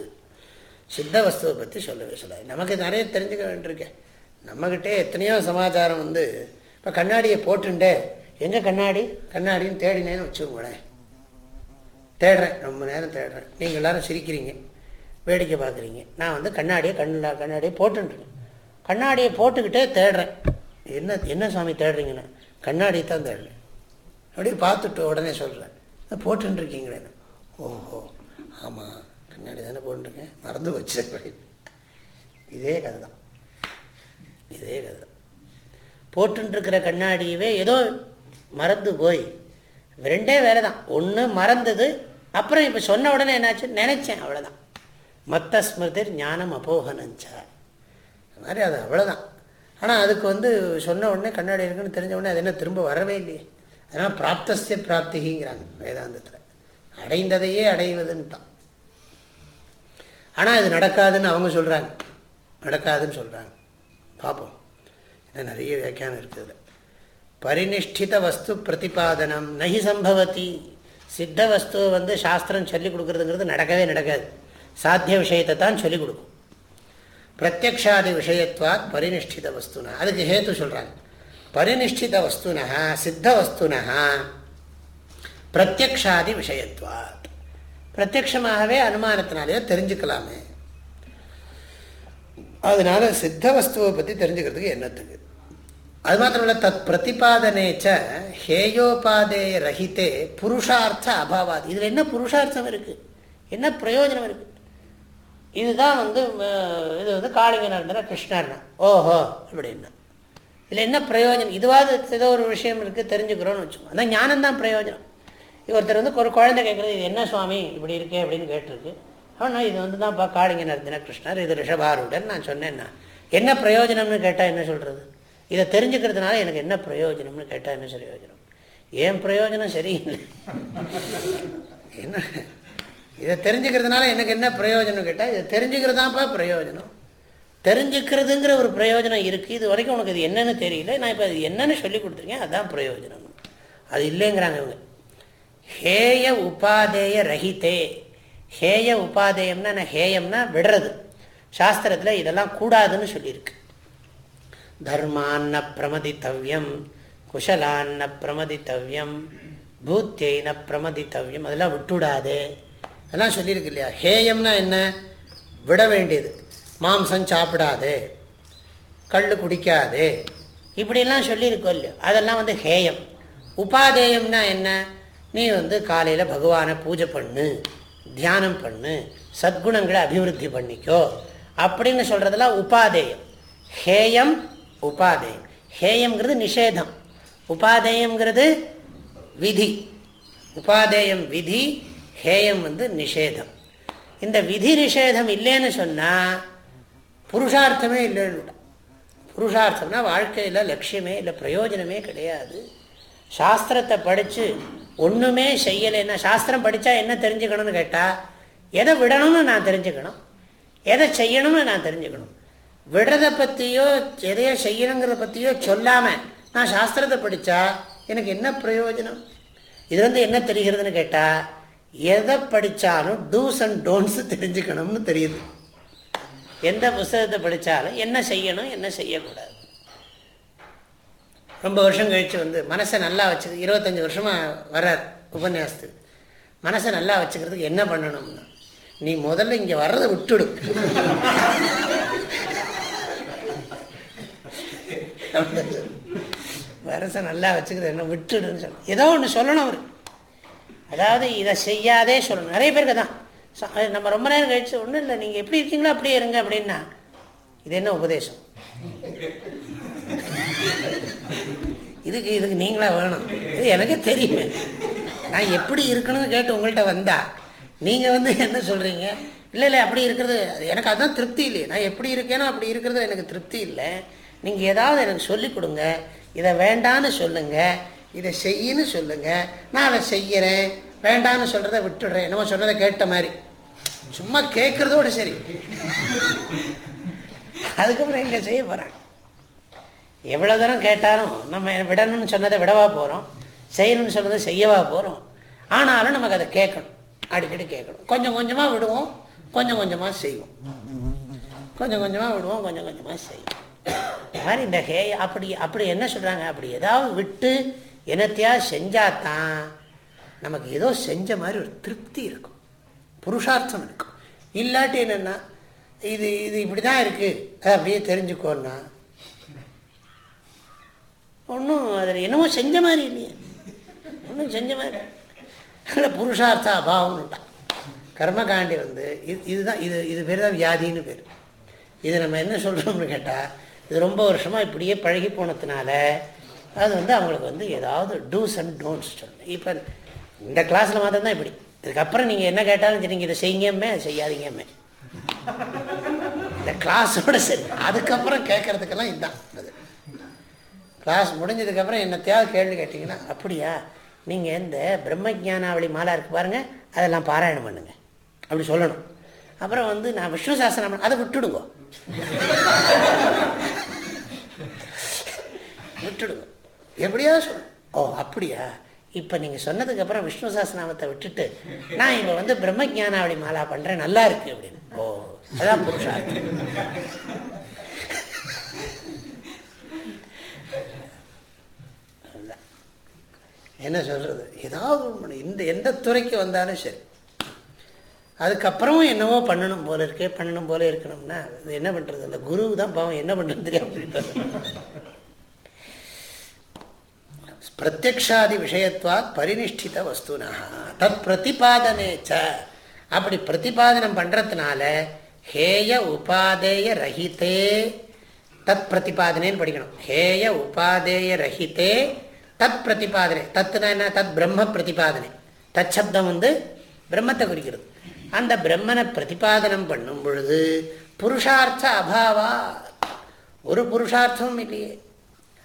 சித்த வஸ்துவை பற்றி சொல்லவே சொல்லாது. நமக்கு நிறைய தெரிஞ்சுக்க வேண்டியிருக்கேன் நம்மக்கிட்டே எத்தனையோ சமாச்சாரம் வந்து இப்போ கண்ணாடியை போட்டுண்டே எங்கே கண்ணாடி? கண்ணாடின்னு தேடினேன்னு வச்சுக்கோங்களேன். தேடுறேன் ரொம்ப நேரம் தேடுறேன். நீங்கள் எல்லோரும் சிரிக்கிறீங்க வேடிக்கை பார்க்குறீங்க. நான் வந்து கண்ணாடியை கண்ணில் கண்ணாடியை போட்டுருக்கேன் கண்ணாடியை போட்டுக்கிட்டே தேடுறேன். என்ன என்ன சாமி தேடுறீங்கன்னு கண்ணாடியை தான் தேடுறேன். அப்படியே பார்த்துட்டு உடனே சொல்கிறேன் போட்டுருக்கீங்களே ஓஹோ ஆமாம் கண்ணாடி தானே போட்டுருக்கேன். மறந்து வச்சு இதே கதை தான் இதே கதை தான் போட்டுருக்கிற கண்ணாடியவே ஏதோ மறந்து போய். ரெண்டே வேலை தான் ஒன்று மறந்தது அப்புறம் இப்போ சொன்ன உடனே என்னாச்சு? நினச்சேன் அவ்வளோதான் மத்த ஸ்மிருதிர் ஞானம் அபோகனஞ்ச. மாதிரி அது அவ்வளோதான் ஆனால் அதுக்கு வந்து சொன்ன உடனே கண்ணாடி இருக்குன்னு தெரிஞ்ச உடனே அது என்ன திரும்ப வரவே இல்லையே. அதனால் பிராப்தசிய பிராப்திங்கிறாங்க வேதாந்தத்தில். அடைந்ததையே அடைவதுன்ட்டான். ஆனால் அது நடக்காதுன்னு அவங்க சொல்கிறாங்க நடக்காதுன்னு சொல்கிறாங்க பார்ப்போம் ஏன்னா நிறைய வியாக்கியானம் இருக்குது பரிநிஷ்டித வஸ்து பிரதிபாதனம் நகி சம்பவத்தி சித்த வஸ்துவை வந்து சாஸ்திரம் சொல்லிக் கொடுக்குறதுங்கிறது நடக்கவே நடக்காது. சாத்திய விஷயத்தை தான் சொல்லிக் கொடுக்கும். பிரத்யக்ஷாதி விஷயத்வாத் பரிநிஷ்டித வஸ்துனா. அதுக்கு ஹேத்து சொல்கிறாங்க பரிநிஷ்டித வஸ்துனா சித்த வஸ்துனா பிரத்யக்ஷாதி விஷயத்துவாத். பிரத்யக்ஷமாகவே அனுமானத்தினாலேயோ தெரிஞ்சுக்கலாமே. அதனால சித்த வஸ்துவை பற்றி தெரிஞ்சுக்கிறதுக்கு என்னத்துக்கு? அது மாத்திரமில்ல தத் பிரதிபாதனேச்ச ஹேயோபாதே ரஹிதே புருஷார்த்த அபாவாது. இதில் என்ன புருஷார்த்தம் இருக்குது என்ன பிரயோஜனம் இருக்குது இதுதான் வந்து இது வந்து காளிங்கனா நடந்தனா கிருஷ்ணர்னா. ஓஹோ அப்படின்னா. இதில் என்ன பிரயோஜனம்? இதுவாது ஏதோ ஒரு விஷயம் இருக்குது தெரிஞ்சுக்கிறோன்னு வச்சுக்கோங்க அதான் ஞானம்தான் பிரயோஜனம். ஒருத்தர் வந்து ஒரு குழந்தை கேட்குறது இது என்ன சுவாமி இப்படி இருக்கே? அப்படின்னு கேட்டிருக்கு. ஆனால் இது வந்து தான்ப்பா காளிங்க தினகிருஷ்ணர் கிருஷ்ணர் இது ரிஷபாருடன் நான் சொன்னேன்னா என்ன பிரயோஜனம்னு கேட்டால் என்ன சொல்கிறது இதை தெரிஞ்சுக்கிறதுனால எனக்கு என்ன பிரயோஜனம்னு கேட்டால் என்ன பிரயோஜனம்? ஏன் பிரயோஜனம் சரியில்லை? என்ன? இதை தெரிஞ்சுக்கிறதுனால எனக்கு என்ன பிரயோஜனம் கேட்டால் இதை தெரிஞ்சுக்கிறதாப்பா பிரயோஜனம். தெரிஞ்சுக்கிறதுங்கிற ஒரு பிரயோஜனம் இருக்குது இது வரைக்கும் உனக்கு இது என்னன்னு தெரியல. நான் இப்போ அது என்னன்னு சொல்லி கொடுத்துருக்கேன். அதுதான் பிரயோஜனம். அது இல்லைங்கிறாங்க இவங்க. ஹேய உபாதேய ரஹிதே. ஹேய உபாதேயம்னா ஹேயம்னா விடுறது. சாஸ்திரத்தில் இதெல்லாம் கூடாதுன்னு சொல்லியிருக்கு. தர்மான்ன பிரமதித்தவ்யம் குஷலான்ன பிரமதித்தவ்யம் பூத்தியின பிரமதித்தவ்யம் அதெல்லாம் விட்டுவிடாதே. அதெல்லாம் சொல்லியிருக்கு இல்லையா? ஹேயம்னா என்ன? விட வேண்டியது. மாம்சம் சாப்பிடாது. கல் குடிக்காது. இப்படிலாம் சொல்லியிருக்கோம் இல்லையோ? அதெல்லாம் வந்து ஹேயம். உபாதேயம்னா என்ன? நீ வந்து காலையில் பகவானை பூஜை பண்ணு தியானம் பண்ணு சத்குணங்களை அபிவிருத்தி பண்ணிக்கோ. அப்படின்னு சொல்கிறதெல்லாம் உபாதேயம். ஹேயம் உபாதேயம். ஹேயம்ங்கிறது நிஷேதம். உபாதேயம்ங்கிறது விதி. உபாதேயம் விதி ஹேயம் வந்து நிஷேதம். இந்த விதி நிஷேதம் இல்லைன்னு சொன்னால் புருஷார்த்தமே இல்லைன்னு புருஷார்த்தம்னா வாழ்க்கையில் லட்சியமே இல்லை பிரயோஜனமே கிடையாது. சாஸ்திரத்தை படித்து ஒன்றுமே செய்யலைன்னா சாஸ்திரம் படித்தா என்ன தெரிஞ்சுக்கணும்னு கேட்டால் எதை விடணும்னு நான் தெரிஞ்சுக்கணும். எதை செய்யணும்னு நான் தெரிஞ்சுக்கணும். விடுறதை பற்றியோ எதையோ செய்யணுங்கிறத பற்றியோ சொல்லாமல் நான் சாஸ்திரத்தை படித்தா எனக்கு என்ன பிரயோஜனம்? இது வந்து என்ன தெரிகிறதுன்னு கேட்டால் எதை படித்தாலும் டூஸ் அண்ட் டோன்ஸ் தெரிஞ்சுக்கணும்னு தெரியுது. எந்த புஸ்தகத்தை படித்தாலும் என்ன செய்யணும் என்ன செய்யக்கூடாது. ரொம்ப வருஷம் கழித்து வந்து மனசை நல்லா வச்சு இருபத்தஞ்சி வருஷமாக வர்றார் உபன்யாசத்துக்கு. மனசை நல்லா வச்சுக்கிறதுக்கு என்ன பண்ணணும்னா? நீ முதல்ல இங்கே வர்றதை விட்டுடு. மனசை நல்லா வச்சுக்கிறது என்ன விட்டுடுன்னு சொல்லணும் ஏதோ ஒன்று சொல்லணும் அவர். அதாவது இதை செய்யாதே சொல்லணும். நிறைய பேருக்கு தான் நம்ம ரொம்ப நேரம் கழிச்சு ஒன்றும் இல்லை நீங்கள் எப்படி இருக்கீங்களோ அப்படியே இருங்க அப்படின்னா இது என்ன உபதேசம்? இதுக்கு இதுக்கு நீங்களா வேணும். இது எனக்கு தெரியுமே. நான் எப்படி இருக்கணும்னு கேட்டு உங்கள்கிட்ட வந்தா நீங்கள் வந்து என்ன சொல்கிறீங்க இல்லை இல்லை அப்படி இருக்கிறது எனக்கு அதுதான் திருப்தி இல்லையே. நான் எப்படி இருக்கேனோ அப்படி இருக்கிறது எனக்கு திருப்தி இல்லை. நீங்கள் ஏதாவது எனக்கு சொல்லிக் கொடுங்க. இதை வேண்டான்னு சொல்லுங்கள் இதை செய்யின்னு சொல்லுங்கள் நான் அதை செய்கிறேன் வேண்டான்னு சொல்கிறத விட்டுடுறேன். என்னமோ சொன்னதை கேட்ட மாதிரி. சும்மா கேட்குறதோடு சரி. அதுக்கப்புறம் இங்கே செய்ய போகிறேன் எவ்வளோ தூரம் கேட்டாலும் நம்ம விடணும்னு சொன்னதை விடவா போகிறோம் செய்யணும்னு சொன்னதை செய்யவா போகிறோம் ஆனாலும் நமக்கு அதை கேட்கணும். அடிக்கடி கேட்கணும். கொஞ்சம் கொஞ்சமாக விடுவோம். கொஞ்சம் கொஞ்சமாக செய்வோம். கொஞ்சம் கொஞ்சமாக விடுவோம். கொஞ்சம் கொஞ்சமாக செய்வோம். மாதிரி இந்த ஹே அப்படி அப்படி என்ன சொல்கிறாங்க அப்படி ஏதாவது விட்டு என்னத்தையா செஞ்சாதான் நமக்கு ஏதோ செஞ்ச மாதிரி ஒரு திருப்தி இருக்கும். புருஷார்த்தம் இருக்கும். இல்லாட்டி என்னென்னா இது இது இப்படி தான் இருக்குது அப்படியே தெரிஞ்சுக்கோன்னா ஒன்றும் அதில் என்னமோ செஞ்ச மாதிரி இல்லையே. ஒன்றும் செஞ்ச மாதிரி. அதில் புருஷார்த்த அபாவம்னுட்டான் கர்மகாண்டி வந்து இது இதுதான் இது இது பேர் தான் வியாதின்னு பேர். இது நம்ம என்ன சொல்கிறோம்னு கேட்டால் இது ரொம்ப வருஷமாக இப்படியே பழகி போனதுனால அது வந்து அவங்களுக்கு வந்து ஏதாவது டூஸ் அண்ட் டோன்ட்ஸ் சொல்லணும். இப்போ இந்த கிளாஸில் மாத்திரம் தான் இப்படி. இதுக்கப்புறம் நீங்கள் என்ன கேட்டாலும் சரி நீங்கள் இதை செய்யுங்கமே செய்யாதீங்கமே இந்த கிளாஸோட சரி. அதுக்கப்புறம் கேட்கறதுக்கெல்லாம் இதுதான் அது. கிளாஸ் முடிஞ்சதுக்கப்புறம் என்னத்தையாவது கேள்வி கேட்டிங்கன்னா அப்படியா? நீங்கள் இந்த பிரம்ம ஜானாவளி மாலா இருக்குது பாருங்கள் அதெல்லாம் பாராயணம் பண்ணுங்க. அப்படி சொல்லணும். அப்புறம் வந்து நான் விஷ்ணு சாஸ்திரம் அதை விட்டுடுங்க. விட்டுடுங்க. எப்படியா சொல்லணும்? ஓ அப்படியா? இப்போ நீங்கள் சொன்னதுக்கப்புறம் விஷ்ணு சாஸ்திரநாமத்தை விட்டுட்டு நான் இப்போ வந்து பிரம்ம ஜானாவளி மாலா பண்ணுறேன் நல்லா இருக்கு அப்படின்னு. ஓ அதான் புருஷா என்ன சொல்கிறது ஏதாவது இந்த எந்த துறைக்கு வந்தாலும் சரி. அதுக்கப்புறமும் என்னவோ பண்ணணும் போல இருக்கே பண்ணணும் போல இருக்கணும்னா அது என்ன பண்ணுறது அந்த குரு தான் பாவம். என்ன பண்ணுறது தெரியாமல் பிரத்யக்ஷாதி விஷயத்துவா பரிநிஷ்டித வஸ்துனா தத் பிரதிபாதனேச்ச அப்படி பிரதிபாதனம் பண்ணுறதுனால ஹேய உபாதேய ரஹிதே. தத் பிரதிபாதனேன்னு படிக்கணும். ஹேய உபாதேய ரஹிதே தத் பிரதிபாதனை. தத்துனா என்ன? தத் பிரம்ம பிரதிபாதனை. தத் சப்தம் வந்து பிரம்மத்தை குறிக்கிறது. அந்த பிரம்மனை பிரதிபாதனம் பண்ணும் பொழுது புருஷார்த்த அபாவா. ஒரு புருஷார்த்தமும் இல்லையே.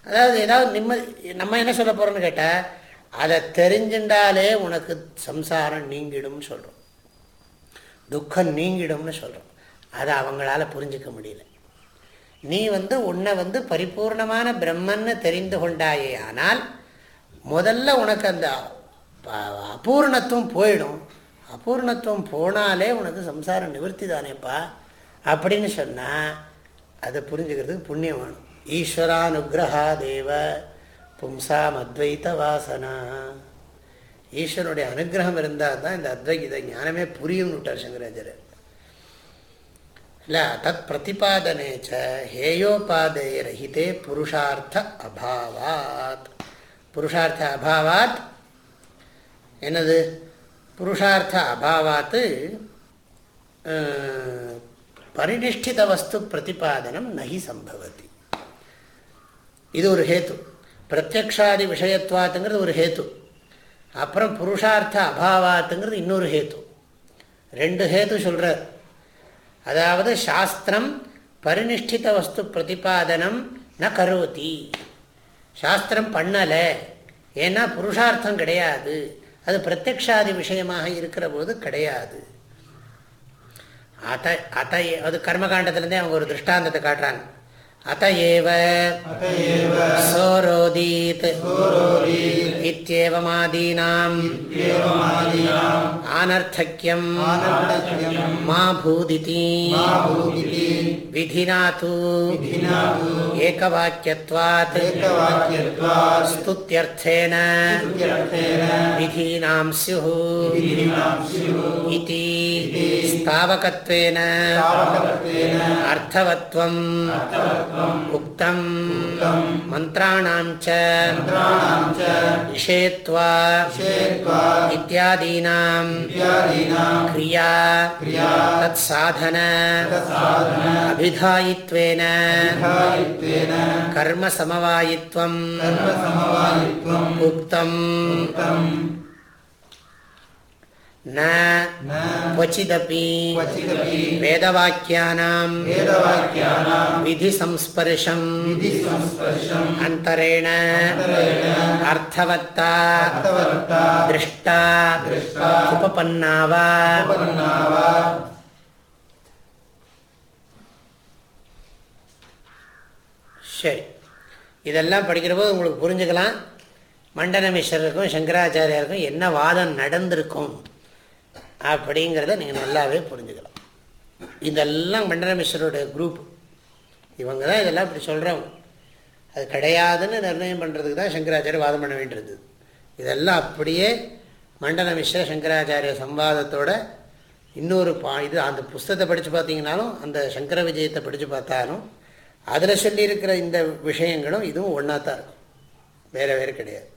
அதாவது ஏதாவது நிம்மதி நம்ம என்ன சொல்ல போகிறோம்னு கேட்டால் அதை தெரிஞ்சுட்டாலே உனக்கு சம்சாரம் நீங்கிடும்னு சொல்கிறோம் துக்கம் நீங்கிடும்னு சொல்கிறோம் அதை அவங்களால புரிஞ்சிக்க முடியல. நீ வந்து உன்னை வந்து பரிபூர்ணமான பிரம்மன்னு தெரிந்து கொண்டாயே ஆனால் முதல்ல உனக்கு அந்த அபூர்ணத்துவம் போயிடும். அபூர்ணத்துவம் போனாலே உனக்கு சம்சாரம் நிவர்த்தி தானேப்பா அப்படின்னு சொன்னால் அதை புரிஞ்சுக்கிறதுக்கு புண்ணியம் வேணும். ஈஸ்வரானுகிரகாதேவ பும்சாம் அத்வைத்த வாசனா ஈஸ்வரனுடைய அனுகிரகம் இருந்தால் தான் இந்த அத்வைத ஞானமே புரியும் விட்டார் சங்கராச்சாரியர். இல்லை தத் பிரதிபாதனேச்ச ஹேயோபாதேயரஹிதே புருஷார்த்த அபாவாத். புருஷார்த்த அபாவாத். என்னது? புருஷார்த்த அபாவாத்து பரிநிஷ்டித வஸ்து பிரதிபாதனம் நகி சம்பவதி. இது ஒரு ஹேத்து. பிரத்யக்ஷாதி விஷயத்துவாத்துங்கிறது ஒரு ஹேத்து. அப்புறம் புருஷார்த்த அபாவாத்துங்கிறது இன்னொரு ஹேத்து. ரெண்டு ஹேத்து சொல்கிறார் அதாவது சாஸ்திரம் பரிநிஷ்டித வஸ்து பிரதிபாதனம் ந கரோதி. சாஸ்திரம் பண்ணலை. ஏன்னா புருஷார்த்தம் கிடையாது. அது பிரத்யக்ஷாதி விஷயமாக இருக்கிற போது கிடையாது. அத அத அது கர்மகாண்டத்திலேருந்தே அவங்க ஒரு திருஷ்டாந்தத்தை காட்டுறாங்க. अत एव सोरोदीत् इत्येवमादीनाम् आनर्थक्यम् मा भूदिति विधिना तु एकवाक्यत्वात् स्तुत्यर्थेन विधीनां स्युः इति स्थावकत्वेन अर्थवत्वम् मन्त्राणां च। विषयत्वा इत्यादीनां क्रिया। तत्साधन। अभिधायित्वेन। कर्मसमवायित्वम्। उक्तम् क्वचिदपि वेदवाक्यानां विधिसंस्पर्शम् अन्तरेण अर्थवत्ता दृष्टा उपपन्ना वा சரி இதெல்லாம் படிக்கிற போது உங்களுக்கு புரிஞ்சுக்கலாம் மண்டன மிஸ்வருக்கும் சங்கராச்சாரியாருக்கும் என்ன வாதம் நடந்திருக்கும் அப்படிங்கிறத நீங்கள் நல்லாவே புரிஞ்சுக்கலாம். இதெல்லாம் மண்டன குரூப் இவங்க தான் இதெல்லாம் இப்படி சொல்கிறவங்க அது கிடையாதுன்னு நிர்ணயம் பண்ணுறதுக்கு தான் சங்கராச்சாரிய வாதம் பண்ண வேண்டியது இதெல்லாம் அப்படியே மண்டலமிஸ்ர சங்கராச்சாரிய சம்வாதத்தோட இன்னொரு பா இது அந்த புஸ்தத்தை படித்து பார்த்தீங்கன்னாலும் அந்த சங்கர விஜயத்தை படித்து பார்த்தாலும் அதில் சொல்லியிருக்கிற இந்த விஷயங்களும் இதுவும் ஒன்றா தான் இருக்கும். வேறு வேறு கிடையாது.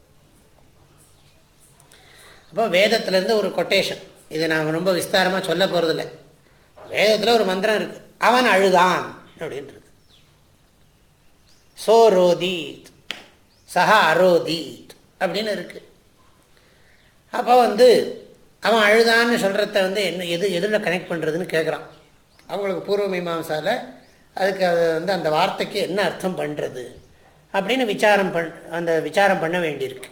அப்போ வேதத்துலேருந்து ஒரு கொட்டேஷன் இதை நான் ரொம்ப விஸ்தாரமாக சொல்ல போகிறதில்ல வேதத்தில் ஒரு மந்திரம் இருக்குது அவன் அழுதான் அப்படின்றது. சோரோதீத் சஹா அரோதீத் அப்படின்னு இருக்குது அப்போ வந்து அவன் அழுதான்னு சொல்கிறத வந்து என்ன எது எதில் கனெக்ட் பண்ணுறதுன்னு கேட்குறான் அவங்களுக்கு பூர்வ மீமாசாவில் அதுக்கு அது வந்து அந்த வார்த்தைக்கு என்ன அர்த்தம் பண்ணுறது அப்படின்னு விசாரம் பண் அந்த விசாரம் பண்ண வேண்டியிருக்கு.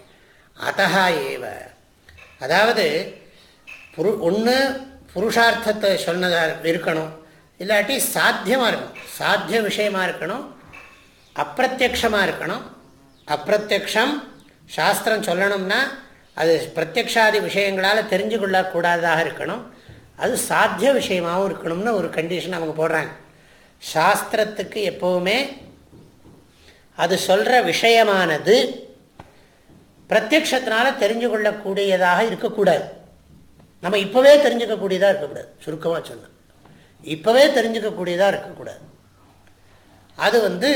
அத்தகா ஏவ. அதாவது புரு ஒன்று புருஷார்த்தத்தை சொன்னதாக இருக்கணும் இல்லாட்டி சாத்தியமாக இருக்கணும். சாத்திய விஷயமாக இருக்கணும் அப்பிரத்யக்ஷமாக இருக்கணும். அப்பிரத்யக்ஷம் சாஸ்திரம் சொல்லணும்னா அது பிரத்யக்ஷாதி விஷயங்களால் தெரிஞ்சு கொள்ளக்கூடாததாக இருக்கணும். அது சாத்திய விஷயமாகவும் இருக்கணும்னு ஒரு கண்டிஷன் அவங்க போடுறாங்க. சாஸ்திரத்துக்கு எப்போவுமே அது சொல்கிற விஷயமானது பிரத்யக்ஷத்தினால தெரிஞ்சு கொள்ளக்கூடியதாக இருக்கக்கூடாது. நம்ம இப்போவே தெரிஞ்சுக்கக்கூடியதாக இருக்கக்கூடாது. சுருக்கமாக சொன்னோம் இப்போவே தெரிஞ்சுக்கக்கூடியதாக இருக்கக்கூடாது. அது வந்து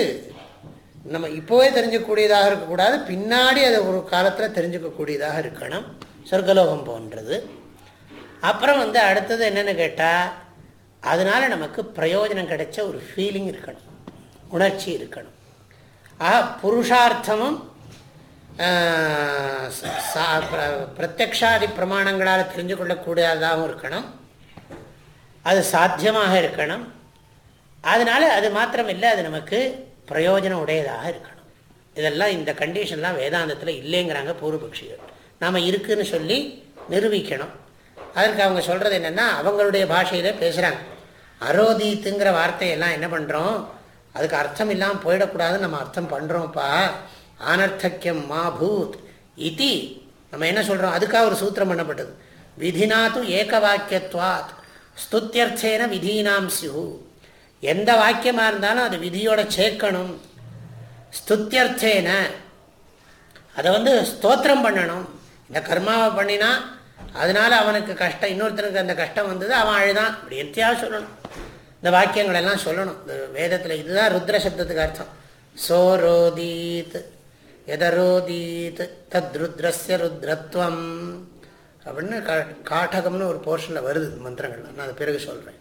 நம்ம இப்போவே தெரிஞ்சக்கூடியதாக இருக்கக்கூடாது. பின்னாடி அதை ஒரு காலத்தில் தெரிஞ்சுக்கக்கூடியதாக இருக்கணும். சொர்க்கலோகம் போன்றது. அப்புறம் வந்து அடுத்தது என்னென்னு கேட்டால் அதனால் நமக்கு பிரயோஜனம் கிடைச்ச ஒரு ஃபீலிங் இருக்கணும். உணர்ச்சி இருக்கணும். ஆக புருஷார்த்தமும் பிரத்யக்ஷாதி பிரமாணங்களால் தெரிஞ்சு கொள்ளக்கூடியதாகவும் இருக்கணும். அது சாத்தியமாக இருக்கணும். அதனால் அது மாத்திரம் இல்லை அது நமக்கு பிரயோஜனம் உடையதாக இருக்கணும். இதெல்லாம் இந்த கண்டிஷன்லாம் வேதாந்தத்தில் இல்லைங்கிறாங்க பூர்வபக்ஷிகள். நாம் இருக்குதுன்னு சொல்லி நிரூபிக்கணும். அதற்கு அவங்க சொல்கிறது என்னென்னா அவங்களுடைய பாஷையில் பேசுகிறாங்க அரோதீத்துங்கிற வார்த்தையெல்லாம் என்ன பண்ணுறோம் அதுக்கு அர்த்தம் இல்லாமல் போயிடக்கூடாதுன்னு நம்ம அர்த்தம் பண்ணுறோம்ப்பா ஆனர்த்தக்கியம் மா பூத் நம்ம என்ன சொல்கிறோம் அதுக்காக ஒரு சூத்திரம் பண்ணப்பட்டது. விதினாத்து ஏக வாக்கியத்வாத் ஸ்துத்தியர்த்தேன விதீனாம் சியு எந்த வாக்கியமாக இருந்தாலும் அது விதியோட சேர்க்கணும். ஸ்துத்தியர்த்தேன அதை வந்து ஸ்தோத்திரம் பண்ணணும். இந்த கர்மாவை பண்ணினா அதனால அவனுக்கு கஷ்டம் இன்னொருத்தனுக்கு அந்த கஷ்டம் வந்தது அவன் அழுதான். இப்படி எத்தியாவது சொல்லணும்? இந்த வாக்கியங்கள் எல்லாம் சொல்லணும். இந்த வேதத்தில் இதுதான் ருத்ர சப்தத்துக்கு அர்த்தம். சோரோதீத். எதரோதீத் தத்ருத்ரஸ்ய ருத்ரத்வம் அப்படின்னு காட்டகம்னு ஒரு போர்ஷனில் வருது மந்திரங்கள் நான் அதை பிறகு சொல்கிறேன்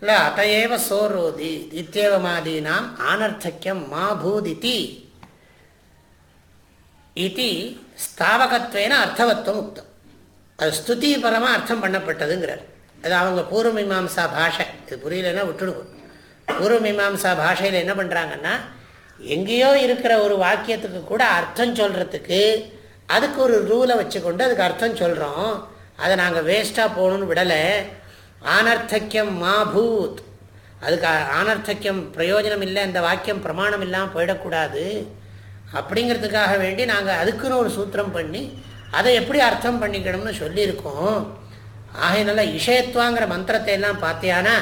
இல்லை அத்தையேவ சோரோதி இத்தியவமாதீனாம் ஆனர்த்தக்கியம் மா பூதிதி இது ஸ்தாவகத்வேன அர்த்தவத்துவம் உக்தம் அது ஸ்துதி பரமாக அர்த்தம் பண்ணப்பட்டதுங்கிறார். அது அவங்க பூர்வ மீமாசா பாஷை. இது புரியலன்னா விட்டுடுவோம் பூர்வ மீமாசா பாஷையில் என்ன பண்ணுறாங்கன்னா எங்கேயோ இருக்கிற ஒரு வாக்கியத்துக்கு கூட அர்த்தம் சொல்கிறதுக்கு அதுக்கு ஒரு ரூலை வச்சுக்கொண்டு அதுக்கு அர்த்தம் சொல்கிறோம் அதை நாங்கள் வேஸ்ட்டாக போகணுன்னு விடலை. ஆனர்த்தக்கியம் மாபூத் அதுக்கு ஆனர்த்தக்கியம் பிரயோஜனம் இல்லை அந்த வாக்கியம் பிரமாணம் இல்லாமல் போயிடக்கூடாது. அப்படிங்கிறதுக்காக வேண்டி நாங்கள் அதுக்குன்னு ஒரு சூத்திரம் பண்ணி அதை எப்படி அர்த்தம் பண்ணிக்கணும்னு சொல்லியிருக்கோம். ஆகையினால இஷயத்துவாங்கிற மந்திரத்தை எல்லாம் பார்த்தியானா?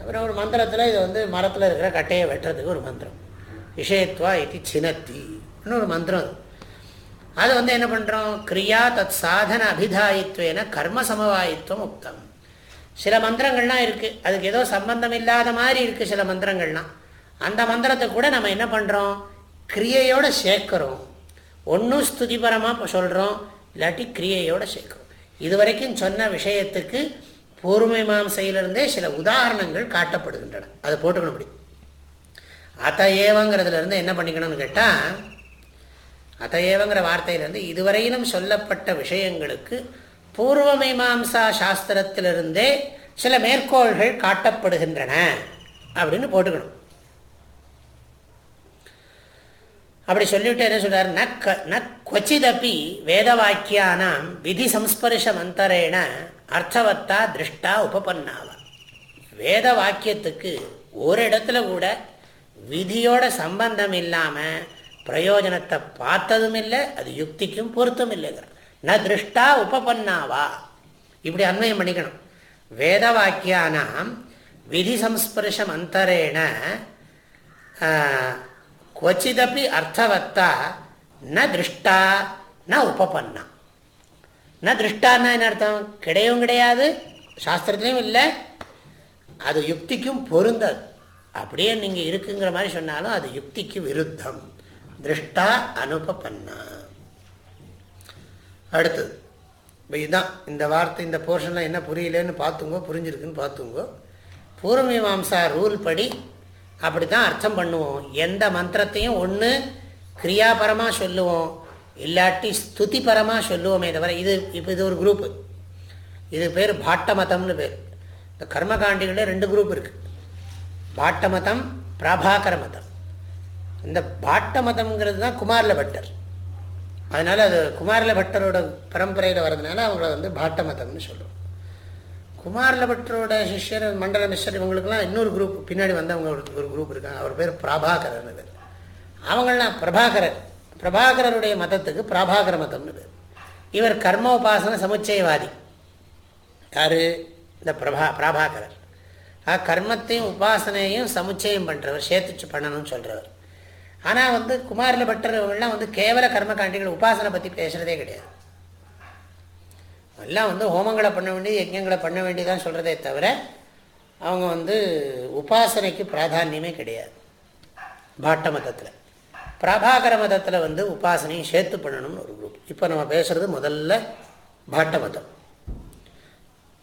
அப்புறம் ஒரு மந்திரத்தில் இது வந்து மரத்தில் இருக்கிற கட்டையை வெட்டுறதுக்கு ஒரு மந்திரம். விஷயத்வா இது சினத்தி. ஒரு மந்திரம் அது. வந்து என்ன பண்ணுறோம் கிரியா தத் சாதன அபிதாயித்வேன கர்ம சமவாயித்துவம் உக்தம். சில மந்திரங்கள்லாம் இருக்குது அதுக்கு ஏதோ சம்பந்தம் இல்லாத மாதிரி இருக்குது சில மந்திரங்கள்லாம். அந்த மந்திரத்தை கூட நம்ம என்ன பண்ணுறோம் கிரியையோடு சேர்க்குறோம். ஒன்றும் ஸ்துதிபரமாக சொல்கிறோம் இல்லாட்டி கிரியையோடு சேர்க்குறோம். இதுவரைக்கும் சொன்ன விஷயத்துக்கு பூர்வ மாம்சையிலிருந்தே சில உதாரணங்கள் காட்டப்படுகின்றன. அதை போட்டுக்கணும் முடியும் அத்த என்ன பண்ணிக்கணும்னு கேட்டால் அத்த ஏவங்கிற வார்த்தையிலேருந்து இதுவரையிலும் சொல்லப்பட்ட விஷயங்களுக்கு பூர்வமீமாம்சா சாஸ்திரத்திலிருந்தே சில மேற்கோள்கள் காட்டப்படுகின்றன அப்படின்னு போட்டுக்கணும். அப்படி சொல்லிவிட்டு என்ன சொல்றார்? ந க ந கொச்சிதப்பி வேத வாக்கியானாம் விதி சம்ஸ்பர்ஷ மந்தரேன அர்த்தவத்தா திருஷ்டா உபபன்னாவா. வேத வாக்கியத்துக்கு ஒரு இடத்துல கூட விதியோட சம்பந்தம் இல்லாமல் பிரயோஜனத்தை பார்த்ததும் இல்லை அது யுக்திக்கும் பொருத்தம் இல்லைங்கிற ந திருஷ்டா உபபன்னாவா? இப்படி அன்வயம் பண்ணிக்கணும். வேத வாக்கியானாம் விதி சம்ஸ்பர்ஷம் அந்தரேன கொச்சிதப்பி அர்த்தவத்தா ந திருஷ்டா ந உபபன்னா. ந திருஷ்டான்னா என்ன அர்த்தம்? கிடையவும் கிடையாது சாஸ்திரத்துலேயும் இல்லை அது யுக்திக்கும் பொருந்தது. அப்படியே நீங்கள் இருக்குங்கிற மாதிரி சொன்னாலும் அது யுக்திக்கு விருத்தம். திருஷ்டா அனுபபன்னா அடுத்தது. இப்போ இதுதான் இந்த வார்த்தை இந்த போர்ஷனில் என்ன புரியலன்னு பார்த்துங்கோ புரிஞ்சிருக்குன்னு பார்த்துங்கோ. பூர்வமீமாம்சா ரூல் படி அப்படி தான் அர்த்தம் பண்ணுவோம். எந்த மந்திரத்தையும் ஒன்று கிரியாபரமாக சொல்லுவோம். இல்லாட்டி ஸ்துதிபரமாக சொல்லுவோமே தவிர இது இப்போ இது ஒரு குரூப்பு இது பேர் பாட்ட மதம்னு பேர். இந்த கர்மகாண்டிகளில் ரெண்டு குரூப் இருக்குது பாட்ட மதம் பிராபாகர மதம். இந்த பாட்ட மதம்ங்கிறது தான் குமாரில பட்டர். அதனால் அது குமாரில பட்டரோட பரம்பரையில் வர்றதுனால அவங்கள வந்து பாட்ட மதம்னு சொல்லுவோம் குமாரில பட்டரோட சிஷ்யர் மண்டல மிஸ்டர் இவங்களுக்குலாம் இன்னொரு குரூப் பின்னாடி வந்தவங்க ஒரு குரூப் இருக்காங்க. அவர் பேர் பிரபாகரன் பேர் அவங்களாம் பிரபாகரர் பிரபாகரருடைய மதத்துக்கு பிரபாகர மதம்னு பேர். இவர் கர்ம உபாசன சமுச்சயவாதி. யார்? இந்த பிரபா பிரபாகரர் கர்மத்தையும் உபாசனையும் சமுச்சயம் பண்ணுறவர் சேர்த்துச்சு பண்ணணும்னு சொல்கிறவர் ஆனால் வந்து குமாரில் பட்டவங்கள்லாம் வந்து கேவல கர்மகாண்டிகள் உபாசனை பற்றி பேசுகிறதே கிடையாது. எல்லாம் வந்து ஹோமங்களை பண்ண வேண்டிய யஜ்யங்களை பண்ண வேண்டியதான் சொல்கிறதே தவிர அவங்க வந்து உபாசனைக்கு பிராதானியமே கிடையாது. பாட்ட மதத்தில். பிரபாகர மதத்தில் வந்து உபாசனையும் சேர்த்து பண்ணணும்னு ஒரு குரூப் இப்போ நம்ம பேசுகிறது முதல்ல பாட்ட மதம்.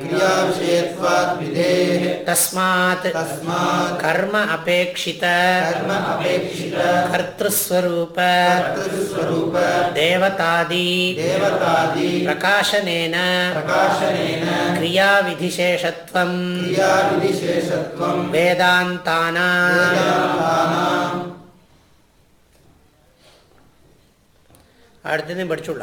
क्रियाविषयत्वाद्विधेः तस्मात् तस्मात् कर्म अपेक्षित कर्म अपेक्षित कर्तृस्वरूप कर्तृस्वरूप देवतादि देवतादि प्रकाशनेन प्रकाशनेन क्रियाविधिशेषत्वं क्रियाविधिशेषत्वं वेदान्तानाम् അടുത്തത് പഠിച്ചുള്ള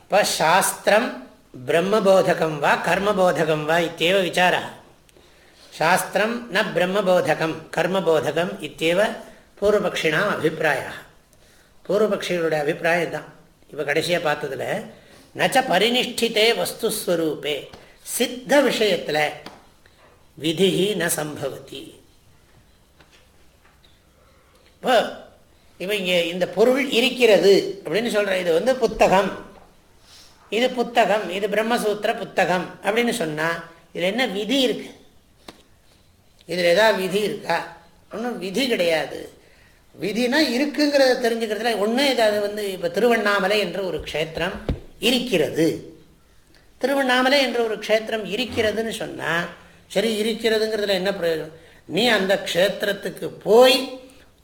இப்போ சாஸ்திரம் பிரம்மபோதகம் வா கர்மபோதகம் வா இத்தியவ விசாரா. சாஸ்திரம் ந பிரம்மபோதகம் கர்மபோதகம் இத்தியவ பூர்வபக்ஷினாம் அபிப்பிராயா. பூர்வபக்ஷிகளுடைய அபிப்பிராயம் தான் இப்போ கடைசியாக பார்த்ததில் நச்ச பரிநிஷ்டித்தே வஸ்துஸ்வரூபே சித்த விஷயத்தில் விதி ந சம்பவதி. இப்போ இப்போ இங்கே இந்த பொருள் இருக்கிறது அப்படின்னு சொல்கிற இது வந்து புத்தகம். இது புத்தகம். இது பிரம்மசூத்திர புத்தகம் அப்படின்னு சொன்னால் இதில் என்ன விதி இருக்கு? இதில் ஏதாவது விதி இருக்கா? ஒன்றும் விதி கிடையாது. விதினா இருக்குங்கிறத தெரிஞ்சுக்கிறதுல ஒன்றும் ஏதாவது வந்து இப்போ திருவண்ணாமலை என்ற ஒரு க்ஷேத்திரம் இருக்கிறது. திருவண்ணாமலை என்ற ஒரு க்ஷேத்திரம் இருக்கிறதுன்னு சொன்னால் சரி இருக்கிறதுங்கிறதுல என்ன பிரயோஜனம்? நீ அந்த க்ஷேத்திரத்துக்கு போய்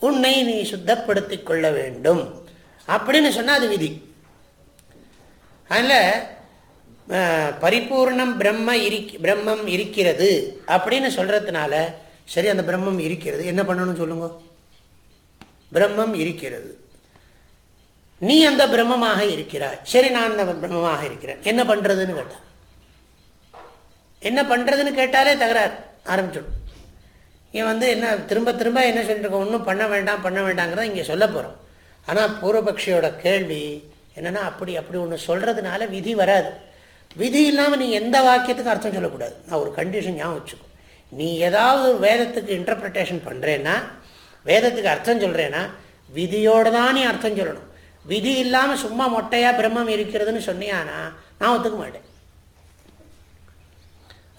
உன்னை நீ சுத்தப்படுத்தி கொள்ள வேண்டும். அப்படின்னு சொன்னால் அது விதி. அதில் பரிபூர்ணம் பிரம்ம இரிக் பிரம்மம் இருக்கிறது அப்படின்னு சொல்கிறதுனால சரி அந்த பிரம்மம் இருக்கிறது. என்ன பண்ணணும்னு சொல்லுங்க? பிரம்மம் இருக்கிறது. நீ அந்த பிரம்மமாக இருக்கிறாய். சரி நான் அந்த பிரம்மமாக இருக்கிறேன். என்ன பண்ணுறதுன்னு கேட்டான் என்ன பண்ணுறதுன்னு கேட்டாலே தகராறு. ஆரம்பிச்சிடும். இவன் வந்து என்ன திரும்ப திரும்ப என்ன சொல்லிட்டு ஒன்றும் பண்ண வேண்டாம் பண்ண வேண்டாங்கிறத இங்கே சொல்ல போகிறோம் ஆனால் பூர்வபக்ஷியோட கேள்வி என்னென்னா அப்படி அப்படி ஒன்று சொல்கிறதுனால விதி வராது. விதி இல்லாமல் நீ எந்த வாக்கியத்துக்கும் அர்த்தம் சொல்லக்கூடாது. நான் ஒரு கண்டிஷன் ஞாபகம் வச்சுக்கோ. நீ ஏதாவது வேதத்துக்கு இன்டர்பிரிட்டேஷன் பண்ணுறேன்னா வேதத்துக்கு அர்த்தம் சொல்கிறேன்னா விதியோடு தான் நீ அர்த்தம் சொல்லணும். விதி இல்லாமல் சும்மா மொட்டையாக பிரம்மம் இருக்கிறதுன்னு சொன்னியானா நான் ஒத்துக்க மாட்டேன்.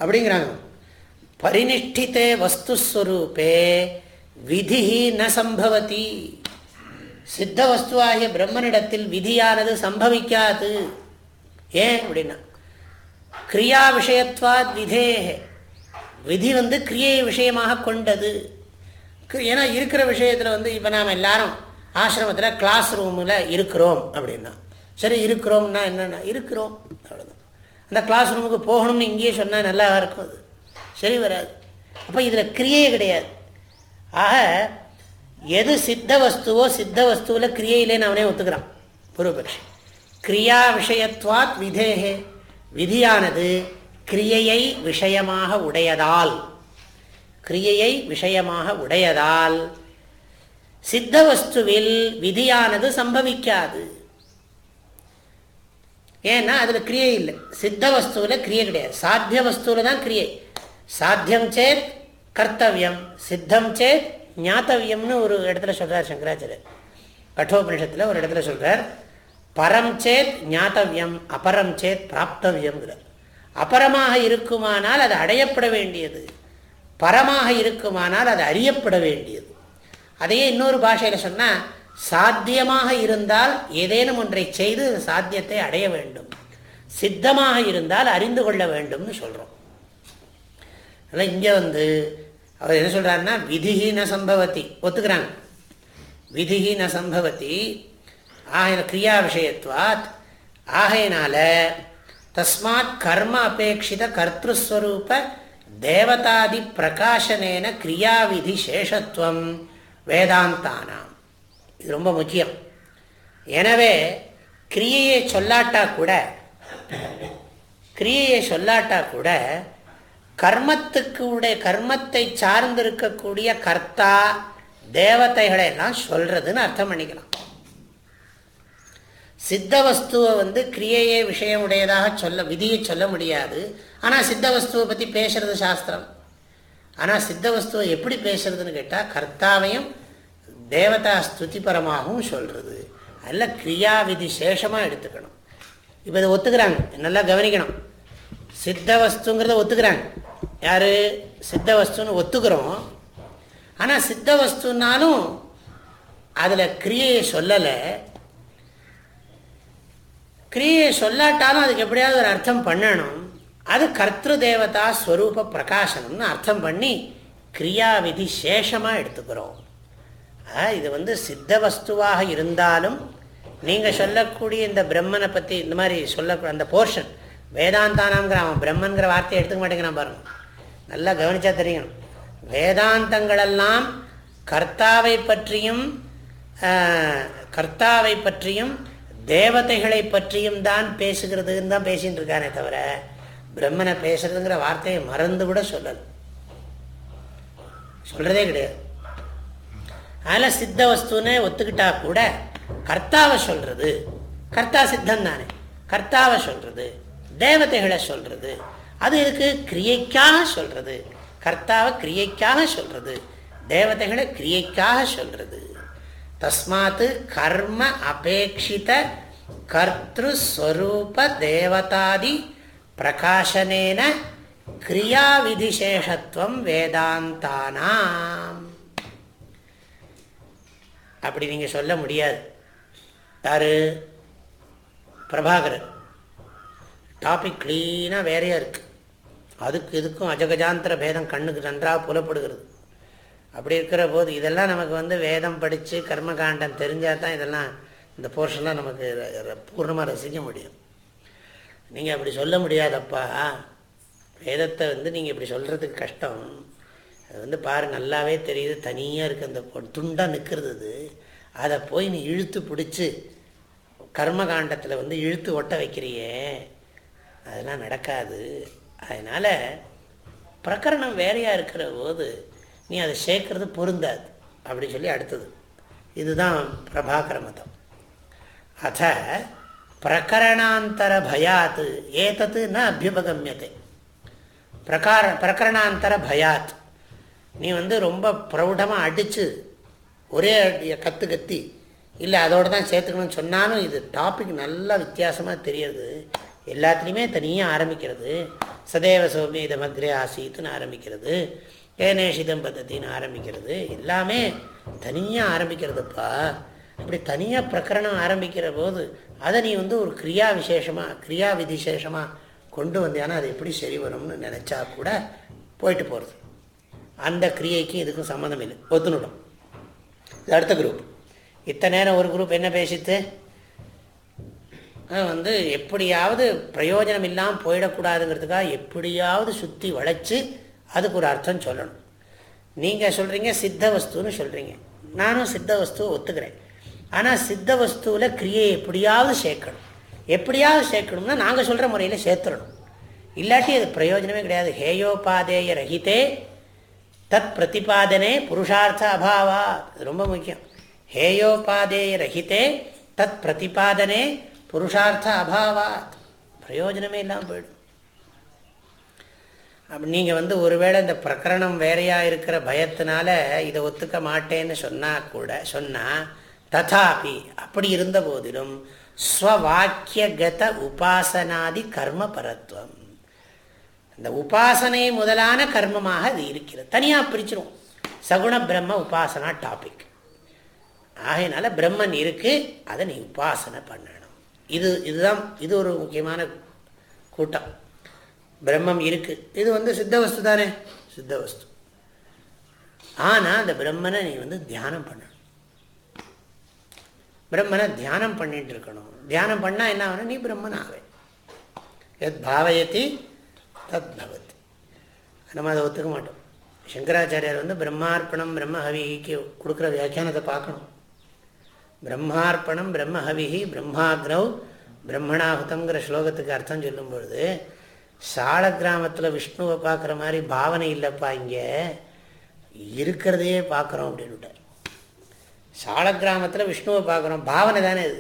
அப்படிங்கிறாங்க. பரிநிஷ்டித்தே வஸ்துஸ்வரூபே விதி ந சம்பவதி சித்த வஸ்துவாகிய பிரம்மனிடத்தில் விதியானது சம்பவிக்காது ஏன் அப்படின்னா கிரியா விஷயத்வாத் விதேகே விதி வந்து கிரியை விஷயமாக கொண்டது ஏன்னா இருக்கிற விஷயத்தில் வந்து இப்போ நாம் எல்லாரும் ஆசிரமத்தில் கிளாஸ் ரூமில் இருக்கிறோம் அப்படின்னா சரி இருக்கிறோம்னா என்னென்னா இருக்கிறோம் அவ்வளோதான் அந்த கிளாஸ் ரூமுக்கு போகணும்னு இங்கேயே சொன்னால் நல்லா இருக்கும் அது சரி வராது. அப்போ இதில் கிரியே கிடையாது. ஆக எது சித்த வஸ்துவோ சித்த வஸ்துவில் கிரியையிலேன்னு அவனே ஒத்துக்கிறான். பூர்வபக்ஷி கிரியா விஷயத்வாத் விதேகே. விதியானது கிரியையை விஷயமாக உடையதால். கிரியையை விஷயமாக உடையதால். சித்த வஸ்துவில் விதியானது சம்பவிக்காது. ஏன்னா அதில் கிரியை இல்லை. சித்த வஸ்துவில் கிரியை கிடையாது. சாத்திய வஸ்துவில் தான் கிரியை. சாத்தியம் சேத் கர்த்தவியம். சித்தம் சேத் ஞாத்தவியம்னு ஒரு இடத்துல சொல்கிறார் சங்கராச்சாரியர் கட்டோபனிஷத்தில் ஒரு இடத்துல சொல்கிறார் பரம் சேத் ஞாத்தவியம் அபரம் சேத் பிராப்தவியம்ங்கிறார் அபரமாக இருக்குமானால் அது அடையப்பட வேண்டியது. பரமாக இருக்குமானால் அது அறியப்பட வேண்டியது. அதையே இன்னொரு பாஷையில் சொன்னால் சாத்தியமாக இருந்தால் ஏதேனும் ஒன்றை செய்து சாத்தியத்தை அடைய வேண்டும். சித்தமாக இருந்தால் அறிந்து கொள்ள வேண்டும்னு சொல்கிறோம் அதெல்லாம் இங்கே வந்து அவர் என்ன சொல்கிறாருன்னா விதிஹீன சம்பவத்தி. ஒத்துக்கிறாங்க. விதிஹீன சம்பவத்தி ஆகின கிரியா விஷயத்வாத் ஆகையினால தஸ்மாத் கர்ம அபேட்சித கர்த்தஸ்வரூப தேவதாதி பிரகாசனேன கிரியாவிதி சேஷத்துவம் வேதாந்தானாம். இது ரொம்ப முக்கியம். எனவே கிரியையை சொல்லாட்டா கூட கிரியையை சொல்லாட்டா கூட கர்மத்துக்கு உடைய கர்மத்தை சார்ந்திருக்கக்கூடிய கர்த்தா தேவதைகளை எல்லாம் சொல்றதுன்னு அர்த்தம் பண்ணிக்கலாம். சித்த வஸ்துவை வந்து கிரியையே விஷயம் உடையதாக சொல்ல விதியை சொல்ல முடியாது. ஆனால் சித்த வஸ்துவை பற்றி பேசுறது சாஸ்திரம். ஆனால் சித்த வஸ்துவை எப்படி பேசுறதுன்னு கேட்டால் கர்த்தாவையும் தேவதா ஸ்துதிபரமாகவும் சொல்கிறது அதில் கிரியா விதி சேஷமாக எடுத்துக்கணும். இப்போ இதை ஒத்துக்கிறாங்க. நல்லா கவனிக்கணும். சித்த வஸ்துங்கிறத ஒத்துக்கிறாங்க. யார்? சித்த வஸ்துன்னு ஒத்துக்கிறோம். ஆனால் சித்த வஸ்துனாலும் அதில் கிரியையை சொல்லலை. கிரியை சொல்லாட்டாலும் அதுக்கு எப்படியாவது ஒரு அர்த்தம் பண்ணணும். அது கர்த்திரு தேவதா ஸ்வரூப பிரகாசனம்னு அர்த்தம் பண்ணி கிரியாவிதி சேஷமாக எடுத்துக்கிறோம். இது வந்து சித்த வஸ்துவாக இருந்தாலும் நீங்கள் சொல்லக்கூடிய இந்த பிரம்மனை பற்றி இந்த மாதிரி சொல்ல அந்த போர்ஷன் வேதாந்தானாம்ங்கிற அவன் பிரம்மன்கிற வார்த்தையை எடுத்துக்க மாட்டேங்கிறான் பாருங்க. நல்லா கவனிச்சா தெரியணும் வேதாந்தங்களெல்லாம் கர்த்தாவை பற்றியும் கர்த்தாவை பற்றியும் தேவதைகளை பற்றியும் தான் பேசுகிறதுன்னு தான் பேசிட்டு இருக்கானே தவிர பிரம்மனை பேசுறதுங்கிற வார்த்தையை மறந்து கூட சொல்லல். சொல்றதே கிடையாது. அதில் சித்த வஸ்துன்னு ஒத்துக்கிட்டா கூட கர்த்தாவை சொல்றது கர்த்தா சித்தம் தானே. கர்த்தாவை சொல்றது தேவதைகளை சொல்றது. அது இதுக்கு கிரியைக்காக சொல்றது. கர்த்தாவை கிரியைக்காக சொல்றது. தேவதைகளை கிரியைக்காக சொல்றது. தஸ்மாத்து கர்ம அபேட்சித கர்த்தஸ்வரூப தேவதாதி பிரகாசனேன கிரியா விதிசேஷத்துவம் வேதாந்தானாம். அப்படி நீங்கள் சொல்ல முடியாது. யாரு? பிரபாகரன். டாபிக் க்ளீனாக வேறையாக இருக்குது அதுக்கு இதுக்கும் அஜகஜாந்திர பேதம் கண்ணுக்கு நன்றாக புலப்படுகிறது. அப்படி இருக்கிற போது இதெல்லாம் நமக்கு வந்து வேதம் படித்து கர்மகாண்டம் தெரிஞ்சால் தான் இதெல்லாம் இந்த போர்ஷன்லாம் நமக்கு பூர்ணமாக ரசிக்க முடியும். நீங்கள் அப்படி சொல்ல முடியாதப்பா. வேதத்தை வந்து நீங்கள் இப்படி சொல்கிறதுக்கு கஷ்டம். அது வந்து பாரு நல்லாவே தெரியுது. தனியாக இருக்குது அந்த துண்டாக நிற்கிறது அது. அதை போய் நீ இழுத்து பிடிச்சி கர்மகாண்டத்தில் வந்து இழுத்து ஒட்ட வைக்கிறியே. அதெல்லாம் நடக்காது. அதனால் பிரகரணம் வேறையாக இருக்கிற போது நீ அதை சேர்க்கறது பொருந்தாது. அப்படின்னு சொல்லி அடுத்தது. இதுதான் பிரபாகர மதம். அத பிரகரணாந்தர பயாத் ஏதத்து ந அபியுபகமியதே. பிரகார பிரகரணாந்தர பயாத். நீ வந்து ரொம்ப பிரௌடமாக அடித்து ஒரே கற்று கத்தி இல்லை அதோடு தான் சேர்த்துக்கணும்னு சொன்னாலும் இது டாபிக் நல்லா வித்தியாசமாக தெரியுது. எல்லாத்துலேயுமே தனியாக ஆரம்பிக்கிறது. சதேவ சௌமிய இதமக்ரே ஆசீத்துன்னு ஆரம்பிக்கிறது. ஏனேஷிதம் பத்தத்தின்னு ஆரம்பிக்கிறது. எல்லாமே தனியாக ஆரம்பிக்கிறதுப்பா. அப்படி தனியாக பிரகரணம் ஆரம்பிக்கிற போது அதை நீ வந்து ஒரு கிரியா விசேஷமாக கிரியா விதிசேஷமாக கொண்டு வந்தேன்னா அது எப்படி சரி வரும்னு நினச்சா கூட போயிட்டு போகிறது அந்த கிரியைக்கும் இதுக்கும் சம்மந்தம் இல்லை. ஒத்துணுடும். இது அடுத்த குரூப் இத்தனை நேரம் ஒரு குரூப் என்ன பேசித்து? வந்து எப்படியாவது பிரயோஜனம் இல்லாமல் போயிடக்கூடாதுங்கிறதுக்காக எப்படியாவது சுற்றி வளைச்சி அதுக்கு ஒரு அர்த்தம் சொல்லணும். நீங்கள் சொல்கிறீங்க சித்த வஸ்துன்னு சொல்கிறீங்க நானும் சித்த வஸ்துவை ஒத்துக்கிறேன். ஆனால் சித்த வஸ்துவில் கிரியை எப்படியாவது சேர்க்கணும். எப்படியாவது சேர்க்கணும்னா நாங்கள் சொல்கிற முறையில் சேர்த்துடணும் இல்லாட்டி அது பிரயோஜனமே கிடையாது. ஹேயோபாதேய ரஹிதே தத் பிரதிபாதனே புருஷார்த்த அபாவா. ரொம்ப முக்கியம். ஹேயோபாதேய ரஹிதே தத் பிரதிபாதனே புருஷார்த்த அபாவாத். பிரயோஜனமே இல்லாமல் போயிடும். அப்படி நீங்கள் வந்து ஒருவேளை இந்த பிரகரணம் வேறையாக இருக்கிற பயத்தினால இதை ஒத்துக்க மாட்டேன்னு சொன்னால் கூட சொன்னால் ததாபி அப்படி இருந்த போதிலும் ஸ்வவாக்கியகத உபாசனாதி கர்ம பரத்துவம் இந்த உபாசனை முதலான கர்மமாக அது இருக்கிறது. தனியாக பிரிச்சிடும் சகுண பிரம்ம உபாசனா டாபிக். ஆகையினால பிரம்மன் இருக்கு அதை நீ உபாசனை பண்ணணும். இது இதுதான் இது ஒரு முக்கியமான கூட்டம். பிரம்மம் இருக்கு. இது வந்து சித்த வஸ்து தானே? சித்த வஸ்து. ஆனால் அந்த பிரம்மனை நீ வந்து தியானம் பண்ணணும். பிரம்மனை தியானம் பண்ணிட்டு இருக்கணும். தியானம் பண்ணால் என்ன ஆகணும் நீ பிரம்மன் ஆவே. எத் பாவயத்தி தத் பவதி. நம்ம அதை ஒத்துக்க மாட்டோம். சங்கராச்சாரியார் வந்து பிரம்மார்ப்பணம் பிரம்மஹவிக்கு கொடுக்குற வியாக்கியானத்தை பார்க்கணும். பிரம்மார்ப்பணம் பிரம்மஹவிஹி பிரம்மாக்னவ் பிரம்மணாஹுதங்கிற ஸ்லோகத்துக்கு அர்த்தம் சொல்லும் பொழுது சால கிராமத்தில் விஷ்ணுவை பார்க்குற மாதிரி பாவனை இல்லைப்பா இங்கே. இருக்கிறதையே பார்க்குறோம் அப்படின்ட்டார் சால கிராமத்தில் விஷ்ணுவை பார்க்குறோம். பாவனை தானே இது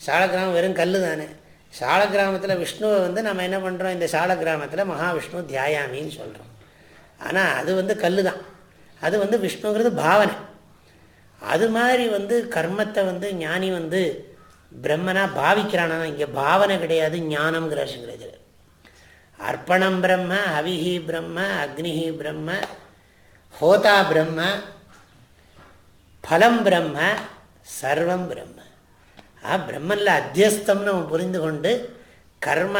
சால கிராமம் வெறும் கல் தானே. சால கிராமத்தில் விஷ்ணுவை வந்து நம்ம என்ன பண்ணுறோம் இந்த சால கிராமத்தில் மகாவிஷ்ணு தியாயாமின்னு சொல்கிறோம் ஆனால் அது வந்து கல் தான் அது வந்து விஷ்ணுங்கிறது பாவனை. அது மாதிரி வந்து கர்மத்தை வந்து ஞானி வந்து பிரம்மனா பாவிக்கிறானா? இங்கே பாவனை கிடையாது ஞானம்ங்கிற கிடையாது. அர்ப்பணம் பிரம்ம அவிஹி பிரம்ம அக்னிஹி பிரம்ம ஹோதா பிரம்ம பலம் பிரம்ம சர்வம் பிரம்ம. ஆ பிரம்மனில் அத்தியஸ்தம்னு நம்ம புரிந்து கொண்டு கர்ம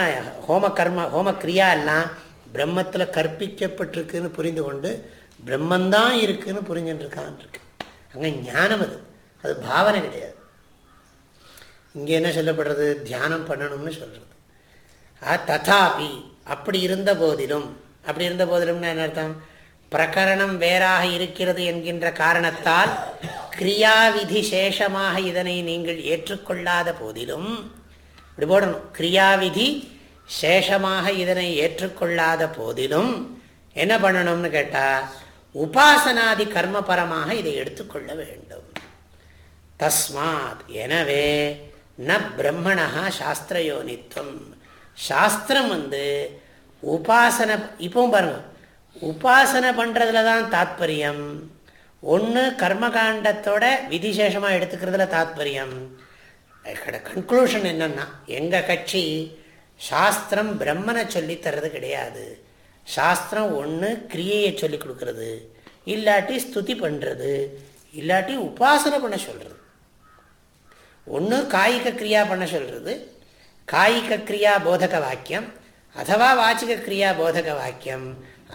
ஹோம கர்ம ஹோம கிரியா எல்லாம் பிரம்மத்தில் கற்பிக்கப்பட்டிருக்குன்னு புரிந்து கொண்டு பிரம்மந்தான் இருக்குன்னு புரிஞ்சுட்டு இருக்கான் இருக்கு. அங்கே ஞானம் அது. அது பாவனை கிடையாது. இங்கே என்ன சொல்லப்படுறது? தியானம் பண்ணணும்னு சொல்கிறது ததாபி அப்படி இருந்த போதிலும் அப்படி இருந்த போதிலும்னா என்ன அர்த்தம்? பிரகரணம் வேறாக இருக்கிறது என்கின்ற காரணத்தால் கிரியாவிதி சேஷமாக இதனை நீங்கள் ஏற்றுக்கொள்ளாத போதிலும் இப்படி போடணும். கிரியாவிதி சேஷமாக இதனை ஏற்றுக்கொள்ளாத போதிலும் என்ன பண்ணணும்னு கேட்டால் உபாசனாதி கர்மபரமாக இதை எடுத்துக்கொள்ள வேண்டும். தஸ்மாத் எனவே ந பிரம்மணா சாஸ்திரயோனித்துவம். சாஸ்திரம் வந்து உபாசனை இப்பவும் பாருங்க உபாசனை பண்ணுறதுல தான் தாத்பரியம். ஒன்று கர்மகாண்டத்தோட விதிசேஷமாக எடுத்துக்கிறதுல தாத்பரியம். கன்க்ளூஷன் என்னன்னா எங்கள் கட்சி சாஸ்திரம் பிரம்மனை சொல்லி தர்றது கிடையாது. சாஸ்திரம் ஒன்று கிரியையை சொல்லி கொடுக்கறது. இல்லாட்டி ஸ்துதி பண்ணுறது இல்லாட்டி உபாசனை பண்ண சொல்கிறது ஒன்று காய்க கிரியா பண்ண சொல்கிறது காய்க கிரியா போதக வாக்கியம். அதுவா வாச்சிக கிரியா போதக வாக்கியம்.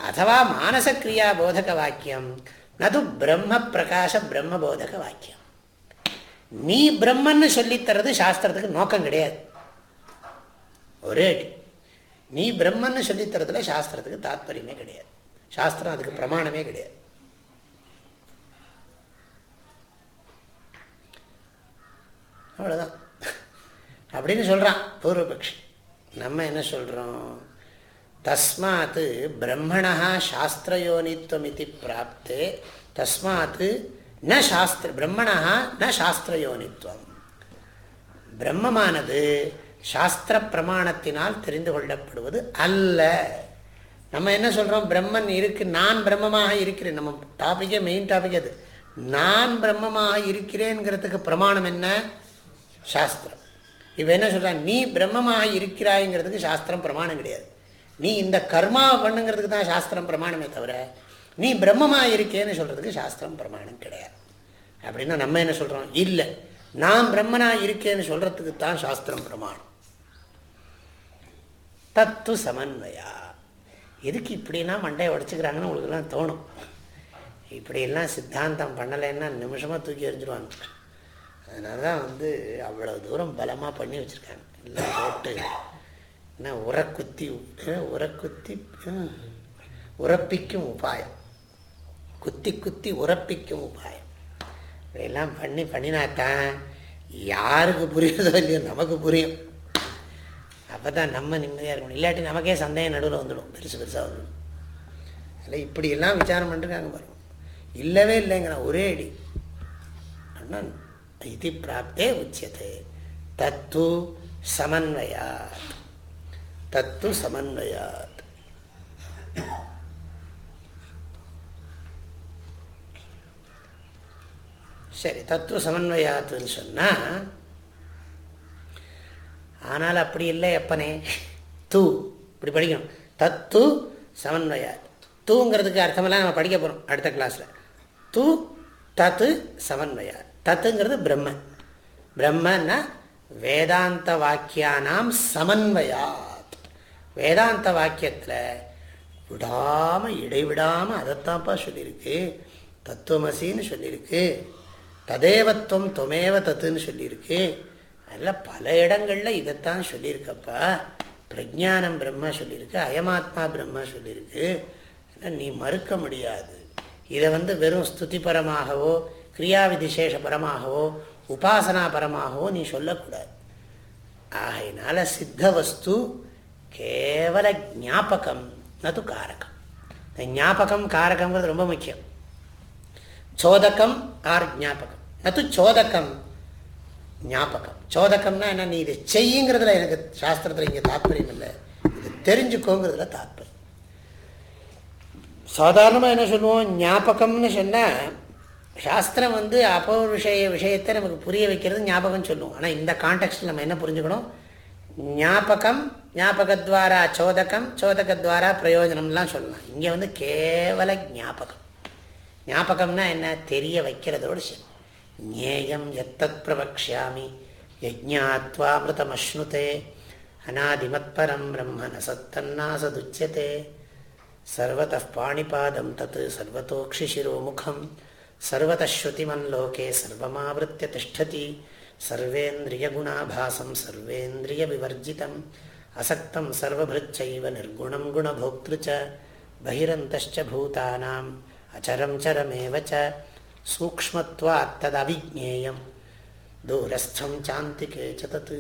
அதுவா மானச கிரியா போதக வாக்கியம். நது பிரம்ம பிரகாச பிரம்ம போதக வாக்கியம். நீ பிரம்மன்னு சொல்லித்தரது சாஸ்திரத்துக்கு நோக்கம் கிடையாது. ஒரே நீ பிரம்மன்னு சொல்லித்தரதுல சாஸ்திரத்துக்கு தாத்பரியமே கிடையாது. சாஸ்திரம் அதுக்கு பிரமாணமே கிடையாது. அவ்வளோதான் அப்படின்னு சொல்கிறான் பூர்வபக்ஷி. நம்ம என்ன சொல்கிறோம் தஸ்மாத் பிரம்மணா சாஸ்திரயோனித்வம் இது பிராப்தே தஸ்மாத் ந சாஸ்திர பிரம்மணா ந சாஸ்திரயோனித்வம் பிரம்மமானது சாஸ்திர பிரமாணத்தினால் தெரிந்து கொள்ளப்படுவது அல்ல. நம்ம என்ன சொல்கிறோம் பிரம்மன் இருக்கு நான் பிரம்மமாக இருக்கிறேன். நம்ம டாப்பிக்கே மெயின் டாபிக் அது. நான் பிரம்மமாக இருக்கிறேங்கிறதுக்கு பிரமாணம் என்ன? சாஸ்திரம். இப்போ என்ன சொல்கிறான் நீ பிரம்மமாக இருக்கிறாய்ங்கிறதுக்கு சாஸ்திரம் பிரமாணம் கிடையாது. நீ இந்த கர்மாவை பண்ணுங்கிறதுக்கு தான் சாஸ்திரம் பிரமாணமே தவிர நீ பிரம்மமாக இருக்கேன்னு சொல்கிறதுக்கு சாஸ்திரம் பிரமாணம் கிடையாது. அப்படின்னா நம்ம என்ன சொல்கிறோம் இல்லை. நான் பிரம்மனாக இருக்கேன்னு சொல்கிறதுக்கு தான் சாஸ்திரம் பிரமாணம். தத்து சமன்வயா எதுக்கு இப்படிலாம் மண்டையை உடச்சிக்கிறாங்கன்னு உங்களுக்குலாம் தோணும். இப்படியெல்லாம் சித்தாந்தம் பண்ணலைன்னா நிமிஷமாக தூக்கி எறிஞ்சிருவாங்க. அதனால தான் வந்து அவ்வளோ தூரம் பலமாக பண்ணி வச்சுருக்காங்க. இல்லை போட்டு. என்ன உரக்குத்தி உரக்குத்தி உரப்பிக்கும் உபாயம். குத்தி குத்தி உரப்பிக்கும் உபாயம். இப்படியெல்லாம் பண்ணி பண்ணினாத்தான் யாருக்கு புரியுதோ இல்லையோ நமக்கு புரியும். அப்போ தான் நம்ம நிம்மதியாக இருக்கணும். இல்லாட்டி நமக்கே சந்தேகம் நடுவில் வந்துடும். பெருசு பெருசாக வந்துடும். அதில் இப்படியெல்லாம் விசாரம் பண்ணிருக்காங்க பாருங்க. இல்லவே இல்லைங்கிற ஒரே அடி. அண்ணன் இது பிராப்தே உச்சியது. தத்து சமன்வயாத். தத்து சமன்வயாத். சரி தத்துவ சமன்வயாத்துன்னு சொன்னால் ஆனால் அப்படி இல்லை எப்பனே தூ. இப்படி படிக்கணும். தத்து சமன்வயா. தூங்கிறதுக்கு அர்த்தமெல்லாம் நம்ம படிக்க போகிறோம் அடுத்த கிளாஸில் தூ தத்து சமன்வயா. தத்துங்கிறது பிரம்ம. பிரம்மன்னா வேதாந்த வாக்கியானாம் சமன்வயாத். வேதாந்த வாக்கியத்தில் விடாமல் இடைவிடாமல் அதைத்தான்ப்பா சொல்லியிருக்கு. தத்துவமசின்னு சொல்லியிருக்கு. ததேவத்துவம் தொமேவ தத்துன்னு சொல்லியிருக்கு. அதில் பல இடங்களில் இதைத்தான் சொல்லியிருக்கப்பா. பிரஜானம் பிரம்மா சொல்லியிருக்கு அயமாத்மா பிரம்மா சொல்லியிருக்கு. நீ மறுக்க முடியாது. இதை வந்து வெறும் ஸ்துதிபரமாகவோ உபாசனா உபாசனாபரமாகவோ நீ சொல்லக்கூடாது. ஆகையினால சித்த வஸ்து கேவல ஞாபகம் நது காரகம். ஞாபகம் காரகங்கிறது ரொம்ப முக்கியம். சோதக்கம் ஆர் ஞாபகம். நது சோதக்கம் ஞாபகம். சோதகம்னா என்ன? நீ இதை செய்யுங்கிறதுல எனக்கு சாஸ்திரத்தில் இங்கே தாற்பயம் இல்லை. இது தெரிஞ்சுக்கோங்கிறதுல தாற்பயம் சாதாரணமாக என்ன சொல்லுவோம்? ஞாபகம்னு சொன்னால் சாஸ்திரம் வந்து அப்போ விஷய விஷயத்தை நமக்கு புரிய வைக்கிறது ஞாபகம் சொல்லுவோம். ஆனால் இந்த கான்டெக்ட்டில் நம்ம என்ன புரிஞ்சுக்கணும்? ஞாபகம் ஞாபகத்வாரா சோதகம் சோதகத்வாரா பிரயோஜனம்லாம் சொல்லலாம். இங்கே வந்து கேவல ஞாபகம். ஞாபகம்னா என்ன? தெரிய வைக்கிறதோடு சரி ஞேயம் எத்தத் பிரவக்ஷாமி யஜ்ஞாத்வாமிருதமஸ்னுதே. அநாதிமத்பரம் பிரம்ம நசத்தன்னாசதுச்சதே சர்வத பாணிபாதம் தத் சர்வத்தோக்ஷிசிரோமுகம் சர்வதஸ்ருதிமன்லோகே சர்வமாவிருத்திய திஷ்டதி சர்வேந்திரியகுணாபாசம் சர்வேந்திரியவிவர்ஜிதம் அசக்தம் சர்வபிருச்சைவ நிர்குணம் குணபோக்திருச்ச பகிரந்தச்ச பூதானாம் அச்சரம் சரமேவச்ச சூக்மத்வா தது அவிஜேயம் தூரஸ்தம் சாந்திகே சதத்து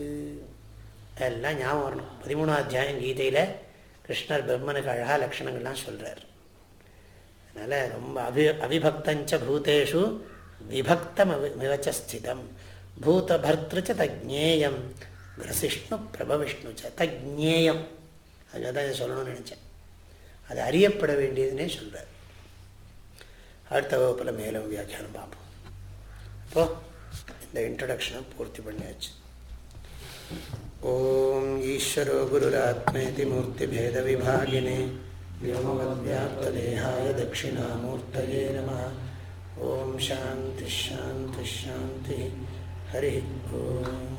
எல்லாம் ஞாபகம் வரணும் பதிமூணாம் அத்தியாயம் கீதையில் கிருஷ்ணர் பிரம்மனுக்கு அழகாக லட்சணங்கள்லாம் சொல்கிறார் அதனால் ரொம்ப அபி அவிபக்தஞ்ச பூதேஷு விபக்தம் மிவச்சஸ்திதம் பூதபர்த்திருச்ச தஜ்ஞேயம் கிரசிஷ்ணு பிரபவிஷ்ணுச்ச தஜ்ஞேயம் அதுதான் சொல்லணும்னு நினச்சேன் அது அறியப்பட வேண்டியதுன்னே சொல்கிறார் அடுத்த வகுப்பில் மேலும் வியாக்கியானம் பார்ப்போம் அப்போது இந்த இன்ட்ரடக்ஷனை பூர்த்தி பண்ணியாச்சு ஓம் ஈஸ்வரோ குருராத்மேதி மூர்த்திபேதவிபாகினே व्योमवद्व्याप्तदेहाय दक्षिणामूर्तये नमः ॐ शान्तिः शान्तिः शान्तिः हरिः ओम्